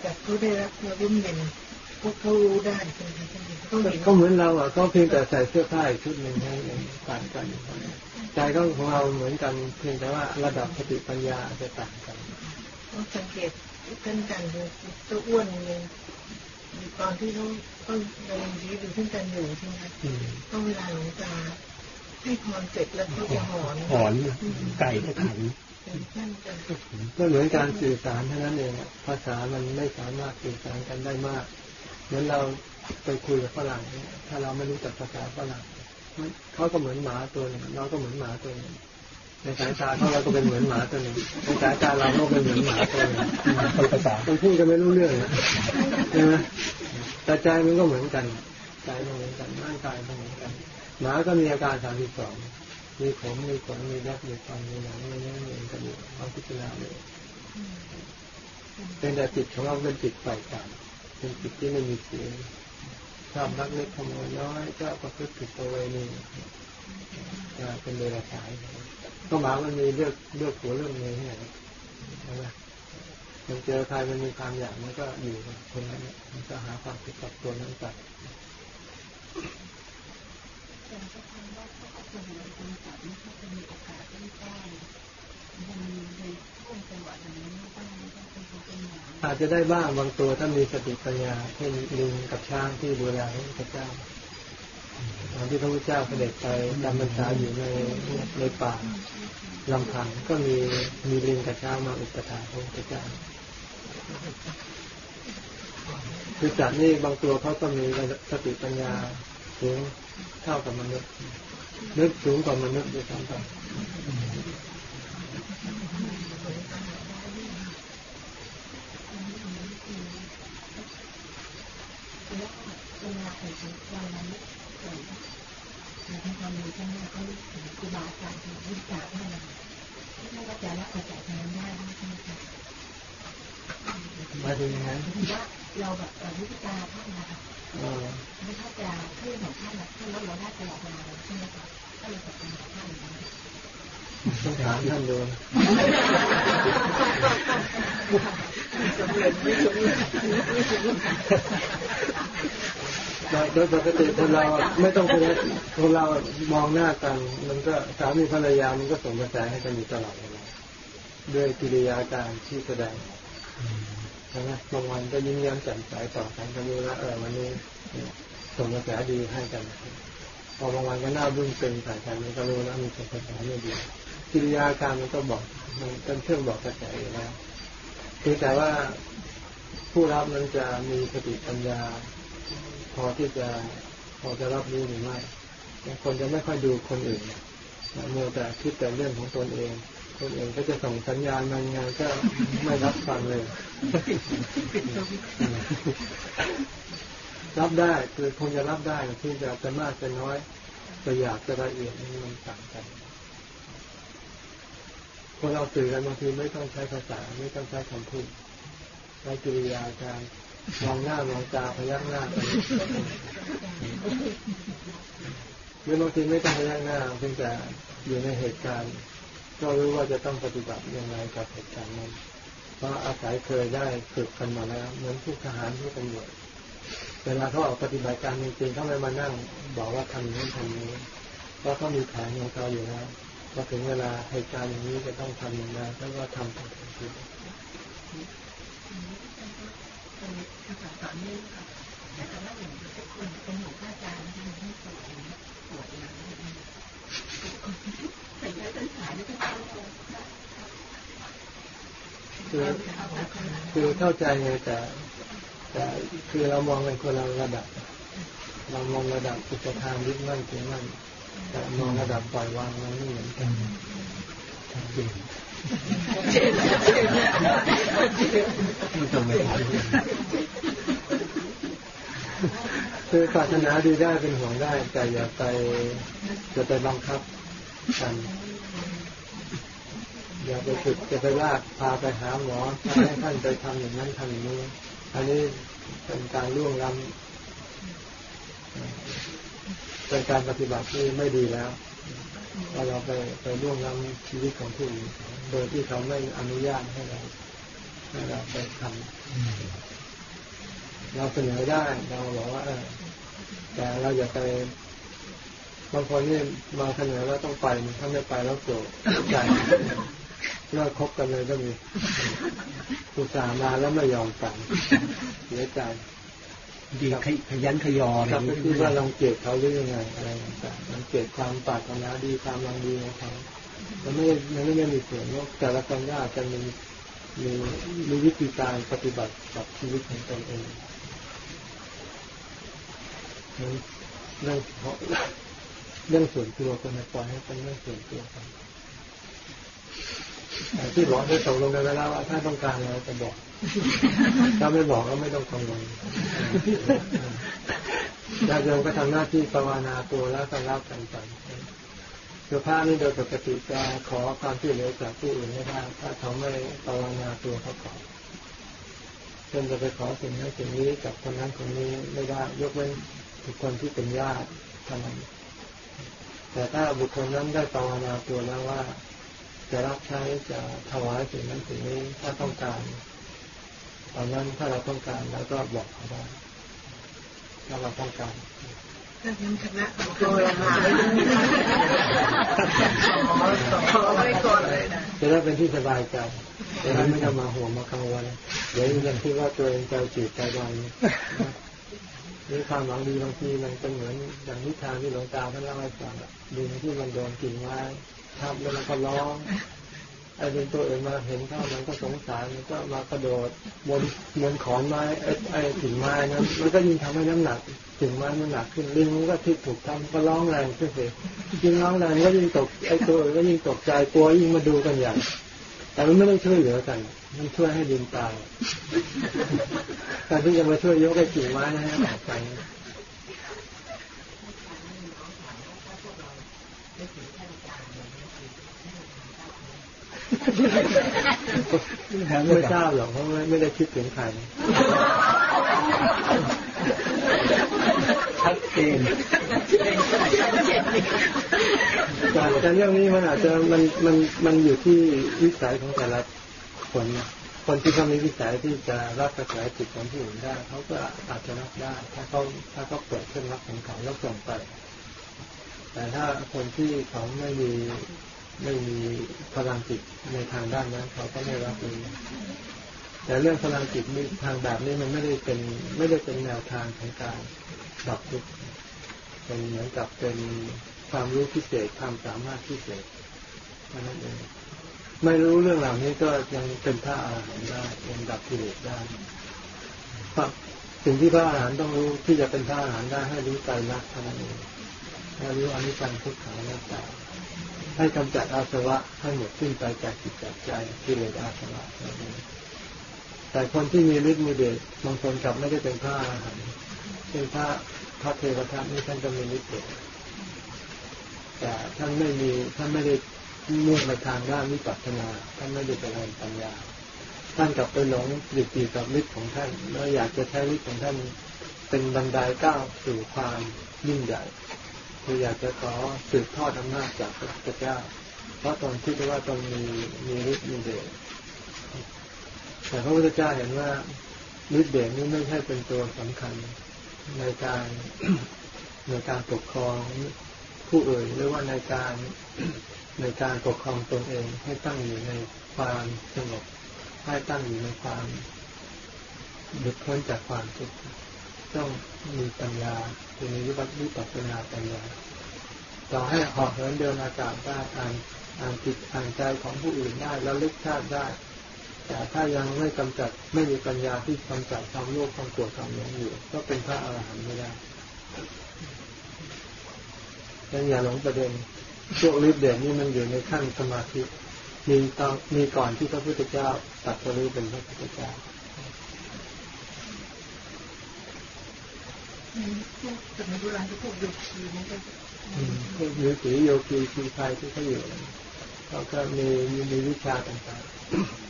แต่เขาได้รับความร่มเย็นพวกเขารู้ได้ใช่ไหมคะต้องเห็นก็เหมือนเราอะก็เพียงแต่ใส่เสื้อผ้าอีกชุดหนึ่งให้เองต่างกันใจก็ของเราเหมือนกันเพียงแต่ว่าระดับสติปัญญาจะต่างกันต้องสังเกต ท่านกันดูตัวอ้วนเลยตอนที่เขาต้องเดินยืดดูท่านกันอยู่ใช่ไหมคะอืมต้องเวลาหลวงตาให้พรเสร็จแล้วเขาจะหอนหอนไก่ก็ขันท่านจะก็เหมือนการสื่อสารเท่านั้นเองอะภาษามันไม่สามารถสื่อสารกันได้มากเหมือนเราไปคุยกับฝรั่งเนี่ยถ้าเราไม่รู้จักภาษาฝรั่งมันเขาก็เหมือนหมาตัวหนึ่งเราก็เหมือนหมาตัวหนึ่ง ในสายตาเขาเราก็เป็นเหมือนหมาตัวหนึ่งในสายตาเราก็เป็นเหมือนหมาตัวหนึ่งคนภาษามันพูดกันไม่รู้เรื่องนะใช่ไหมแต่ใจมันก็เหมือนกันใจมันเหมือนกันร่างกายมันเหมือนกัน หมาก็มีอาการสามสิบสองมีผมมีขนมีแรบมีฟันมีหนังมีเนื้อมีกระดูกเอาพิจารณาเลยเป็นแต่จิตของเราเป็นจิตฝ่ายต่ำเป็นจิตที่ไม่มีเสียงชอบรักเล็กขโมยน้อยก็ประพฤติผิดประเวณีจะเป็นเดรัจฉาน ก็หมามันมีเลือกเลือกหัวเลือกเมียให้ไหนใช่ไหมมันเจอใครมันมีความอยากมันก็อยู่คนนั้นมันก็หาความสุขกับตัวนั้นไปอาจจะได้บ้างบางตัวถ้ามีสติปัญญาเช่นลิงกับช้างที่ดูแลพระเจ้า ตอนที่พระพุทธเจ้าเสด็จไปจำพรรษาอยู่ในในป่าลำพังก็มีมีลิงกับช้ามาอุปถัมภ์พระพุทธเจ้าคือจัดนี่บางตัวเขาก็มีสติปัญญาสูงเท่ากับมนุษย์นึกสูงกว่ามนุษย์ด้วยซ้ำไป มาถึงยังไงเราแบบวิจารณ์ท่านนะคะไม่เข้าใจคลื่อนของท่านนะท่านลดเราได้ตลอดเวลาใช่ไหมคะก็เลยจัดการท่านอย่างนี้ต้องถามท่านดูสำเร็จไม่สำเร็จไม่สำเร็จ โดยปกติคนเราไม่ต้องคนคนเรามองหน้ากัน มันก็สามีภรรยามันก็ส่งกระแสให้กันอยู่ตลอดเวลาด้วยกิริยาการที่แสดงใช่ไหมบางวันก็ยิ้มแย้มแจ่มใสต่อกันก็รู้แล้วเออวันนี้ส่งกระแสดีให้กันพอบางวันก็หน้าบึ้งตึงใส่กันมันก็รู้แล้วมีส่งกระแสไม่ดีกิริยาการมันก็บอกมันเป็นเครื่องบอกกระแสอยู่แล้วเพียงแต่ว่าผู้รับมันจะมีสติปัญญา พอที่จะพอจะรับรู้หรือไม่บางคนจะไม่ค่อยดูคนอื่นนะมัวแต่คิดแต่เรื่องของตนเอง คนอื่นก็จะส่งสัญญาณมาไงก็ไม่รับฟังเลย รับได้คือคงจะรับได้ที่จะจะมากจะน้อยจะอยากจะละเอียดนี่มันต่างกันคนเราสื่อกันบางทีไม่ต้องใช้ภาษาไม่ต้องใช้คำพูดใช้กิริยาการ มองหน้ามองตาพยักหน้าหรือบางทีไม่ต้องพยักหน้าเพียงแต่อยู่ในเหตุการณ์ ก็รู้ว่าจะต้องปฏิบัติอยังไงกับเหตุการณ์นั้นเพราะอาศัยเคยได้ฝึกกันมาแล้วเหมือนผู้ทหารผู้ตำรวจเวลาเขาออกปฏิบัติการจริงๆเขาไม่มานั่ง บอกว่าทำนี้ทำนี้เพราะเขามีแผนของเขาอยู่แล้วพอถึงเวลาเหตุการณ์อย่างนี้จะต้องทำอย่างไรแล้วก็ทำตามที่าษาต่อเนื่อง ค่ะแต่แต่ว่าอย่างทุกคนเป็นหมู่พระอาจารย์นะคะมันไม่ปวดปวดหลังใส่ยาต้นขาไม่ต้องเข้าคือคือเข้าใจไงแต่แต่คือเรามองเป็นคนละระดับ เรามองระดับอุปทานยึดมั่นถือมั่นแต่มองระดับปล่อยวางมันไม่เหมือนกันจริงไม่ต้องไปถาม คือปรารถนาดีได้เป็นห่วงได้ แต่อย่าไปจะไปบังคับกันอย่าไปฝึกจะไปลากพาไปหาหมอให้ท่านไปทำอย่างนั้นทำอย่างนี้ อันนี้เป็นการล่วงล้ำเป็นการปฏิบัติที่ไม่ดีแล้วว่าเราไปไปล่วงล้ำชีวิตของผู้อื่นโดยที่เขาไม่อนุญาตให้เราให้เราไปทำเราเสนอได้เราบอกว่าเออ แต่เราอย่าไปบางคนนี่มาเสนอแล้วต้องไปถ้าไม่ไปแล้วโกรธใจเลิกคบกันเลยก็มีอุตส่าห์มาแล้วไม่ยอมกันเสียใจดีขยันขยออะไรกลับไปนี้คิดว่าเราเกลียดเขาหรือยังไงอะไรต่างๆมันเกลียดความปรารถนาดีความรังดีของเขามันไม่มันไม่ได้มีส่วนว่าแต่ละคนก็อาจจะมีมีมีวิธีการปฏิบัติกับชีวิตของตนเอง เรื่องเพราะเรื่องส่วนตัวคนปล่อยให้เป็นเรื่องส่วนตัวกันแต่ที่บอกได้ตกลงกันไว้แล้วว่าถ้าต้องการอะไรจะบอก ถ้าไม่บอกก็ไม่ต้องกังวลญาติโยมก็ทำหน้าที่ภาวนาตัวแล้วก็รับกันไปคือพระนี่โดยปกติจะขอความช่วยเหลือจากผู้อื่นไม่ได้ถ้าเขาไม่ภาวนาตัวเขาก่อนเช่นจะไปขอสิ่งนั้นสิ่งนี้กับคนนั้นคนนี้ไม่ได้ยกเว้น บุคคลที่เป็นญาติเท่านั้นแต่ถ้าบุคคลนั้นได้ภาวนาตัวแล้วว่า จะรับใช้จะถวายสิ่งนั้นสิ่งนี้ถ้าต้องการตอนนั้นถ้าเราต้องการเราก็บอกเขาได้ถ้าเราต้องการถ้าเห็นคณะของเรามาขอไว้ก่อนเลยนะจะได้เป็นที่สบายใจจะได้ไม่ต้องมาห่วงมากังวลเดี๋ยวยังคิดว่าตัวเองใจจืดใจดำ นี่ความหวังดีบางทีมันเป็นเหมือนอย่างนิทานที่หลวงตาท่านเล่าให้ฟังดินที่มันโดนกิ่งไม้ทับแล้วมันก็ร้องไอ้เป็นตัวเองมาเห็นเข้ามันก็สงสารมันก็มากระโดดบนบนขอนไม้ไอ้ไอ้กิ่งไม้นั้นมันก็ยิ่งทำให้น้ำหนักกิ่งไม้มันหนักขึ้นลิงมันก็ที่ถูกทำก็ร้องแรงขึ้นสิยิ่งร้องแรงก็ยิ่งตกไอ้ตัวเองก็ยิ่งตกใจกลัวยิ่งมาดูกันใหญ่ แต่มันไม่ต้องช่วยเหลือกัน มันช่วยให้ดินตายการที่จะมาช่วยยกไอ้กิ่งไม้ให้ออกไปไม่ทราบหรอกเพราะไม่ได้คิดถึงใคร ชัดเจนแต่เรื่องนี้มันอาจจะมันมันมันอยู่ที่วิสัยของแต่ละคนนะคนที่เขามีวิสัยที่จะรับกระแสจิตของผู้อื่นได้เขาก็อาจจะรับได้ ถ้าเขาถ้าเขาเปิดเครื่องรับของเขาแล้วส่งไป แต่ถ้าคนที่เขาไม่มีไม่มีพลังจิตในทางด้านนั้นเขาก็ไม่รับเลยแต่เรื่องพลังจิตทางแบบนี้มันไม่ได้เป็นไม่ได้เป็นแนวทางของการ ดับทุกข์เป็นเหมือนกับเป็นความรู้พิเศษความสามารถพิเศษเท่านั้นเองไม่รู้เรื่องเหล่านี้ก็ยังเป็นพระอาหารหันต์ได้ยังดับกิเลสได้ครับสิ่งที่พระอาหารหันต์ต้องรู้ที่จะเป็นพระอาหารหันต์ได้ให้รู้ใจรักเท่านั้นเองให้รู้อนิจจังทุกขังนัตตาให้กำจัดอาสวะให้หมดสิ้นไปจากจิตจากใจกิเลสอาสวะแต่คนที่มีฤทธิ์มีเดชบางคนกลับไม่ได้เป็นพระอาหารหันต์เป็นพระ พระเทวทัตนี่ท่านก็มีฤทธิ์เดชแต่ท่านไม่มีท่านไม่ได้มุ่งไปทางด้านวิปัสสนาท่านไม่ได้เจริญปัญญา ท่านกลับไปหลงติดติดกับฤทธิ์ของท่านแล้วอยากจะใช้ฤทธิ์ของท่านเป็นบันไดก้าวสู่ความยิ่งใหญ่คืออยากจะขอสืบทอดอำนาจจากพระพุทธเจ้า เพราะตอนคิดว่าตรงมีมีฤทธิ์มีเดชแต่พระพุทธเจ้าเห็นว่าฤทธิ์เดชนี้ไม่ใช่เป็นตัวสำคัญ ในการในการปกครองผู้อื่นหรือว่าในการในการปกครองตนเองให้ตั้งอยู่ในความสงบให้ตั้งอยู่ในความหลุดพ้นจากความทุกข์ต้องมีปัญญาคือมีวิปัสวิปัสสนาปัญญาต่อให้หอกเหินเดินอากาศได้อ่านอ่านจิตอ่านใจของผู้อื่นได้แล้วลึกชาติได้ แต่ถ้ายังไม่กำจัดไม่มีปัญญาที่กำจัดความโลภความโกรธความหลงอยู่ ก็เป็นพระอรหันต์ไม่ได้ยังอย่าหลงประเด็นพวกฤทธิ์เดชนี่มันอยู่ในขั้นสมาธิมีตอนมีก่อนที่พระพุทธเจ้าตัดสรู้เป็นพระพุทธเจ้าพวกสมัยโบราณก็พวกโยคีนั่นก็อืมพวกฤาษีโยคีชีพายที่เขาอยู่เขาก็มีมีมีวิชาต่างๆ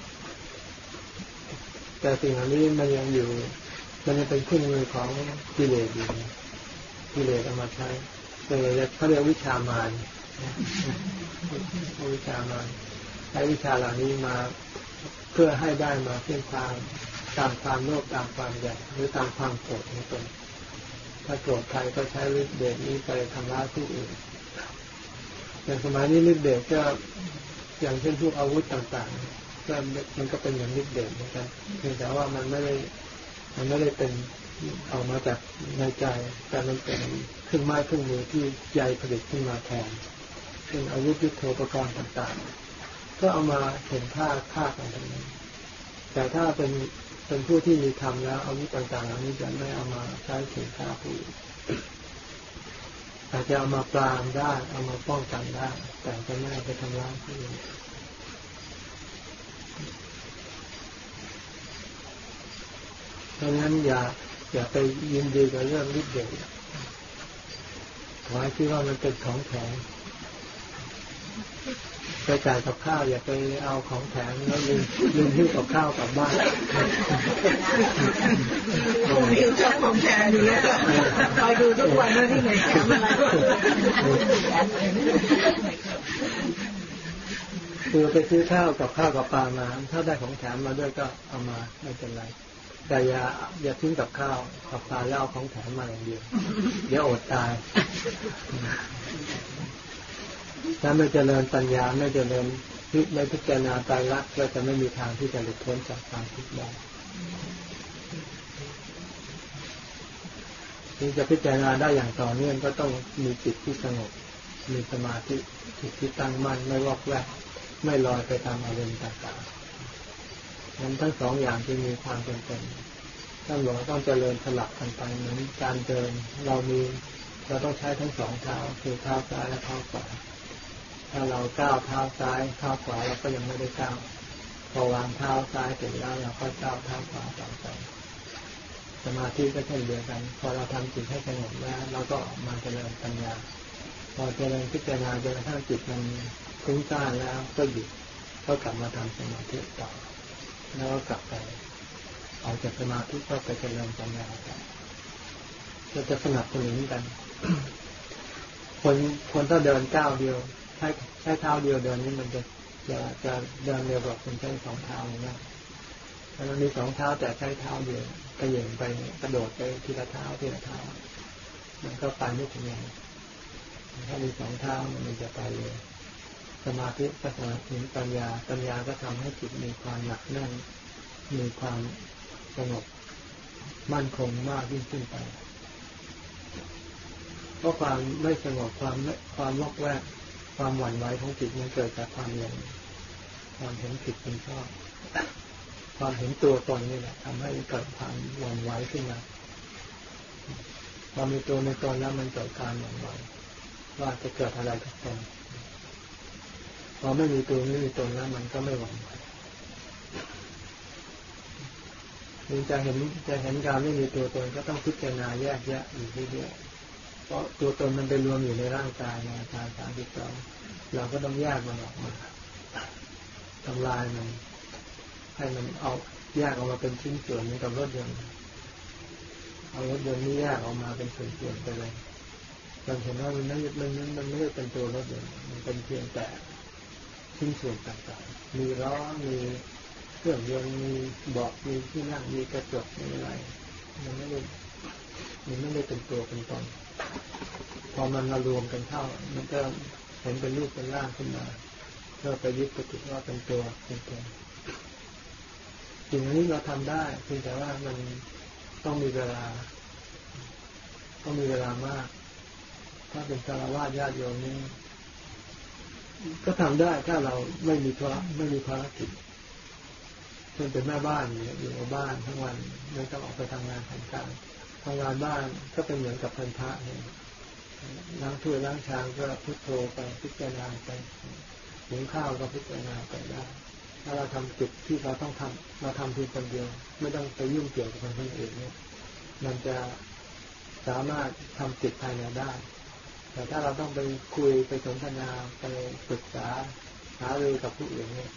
แต่สิ่งเหล่านี้มันยังอยู่ มันยังเป็นเครื่องมือของกิเลสอยู่กิเลสเอามาใช้เลยเขาเรียกวิชามารวิชามารใช้วิชาเหล่านี้มาเพื่อให้ได้มาเพื่อความตามความโลภตามความอยากหรือตามความโกรธของตนถ้าโกรธใครก็ใช้ฤทธิ์เดชนี้ไปทำร้ายผู้อื่นอย่างสมัยนี้ฤทธิ์เดชก็อย่างเช่นพวกอาวุธต่างๆ ก็มันก็เป็นอย่างฤทธิ์เดชเหมือนกันเพียงแต่ว่ามันไม่ได้มันไม่ได้เป็นออกมาจากในใจ แต่มันเป็นเครื่องไม้เครื่องมือที่ใจผลิตขึ้นมาแทนเช่นอาวุธยุทโธปกรณ์ต่างๆ ก็เอามาเห็นค่าค่ากันตรงนี้แต่ถ้าเป็นเป็นผู้ที่มีธรรมแล้วอาวุธต่างๆเหล่านี้จะไม่เอามาใช้ถึงฆ่าผู้อื่นอาจจะเอามาปรามได้ เอามาป้องกันได้ แต่จะไม่เอาไปทำร้ายผู้อื่น เพราะฉะนั้นอย่าอย่าไปยินดีกับเรื่องฤทธิ์เดชขอให้คิดว่ามันเป็นของแถมไปจ่ายกับข้าวอย่าไปเอาของแถมแล้วลืมลืมหิ้วกับข้าวกลับบ้านผมมีชอบของแชร์อยู่แล้วคอยดูทุกวันว่าที่ไหนแชร์อะไรคือไปซื้อข้าวกับข้าวกับปลามา ถ้าได้ของแถมมาด้วยก็เอามาไม่เป็นไร แต่อย่าอย่าทิ้งกับข้าวกับปลาแล้วเอาของแถมมาอย่างเดียวเดี๋ยวอดตาย ถ้าไม่เจริญปัญญาไม่เจริญไม่พิจารณาตายรักก็จะไม่มีทางที่จะหลุดพ้นจากความทุกข์ได้ที่จะพิจารณาได้อย่างต่อเนื่องก็ต้องมีจิตที่สงบ มีสมาธิจิตที่ตั้งมั่นไม่วอกแวกไม่ลอยไปตามอารมณ์ต่างๆ นั้นทั้งสองอย่างที่มีความจำเป็นท่านบอกว่าต้องเจริญสลับกันไปเหมือนการเดิน เรามีเราต้องใช้ทั้งสองเท้าคือเท้าซ้ายและเท้าขวาถ้าเราก้าวเท้าซ้ายเท้าขวาเราก็ยังไม่ได้ก้าวพอวางเท้าซ้ายเสร็จแล้วเราก็ก้าวเท้าขวาต่อไปสมาธิก็เช่นเดียวกัน พอเราทำจิตให้สงบแล้วเราก็มาเจริญปัญญา พอเจริญพิจารณาจนกระทั่งจิตมันคุ้งซ่านแล้วก็หยุดก็กลับมาทำสมาธิต่อ แล้วก็กลับไปออกจากสมาธิก็ไปเจริญปัญญาต่อจะจะสนับสนุนกัน คนคนถ้าเดินก้าวเดียวใช้ใช้เท้าเดียวเดินนี่มันจะจะจะเดินเร็วกว่าคนใช้สองเท้าเลยนะถ้ามันมีสองเท้าแต่ใช้เท้าเดียวกระเยงไปกระโดดไปทีละเท้าทีละเท้า มันก็ไปไม่ถึงไหนถ้ามีสองเท้ามันจะไปเลย สมาธิก็สมาธิปัญญา ปัญญาก็ทำให้จิตมีความหนักแน่น มีความสงบมั่นคงมากยิ่งขึ้นไป เพราะความไม่สงบความความลอกแวกความหวั่นไหวของจิตมันเกิดจากความหลงความเห็นผิดเป็นชอบความเห็นตัวตนนี่แหละทำให้เกิดความหวั่นไหวขึ้นมาพอมีตัวในตนแล้วมันเกิดการหวั่นไหวว่าจะเกิดอะไรกับตน พอไม่มีตัวไม่มีตนแล้วมันก็ไม่หวั่นไหวมันจะเห็นจะเห็นการไม่มีตัวตนก็ต้องพิจารณาแยกแยะอยู่เรื่อยๆเพราะตัวตนมันไปรวมอยู่ในร่างกายในอาการสามสิบสองเราก็ต้องแยกมันออกมาทำลายมันให้มันเอาแยกออกมาเป็นชิ้นส่วนเหมือนกับรถยนต์เอารถยนต์นี้แยกออกมาเป็นส่วนๆไปเลยเราเห็นว่ามันไม่มันมันไม่ได้เป็นตัวรถยนต์มันเป็นเพียงแต่ ชิ้นส่วนต่างๆ มีล้อ มีเครื่องยนต์ มีเบาะ มีที่นั่ง มีกระจก มีอะไร มันไม่ได้มันไม่ได้เป็นตัวเป็นตน พอมันมารวมกันเข้า มันก็เห็นเป็นรูปเป็นร่างขึ้นมาเพื่อไปยึดไปติดว่าเป็นตัวเป็นตนสิ่งนี้เราทำได้เพียงแต่ว่ามันต้องมีเวลา ต้องมีเวลามาก ถ้าเป็นสารวาญาติโยมนี่ ก็ทำได้ถ้าเราไม่มีภาระไม่มีภารกิจเช่นเป็นแม่บ้านอยู่บ้านทั้งวันไม่ต้องออกไปทำงานทำการทำงานบ้านก็เป็นเหมือนกับพันธะเนี่ยล้างถ้วยล้างชามก็พุทโธไปพิจารณาไปหุงข้าวก็พิจารณาไปได้ถ้าเราทำจุดที่เราต้องทำเราทำเพียงคนเดียว ไม่ต้องไปยุ่งเกี่ยวกับคนอื่นเนี่ย มันจะสามารถทำจิตภายในได้ แต่ถ้าเราต้องไปคุยไปสนทนาไปปรึกษาหารือกับผู้อื่นเนี่ย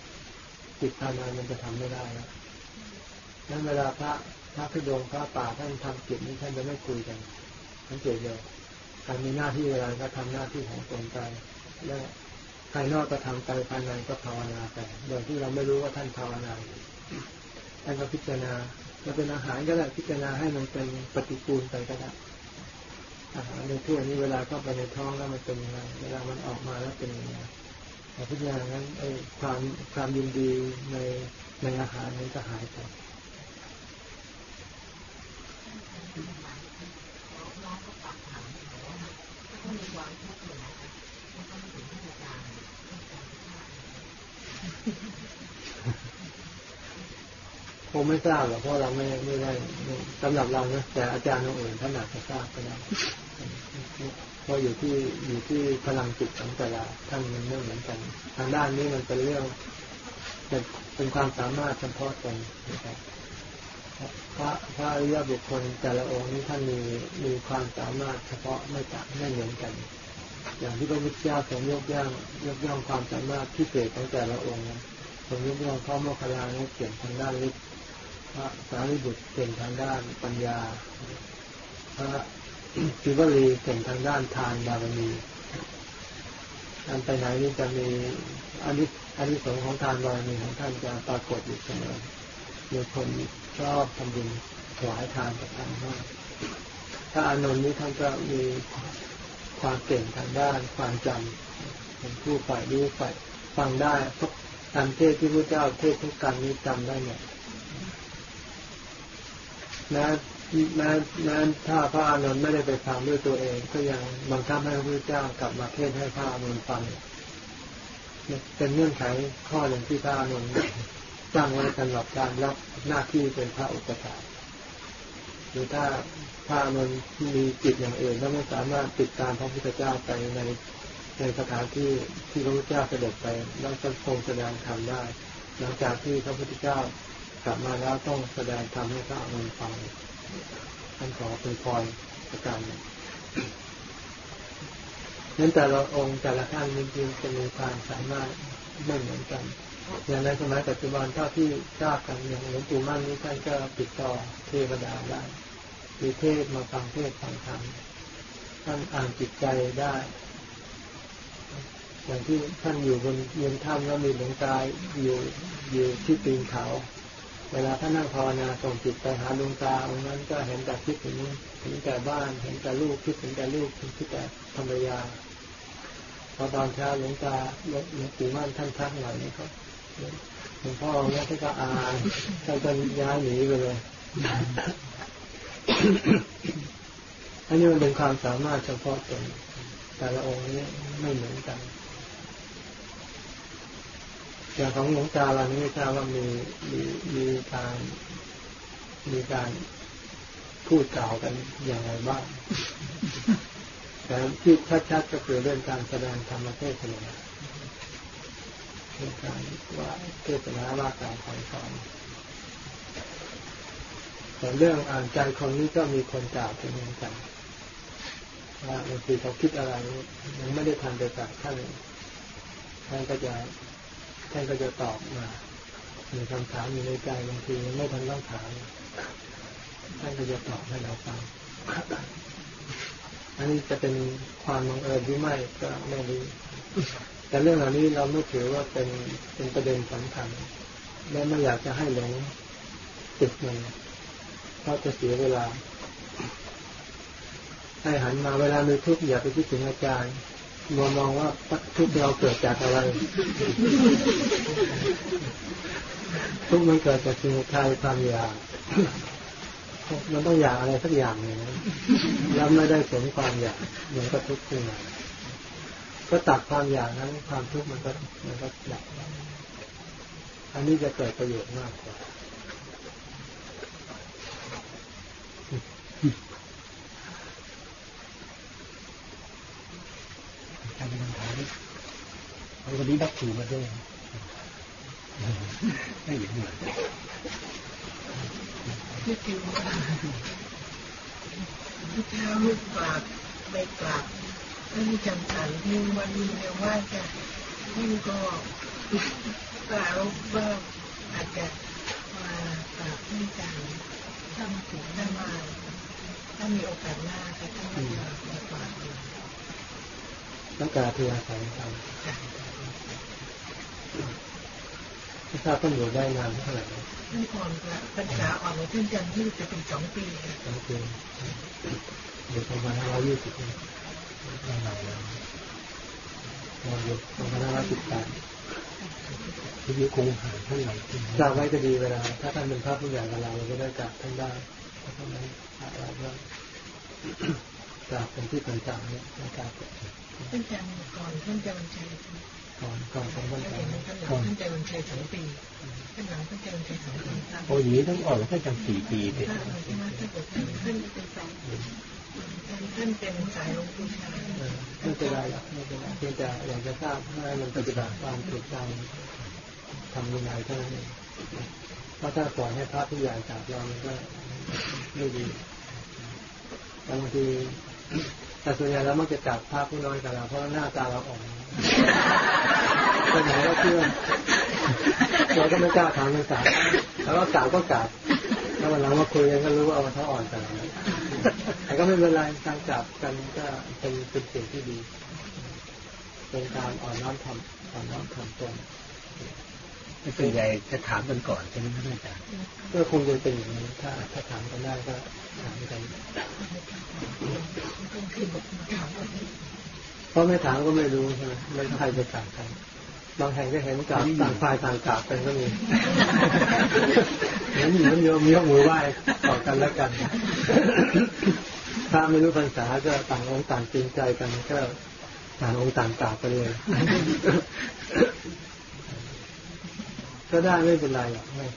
จิตภายในมันจะทำไม่ได้แล้วนั้นเวลาพระพระพิดงพระป่าท่านทำจิตนี้ท่านจะไม่คุยกันท่านเฉยเลยการมีหน้าที่อะไรก็ทำหน้าที่ของตนไปแล้วภายนอกก็ทำไปภายในก็ภาวนาไปโดยที่เราไม่รู้ว่าท่านภาวนาท่านก็พิจารณาจะเป็นอาหารก็ได้พิจารณาให้มันเป็นปฏิกูลไปก็ได้ อาหารในถ้วยนี้เวลาเข้าไปในท้องแล้วมันเป็นยังไงเวลามันออกมาแล้วเป็นยังไงแต่พิจารณานั้นไอ้ความความยินดีในในอาหารนั้นจะหายไปค งไม่ทราบหรอกเพราะเราไม่ไม่ได้สำหรับเรานะแต่อาจารย์คนอื่นท่านอาจจะทราบก็ได้เพราะอยู่ที่อยู่ที่พลังจิตของแต่ละท่านมันไม่เหมือนกัน ทางด้านนี้มันเป็นเรื่องเป็นเป็นความสามารถเฉพาะตนนะครับพระพระอริยบุคคลแต่ละองค์นี้ท่านมีมีความสามารถเฉพาะไม่ต่างไม่เหมือนกัน อย่างที่พระพุทธเจ้าทรงยกย่องยกย่องความสามารถพิเศษของแต่ละองค์ทรงยกย่องพระโมคคัลลานี้เก่งทางด้านฤทธิ์ พระสารีบุตรเก่งทางด้านปัญญา พระศิวลีเก่งทางด้านทานบารมีการไปไหนนี่จะมีอันนี้อันนี้สงของทานบารมีของท่านจะปรากฏอยู่เสมอมีคนชอบทำบุญถวายทานกับท่านมากถ้าอานนท์นี้ท่านก็มีความเก่งทางด้านความจำเป็นผู้ฝ่ายรู้ฝ่ายฟังได้ทุกการเทศที่พระเจ้าเทศทุกการนี้จำได้เนี่ย แม้แม้แม้ถ้าพระอานนท์ไม่ได้ไปฟังด้วยตัวเอง ก็ยังบังคับให้พระเจ้ากลับมาเทศให้พระอานนท์ฟังเป็นเงื่อนไขข้อหนึ่งที่พระอานนท์ตั้งไว้สำหรับการรับหน้าที่เป็นพระอุปถาหรือถ้าพระอานนท์มีจิตอย่างอื่นแล้วไม่สามารถติดตามพระพุทธเจ้าไปในในสถานที่ที่พระพุทธเจ้าเสด็จไปแล้วจะทรงแสดงธรรมได้ หลังจากที่พระพุทธเจ้า กลับมาแล้วต้องแสดงธรรมให้พระอานนท์ฟังท่านขอเป็นพรประการนึ่งนั้นแต่ละองค์แต่ละท่านจริงๆจะมีความสามารถไม่เหมือนกัน อย่างในสมัยปัจจุบันเท่าที่ทราบกันอย่างหลวงปู่มั่นนี้ท่านก็ติดต่อเทวดาได้มีเทศมาฟังเทศฟังธรรมท่านอ่านจิตใจได้ อย่างที่ท่านอยู่บนเยืนถ้ำแล้วมีหลวงตายอยู่อยู่ที่ตีนเขา เวลาท่านนั่งภาวนาส่งจิตไปหาดวงตาองนั้นก็เห็นแต่คิดถึงถึงแต่บ้าน เห็นแต่ลูกคิดถึงแต่ลูกคิดแต่ภรรยาพอตอนเช้าหลวงตาหลวงปู่มั่นท่านทักหน่อยนี่ก็หลวงพ่อเนี่ยท่านก็อายท่านก็ย้ายหนีไปเลยอันนี้มันเป็นความสามารถเฉพาะตนแต่ละองค์นี้ไม่เหมือนกัน อย่างของหลวงตาเรานี้ทราบว่ามีมีมีการมีการพูดกล่าวกันอย่างไรบ้างแต่ที่ชัดๆก็คือเรื่องการแสดงธรรมเทศนาเรื่องการว่าเทศนาว่าการสอนสอนแต่เรื่องอ่านใจคนนี้ก็มีคนกล่าวเป็นเหมือนกันว่าบางทีเขาคิดอะไรยังไม่ได้ทันไปกล่าวท่านท่านก็จะ ท่านก็จะตอบมามีคำถามอยู่ในใจบางทีไม่ทันต้องถามท่านก็จะตอบให้เราฟังอันนี้จะเป็นความบังเอิญหรือไม่ก็ไม่รู้แต่เรื่องเหล่านี้เราไม่ถือว่าเป็นเป็นประเด็นสำคัญและไม่อยากจะให้หลงติดมันเพราะจะเสียเวลาให้หันมาเวลามีทุกข์อย่าไปคิดถึงอาจารย์ มองมองว่าทุกเราเกิดจากอะไร ทุกมันเกิดจากสิ่งทายความอยากมันต้องอยากอะไรสักอย่างเลยนะแล้วไม่ได้สมความอยากมันก็ทุกข์ขึ้นมาก็ตัดความอยากนั้น ความทุกข์มันก็มันก็ดับอันนี้จะเกิดประโยชน์มากกว่า การเป็นคำถาม วันนี้นักถือมาด้วยไม่เห็นเหมือนที่จริงที่เช้าลูกกราบไปกราบท่านจำสันที่วันนี้เนี่ยว่าจะท่านก็กล่าวว่าอาจจะมากราบท่านจันทร์ถ้ามาถึงถ้ามาถ้ามีโอกาสหน้าก็ท่านก็จะมากราบอยู่ต้องการที่อาศัยทำไม่ทราบท่านอยู่ได้นานเท่าไหร่นะท่านก่อนพรรษาอ่อนของท่านจันทร์ที่จะเป็นสองปีค่ะสองปีอยู่ประมาณห้าร้อยยี่สิบปีเราแล้วเราอยู่ประมาณห้าร้อยสิบแปดชีวิตคงหาเท่าไหร่ที่ทราบไว้ก็ดีเวลา ถ้าท่านเป็นพระผู้ใหญ่กับเราเราก็ได้กราบท่านได้ถ้าท่านไม่กราบเราก็กราบเป็นที่ต่างๆเนี่ยไม่กราบท่านจันทร์ก่อนท่านจะวันชัย ก่อนก่อนของวันท่านแต่เห็นท่านหลังท่านจวันชัยสองปีท่านหลังท่านจะวันชัยสองปีโอ้ยนี้ต้องออนแล้วก็จำสี่ปีเด็ท่าถ้าเกิดท่านท่านเป็นสองท่านเป็นสายลงปู่ชาไม่เป็นไรไม่เป็นไรเพียงแต่อยากจะทราบให้มันปฏิบัติตามถูกต้องทำยังไงเท่านั้นเพราะถ้าปล่อยให้พระผู้ใหญ่กราบเรามันก็ไม่ดีบางที แต่ส่วนใหญ่เรามักจะกราบพระผู้น้อยกับเราเพราะหน้าตาเราอ่อนไปไหนก็เพื่อนเราก็ไม่กล้าถามภาษาแล้วก็กราบก็กราบแล้ววันหลังมาคุยกันก็รู้ว่าเอาเขาอ่อนแต่เราแต่ก็ไม่เป็นไรการกราบกันก็เป็นเป็นสิ่งที่ดีเป็นการอ่อนน้อมทำอ่อนน้อมทำตน ส่วนใหญ่จะถามกันก่อนใช่ไหมครับอาจารย์ก็คงจะเป็นอย่างนี้ถ้าถ้าถามกันได้ก็ถามกันเพราะไม่ถามก็ไม่รู้ใช่ไหมไม่ใครจะกราบกันบางแห่งก็เห็นกราบต่างฝ่ายต่างกราบกันก็มีเห็นหมือนโยมยกมือไหว้ต่อกันแล้วกัน ถ้าไม่รู้ภาษาก็ต่างองค์ต่างจริงใจกันก็ต่างองค์ต่างกราบไปเลย ก็ได้ไม่เป็นไรหรอกไม่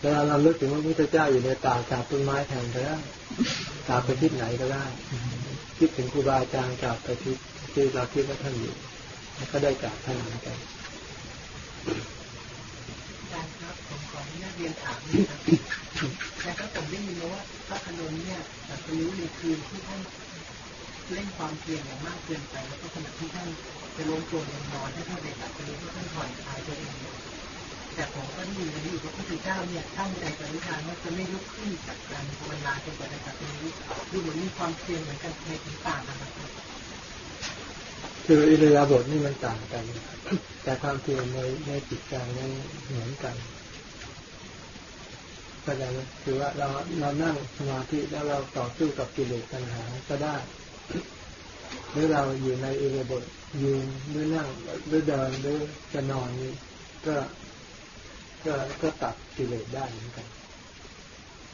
เวลาเราลึกถึงว่าพระพุทธเจ้าอยู่ในป่ากราบต้นไม้แทนก็ได้กราบไปทิศไหนก็ได้ คิดถึงครูบาอาจารย์กราบไปทิศที่เราคิดว่าท่านอยู่ก็ได้กราบท่านเหมือนกันอารครับผมขออนุญาตเรียนถามนะครับแต่ก็ผมได้ยินมาว่าพระอนุนเนี่ยตรัสรู้ในคืนที่ท่านเล่นความเพียรอย่างมากเกินไปแล้วก็ขณะที่ท่าน จะล้มตัวลงนอนให้ท่านได้ตรัสรู้ว่าท่านผ่อนคลายตัวเองแต่ผมก็ได้ยินมาอยู่ว่าพระพุทธเจ้าเนี่ยตั้งใจปฏิญาณว่าจะไม่ลุกขึ้นจากการภาวนาจนกว่าจะตรัสรู้ดูเหมือนมีความเพียรเหมือนกันในถึงต่างกันนะครับคืออิริยาบถนี่มันต่างกัน แต่ความเพียรในในจิตใจนั้นเหมือนกันเข้าใจไหมคือว่าเราเรานั่งสมาธิแล้วเราต่อสู้กับกิเลสตัณหาก็ได้ หรือเราอยู่ในอิริบถยืนหรือนั่งหรือเดินหรือจะนอนนี่ก็ก็ก็ตัดกิเลสได้เหมือนกัน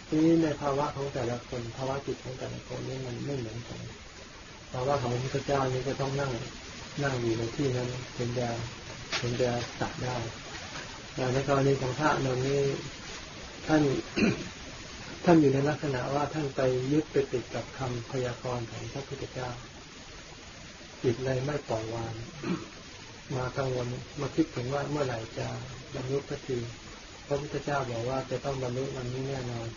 ทีนี้ในภาวะของแต่ละคนภาวะจิตของแต่ละคนนี่มันไม่เหมือนกันภาวะของพระพุทธเจ้านี่ก็ต้องนั่งนั่งอยู่ในที่นั้นถึงจะถึงจะตัดได้แต่ในกรณีของพระนนนี่ท่านท่านอยู่ในลักษณะว่าท่านไปยึดไปติดกับคำพยากรณ์ของพระพุทธเจ้า จิตเลยไม่ปล่อยวาง มากังวลมาคิดถึงว่าเมื่อไหร่จะบรรลุสักทีพระพุทธเจ้าบอกว่าจะต้องบรรลุวันนี้แน่นอน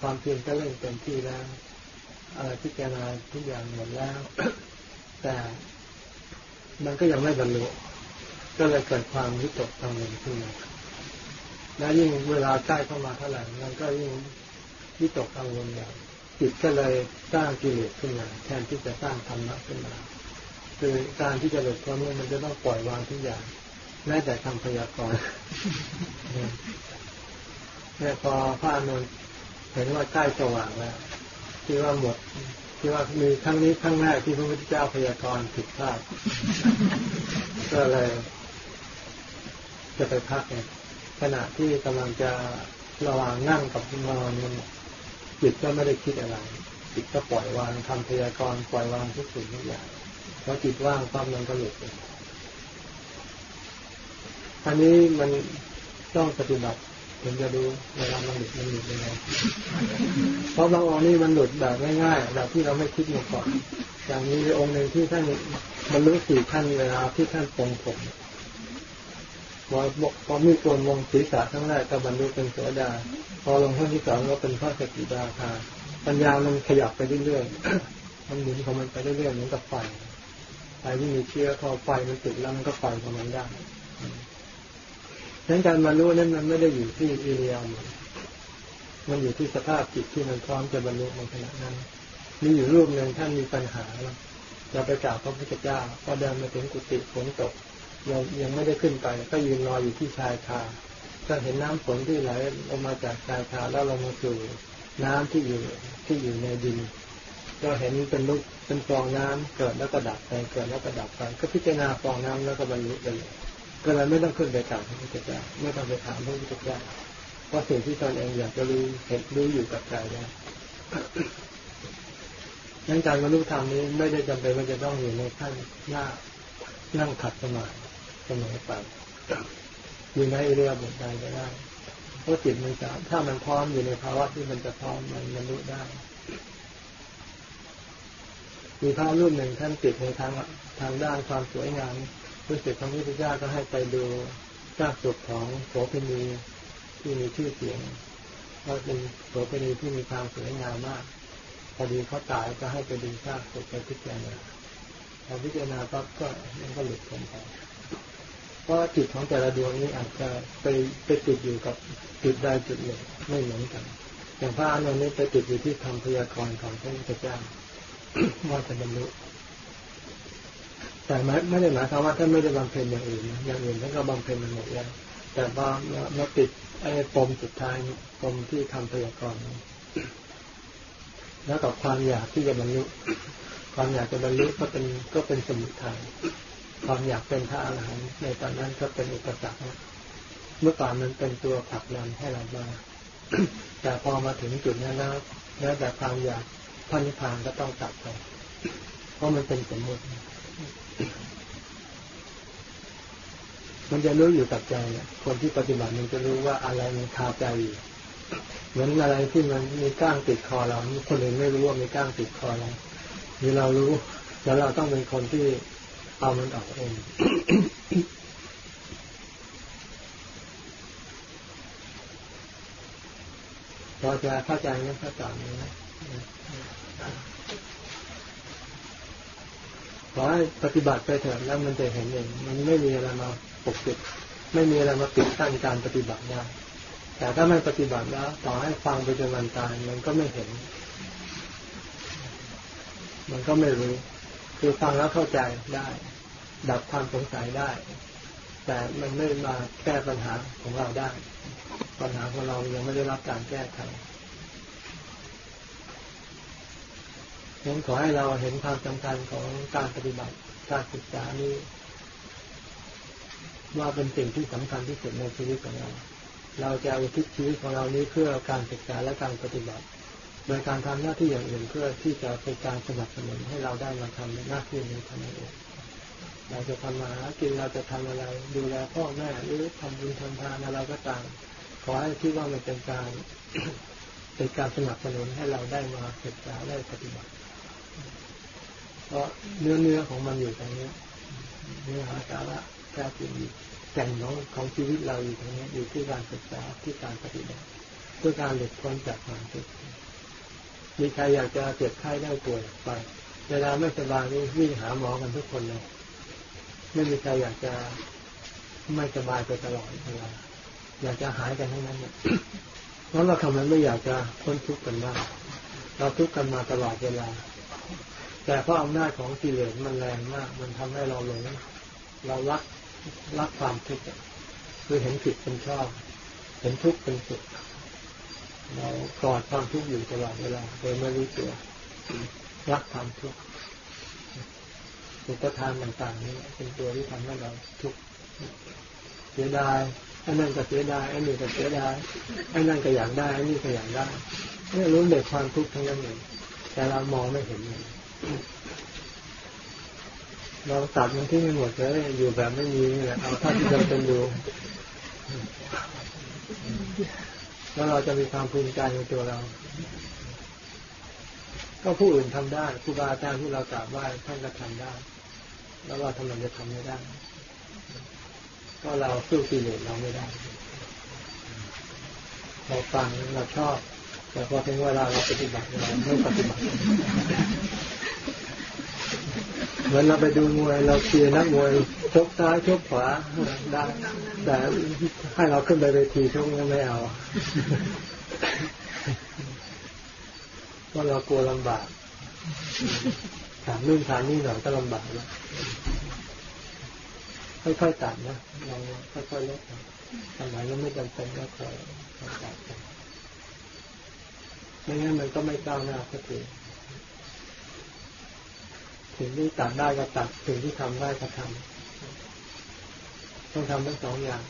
ความเพียรก็เร่งเต็มที่แล้วอะไรพิจารณาทุกอย่างหมดแล้ว แต่มันก็ยังไม่บรรลุก็เลยเกิดความวิตกกังวลขึ้นมาและยิ่งเวลาใกล้เข้ามาเท่าไหร่มันก็ยิ่งวิตกกังวลอย่างจิตก็เลยสร้างกิเลสขึ้นมาแทนที่จะสร้างธรรมะขึ้นมา คือการที่จะหลุดพ้นเนี่มันจะต้องปล่อยวางทุกอย่างแม้แต่คำพยากรณ์เนี่ยพอพระอานนเห็นว่าใกล้สว่างแล้วที่ว่าหมดที่ว่ามีครั้งนี้ครั้งแรกที่พระพุทธเจ้าพยากรณ์ผิดพลาดก็เลยจะไปพักเนี่ยขณะที่กำลังจะระหว่างนั่งกับนอนเนี่ยจิตก็ไม่ได้คิดอะไรจิตก็ปล่อยวางทำพยากรณ์ปล่อยวางทุกสิ่งทุกอย่าง อจิตว่างปั๊บมันก็หลุดเลยอันนี้มันต้องปฏิบัติถึงจะรู้เวลามันหลุดมันหลุดยังไงเพราะบางองค์นี่มันหลุดแบบง่ายๆแบบที่เราไม่คิดมาก่อน อย่างนี้องค์หนึ่งที่ท่านบรรลุสี่ขั้นเวลาที่ท่านปรงผมพอพอมีโกนวงศีรษะทั้งแรกก็บรรลุเป็นโสดา พอลงขั้นที่สองก็เป็นพระสกิดาคาปัญญามันขยับไปเรื่อยๆมันหมุนของมันไปเรื่อยๆเหมือนกับไฟ ไฟที่มีเชื้อพอไฟมันติดแล้วมันก็ไฟของมันได้ดังนั้นการบรรลุนั้นมันไม่ได้อยู่ที่อิเลียมมันอยู่ที่สภาพจิตที่มันพร้อมจะบรรลุในขณะนั้น มีอยู่รูปหนึ่งท่านมีปัญหาแล้วเราไปกราบพระพุทธเจ้าพอเดินมาถึงกุฏิฝนตกยังยังไม่ได้ขึ้นไป ก็ยืนรออยู่ที่ชายคาก็เห็นน้ำฝนที่ไหลออกมาจากชายคาแล้วลงมาสู่น้ำที่อยู่ที่อยู่ในดิน ก็เห็นเป็นลูก เป็นฟองน้ำเกิดแล้วก็ดับไปเกิดแล้วก็ดับไป ก็พิจารณาฟองน้ำแล้วก็บรรลุไปเลยก็เลยไม่ต้องขึ้นไปกราบพระพุทธเจ้าไม่ต้องไปถามพระพุทธเจ้าเพราะสิ่งที่ตนเองอยากจะรู้เห็นรู้อยู่กับใจได้ดังการบรรลุธรรมนี้ไม่ได้จำเป็นว่าจะต้องอยู่ในขั้นหน้านั่งขัดสมาธิเสมอไปอยู่ในเรือบุตรใดก็ได้เพราะจิตมันจะถ้ามันพร้อมอยู่ในภาวะที่มันจะพร้อมมันบรรลุได้ มีพระรูปหนึ่งท่านติดในทางทางด้านความสวยงามรู้สึกพระพุทธเจ้าก็ให้ไปดูซากศพของโสเภณีที่มีชื่อเสียงว่าเป็นโสเภณีที่มีความสวยงามมากพอดีเขาตายก็ให้ไปดูซากศพไปพิจารณาพอพิจารณาปั๊บก็มันก็หลุดพ้นไปเพราะจิตของแต่ละดวงนี้อาจจะไปไปติดอยู่กับจุดใดจุดหนึ่งไม่เหมือนกัน อย่างพระอานนท์นี้ไปติดอยู่ที่คำพยากรณ์ของพระพุทธเจ้า ว่าจะบรรลุแต่ไม่ไม่ได้หมายความว่าท่านไม่ได้บำเพ็ญอย่างอื่นอย่างอื่นท่านก็บำเพ็ญมันหมดแล้วแต่ว่ามาติดไอ้ปมสุดท้ายปมที่ทำพยากรณ์แล้วกับความอยากที่จะบรรลุความอยากจะบรรลุก็เป็นก็เป็นสมุทัยความอยากเป็นพระอรหันต์ในตอนนั้นก็เป็นอุปสรรคเมื่อก่อนมันเป็นตัวผลักดันให้เรามาแต่พอมาถึงจุดนั้นแล้วแล้วแต่ความอยาก พันธิพานก็ต้องตัดไป เพราะมันเป็นสมมติ มันจะรู้อยู่กับใจคนที่ปฏิบัติมันจะรู้ว่าอะไรมันคาใจอยู่เหมือนอะไรที่มันมีก้างติดคอเราคนอื่นไม่รู้ว่ามีก้างติดคอเราหรือเรารู้ แล้วเราต้องเป็นคนที่เอามันออกเองพอจะเข้าใจไหมเข้าใจไหม ขอให้ปฏิบัติไปเถิดแล้วมันจะเห็นเองมันไม่มีอะไรมาปกปิด ไม่มีอะไรมาปิดกั้นการปฏิบัติได้แต่ถ้าไม่ปฏิบัติแล้ว ต่อให้ฟังไปจนวันตายมันก็ไม่เห็น มันก็ไม่รู้ คือฟังแล้วเข้าใจได้ ดับความสงสัยได้ แต่มันไม่มาแก้ปัญหาของเราได้ ปัญหาของเรายังไม่ได้รับการแก้ไข ฉะนั้นขอให้เราเห็นความสำคัญของการปฏิบัติการศึกษานี้ ว่าเป็นสิ่งที่สำคัญที่สุดในชีวิตของเรา เราจะอุทิศชีวิตของเรานี้เพื่อการศึกษาและการปฏิบัติ โดยการทำหน้าที่อย่างอื่นเพื่อที่จะเป็นการสนับสนุนให้เราได้มาทำหน้าที่นี้ทำเองเราจะทำมาหากินเราจะทำอะไร ดูแลพ่อแม่หรือทำบุญทำทานอะไรก็ตามขอให้คิดว่ามันเป็นการเป็นการสนับสนุนให้เราได้มาศึกษาได้ปฏิบัติ เพราะเนื้อเนื้อของมันอยู่ตรงนี้เนื้อหาสาระแท้จริงแก่นของของชีวิตเราอยู่ตรงนี้อยู่ที่การศึกษาที่การปฏิบัติเพื่อการหลุดพ้นจากความทุกข์มีใครอยากจะเจ็บไข้ได้ป่วยไปเวลาไม่สบายนี่วิ่งหาหมอกันทุกคนเลยไม่มีใครอยากจะไม่สบายไปตลอดเวลาอยากจะหายกันทั้งนั้นเนี่ยเพราะเราทำไมไม่อยากจะพ้นทุกข์กันบ้างเราทุกข์กันมาตลอดเวลา แต่เพราะอำนาจของกิเลสมันแรงมาก มันทำให้เราหลงเรารักรักความทุกข์คือเห็นผิดเป็นชอบ เห็นทุกข์เป็นสุขเรากอดความทุกข์อยู่ตลอดเวลาโดยไม่รู้ตัวรักความทุกข์อุปทานต่างๆนี่เป็นตัวที่ทำให้เราทุกข์เสียดายอันนั้นก็เสียดายอันนี้ก็เสียดายอันนั้นก็อยากได้อันนี้ก็อยากได้นี่รู้เด็กความทุกข์ทั้งนั้นเองแต่เรามองไม่เห็นเลย เราตัดมันที่ไม่หมดเลยอยู่แบบไม่มีนี่แหละเอาเท่าที่จำเป็นอยู่แล้วเราจะมีความภูมิใจในตัวเรา ก็ผู้อื่นทำได้ครูบาอาจารย์ที่เรากราบไหว้ท่านก็ทำได้ แล้วเราทำไมจะทำไม่ได้ ก็เราสู้กิเลสเราไม่ได้เราฟังเราชอบ แต่พอถึงเวลาเราปฏิบัติเราไม่ปฏิบัติ เหมือนเราไปดูมวยเราเชียร์นักมวยชกซ้ายชกขวาได้แต่ให้เราขึ้นไปเวทีชกไม่เอาเพราะเรากลัวลำบากถามนู่นถามนี่หน่อยก็ลำบากแล้วค่อยๆตัดนะเราค่อยๆลดทำไมยังไม่จำเป็นก็ค่อยๆตัดไปไม่งั้นมันก็ไม่ก้าวหน้าสักที สิ่งที่ตัดได้ก็ตัดสิ่งที่ทำได้ก็ทำต้องทำทั้งสองอย่าง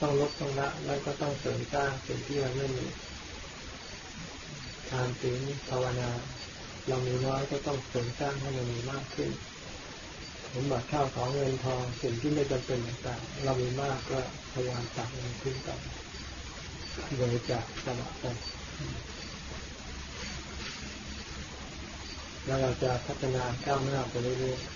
ต้องลดต้องละแล้วก็ต้องเสริมสร้างสิ่งที่มันไม่มีทานศีลภาวนา เรามีน้อยก็ต้องเสริมสร้างให้มันมีมากขึ้นสมบัติข้าวของเงินทองสิ่งที่ไม่จำเป็นต่างๆเรามีมากก็พยายามตัดมันขึ้นไปบริจาคสละไป แล้วเราจะพัฒนาก้าวหน้าไปเรื่อยๆ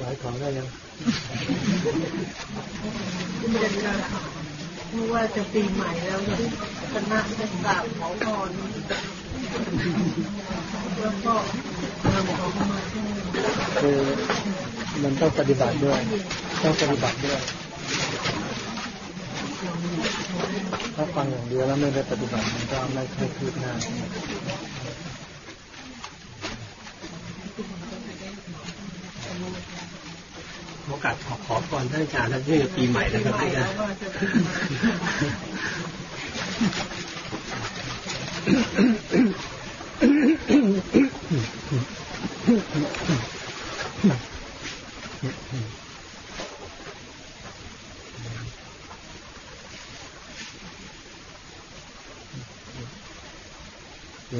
หลายของได้ยังเพราะว่าจะปีใหม่แล้วที่คณะจะกราบขอพรแล้วก็นำของมาให้คือมันต้องปฏิบัติด้วย ต้องปฏิบัติด้วย ถ้าฟังอย่างเดียวแล้วไม่ได้ปฏิบัติมันก็ไม่ค่อยคืบหน้าโอกาสขอขอพรท่านอาจารย์ท่านที่ปีใหม่นะครับใหม่อาจารแล้วย์ว่าจะปีใหม่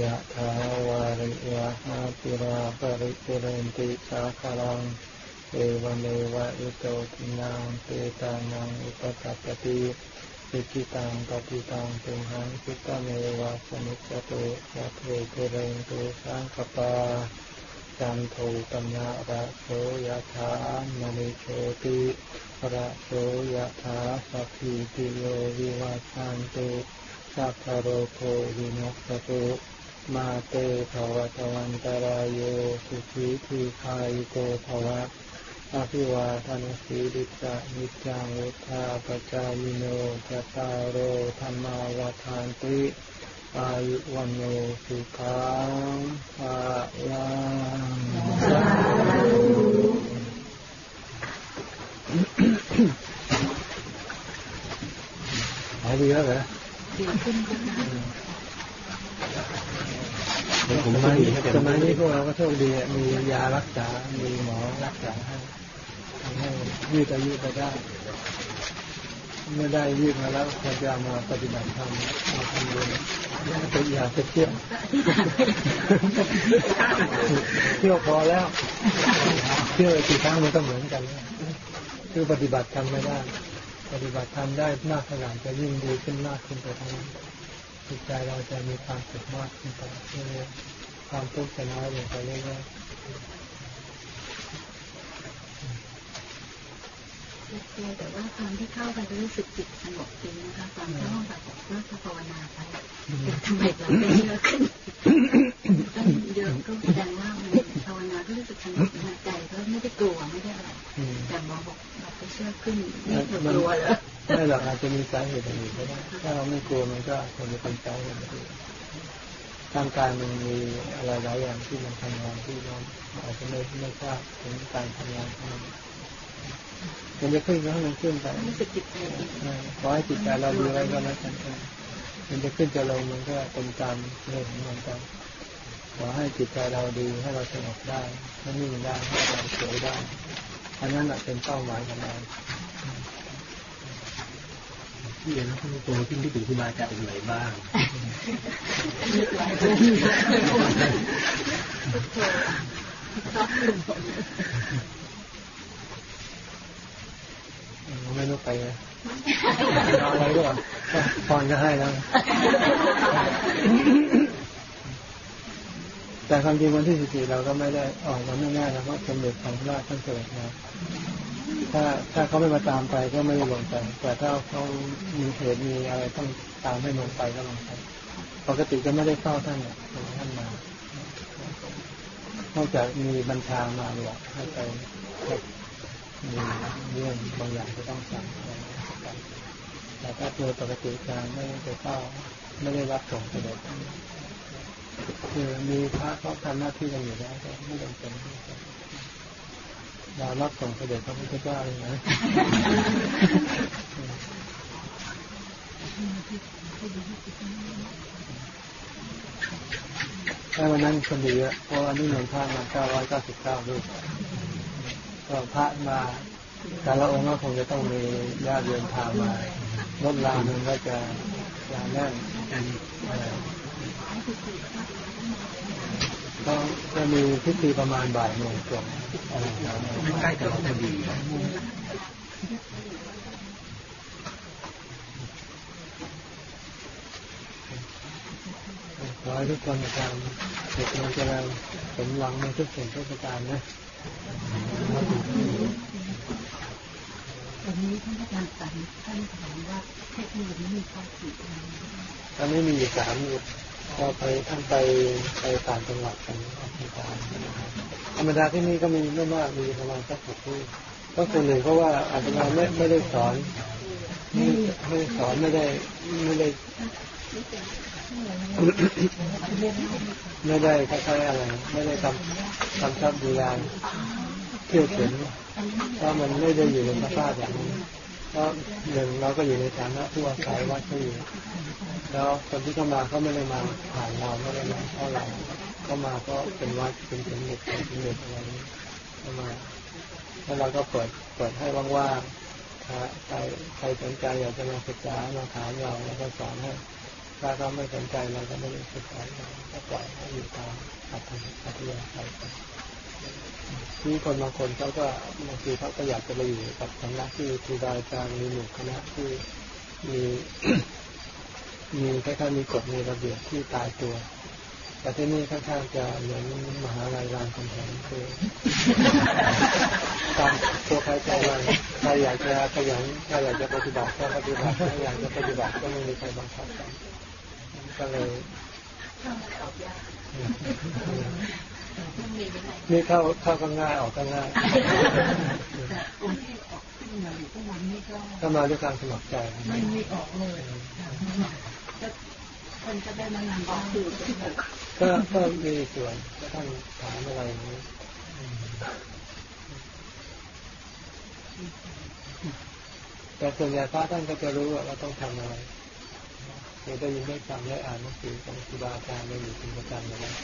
ยะถาวาริวะหาปิรา ปุเรนติสาคารังเอวเมวะอิโตทินังเตตานังอุปกัปติสิกิตังปฏิตังตุมหังคิตเมวะสมิจตุสัพเพเทเรนตุสังคปาจันโทปัญญาระโสยะถามณิโชติระโสยะถาสัพพิติโยวิวัชันตุสัพพโรโควินัสตุ มาเตภวตวันตรายโยสุขีทีคายโกภวะอภิวาทานสีดิสะนิจังวุธาปจายโนจตารโรธรรมาวาทานติอายุวันโนสุขังภาลังหายดีแล้วเหรอดีขึ้นก็ได้ ผมสมัยสมัยนี้พวกเราก็โชคดีอะมียารักษา มีหมอรักษาให้ให้ยืดอายุไปได้ เมื่อได้ยืดมาแล้วควรจะเอามาปฏิบัติธรรมมาทำบุญอย่าไปอย่าไปเที่ยวเที่ยวพอแล้วเที่ยวกี่ครั้งมันก็เหมือนกันคือปฏิบัติธรรมไม่ได้ ปฏิบัติธรรมได้มากขนาดจะยิ่งดีขึ้นมากขึ้นไปทั้งนั้น จิตใจเราจะมีความสุขมากขึ้นไปเรื่อยๆความทุกข์จะน้อยลงไปเรื่อยแต่ว่าตอนที่เข้าไปก็รู้สึกจิตสงบจริงนะคะตอนเข้าห้องปฏิบัติก็ภาวนาไปแต่ทำไมเราไม่เยอะขึ้นก็เยอะก็แสดงว่ามันภาวนาก็รู้สึกสงบในใจก็ไม่ได้กลัวไม่ได้อะไรๆอืมแต่หมอบอกเราไปเชื่อขึ้นนี่เธอกลัวเหรอ ไม่หรอกอาจจะมีสาเหตุอื่นก็ได้ถ้าเราไม่กลัวมันก็คงจะเป็นสาเหตุอื่นร่างกายมันมีอะไรหลายอย่างที่มันทำงานที่เราอาจจะไม่ไม่ทราบถึงการทำงานของมันมันจะขึ้นก็ให้มันขึ้นไปรู้สึกจิตใจดีเออขอให้จิตใจเราดีไว้ก็แล้วกันมันจะขึ้นจะลงมันก็เป็นตามเรื่องของมันไปขอให้จิตใจเราดีให้เราสงบได้ให้นิ่งได้ให้เราสวยได้อันนั้นแหละเป็นเป้าหมายของเรา ที่แล้วพูดตรงๆที่นึกถึงครูบาอาจารย์องค์ไหนบ้างนึกหลายเรื่องไม่รู้ไปเลยเอาอะไรก็พรก็ให้แล้วแต่ความจริงวันที่สิบสี่เราก็ไม่ได้ออกมาง่ายๆนะเพราะสมเด็จของพระราชท่านเกิดนะ ถ้าถ้าเขาไม่มาตามไปก็ไม่ลงไป แต่ถ้าเขามีเหตุมีอะไรต้องตามให้ลงไปก็ลงไปปกติก็ไม่ได้เฝ้าท่านเนี่ยท่านมานอกจากมีบัญชามาบอกให้ไปมีเรื่องบางอย่างจะต้องสั่งแต่ถ้าโดยปกติการไม่ได้เฝ้าไม่ได้รับส่งเสด็จคือมีพระเขาทำหน้าที่กันอยู่แล้วก็ไม่จำเป็น ที่จะเรารับส่งเสด็จพระพุทธเจ้าเลยนะแต่วันนั้นคนดีอะเพราะวันนี้เงินพระมาเก้าร้อยเก้าสิบเก้ารูปก็พระมาแต่ละองค์ก็คงจะต้องมีญาติโยมพามารถรางมันก็จะจะแน่น ก็จะมีพิธีประมาณบ่ายโมงตรงอะไรอย่างเงี้ยใกล้กับเราพอดีขอให้ทุกคนทำเด็กมันจะสมหวังในทุกสิ่งทุกประการนะวันนี้ท่านอาจารย์สันท่านถามว่าเทคโนโลยีมีข้อผิดไหมตอนนี้มีอยู่สาม หมุดพอไปท่านไปไปต่างจังหวัดกันธรรมดาที่นี่ก็มีไม่มากมีประมาณสักหกที่ก็ส่วนหนึ่งเพราะว่าอาจจะมาไม่ไม่ได้สอนไม่ไม่ได้สอนไม่ได้ไม่ได้ ไม่ได้คล้ายๆอะไร ไม่ได้ทำทำชับดูแลเที่ยวเข็นเพราะมันไม่ได้อยู่ในสภาพอย่างนี้เพราะหนึ่งเราก็อยู่ในฐานะผู้อาศัยวัดก็อยู่ แล้วคนที่เข้ามาเขาไม่ได้มาผ่านเราไม่ได้มาเข้าเราเข้ามาก็เป็นวัดเป็นสมเด็จเป็นสมเด็จอะไรนี้เข้ามาแล้วเราก็เปิดเปิดให้ว่างๆถ้าใครใครสนใจอยากจะมาศึกษามาถามเราแล้วก็สอนให้ถ้าเขาไม่สนใจเราก็ไม่ได้ศึกษาเราก็ปล่อยให้อยู่ตามอัธยอัธยาศัยไปที่คนบางคนเขาก็บางทีเขาก็อยากจะไปอยู่กับสำนักที่ครูบาอาจารย์มีหมู่คณะที่มี มีคล้ายๆมีกฎมีระเบียบที่ตายตัว แต่ที่นี่ค่อนข้างจะเหมือนมหาลัยรามคำแหงคือตามตัวใครใจมันใครอยากจะขยันใครอยากจะปฏิบัติก็ปฏิบัติใครอยากจะปฏิบัติก็ไม่มีใครบังคับกันก็เลยนี่เข้าเข้าก็ง่ายออกก็ง่ายแต่องค์ที่ออกขึ้นมาอยู่ทุกวันนี้ก็ถ้ามาด้วยการสมัครใจไม่มีออกเลย ก็คนจะได้มานำออกคือก็ก็มีส่วนก็ท่านถามอะไรนี้แต่ส่วนใหญ่พระท่านก็จะรู้ว่าเราต้องทำอะไรเคยได้ยินได้ฟังได้อ่านหนังสือของครูบาอาจารย์ได้อยู่เป็นประจำอยู่แล้ว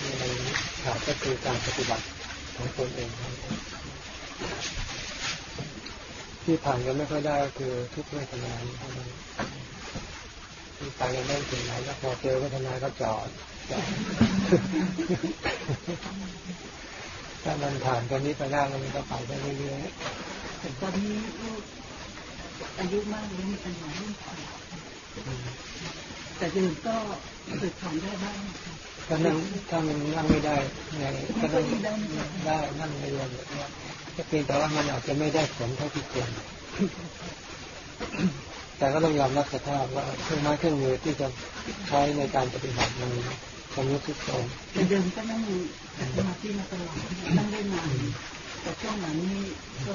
มีอะไรขาดก็คือการปฏิบัติของตนเองที่ผ่านกันไม่ค่อยได้ก็คือทุกเวทนาเท่านั้น ไปกันไม่ถึงไหนแล้วพอเจอเวทนาก็จอดถ้ามันผ่านตอนนี้ไปได้แล้วมันก็ไปได้เรื่อยแต่ตอนนี้อายุมากแล้วมีปัญหาเรื่องแต่เดินก็ฝึกผ่อนได้บ้างก็นั่งถ้ามันนั่งไม่ได้ไงก็นั่งได้นั่งไม่ได้แบบนี้ก็เพียงแต่ว่ามันอาจจะไม่ได้ผลเท่าที่ควร แต่ก็ต้องยอมรับสภาพว่าเครื่องไม้เครื่องมือที่จะใช้ในการปฏิบัติมันชำรุดทรุดโทรมแต่เดิมก็นั่งสมาธิมาตลอดนั่งได้นานแต่ช่วงหลังนี้ก็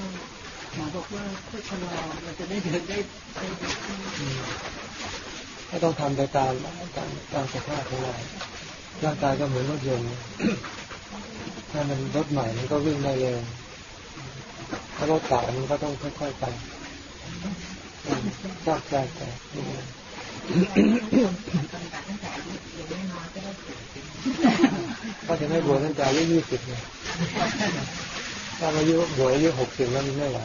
หมอบอกว่าค่อยชะลอเราจะได้เดินได้ได้ดีขึ้นก็ต้องทำไปตามตามตามสภาพของเราร่างกายก็เหมือนรถยนต์ถ้ามันรถใหม่มันก็วิ่งได้เร็วถ้ารถเก่ามันก็ต้องค่อยๆไป ซอกแซกไปก็จะไม่บวชตั้งแต่อายุยี่สิบเนี่ยถ้าอายุบวชอายุหกสิบแล้วมันไม่ไหว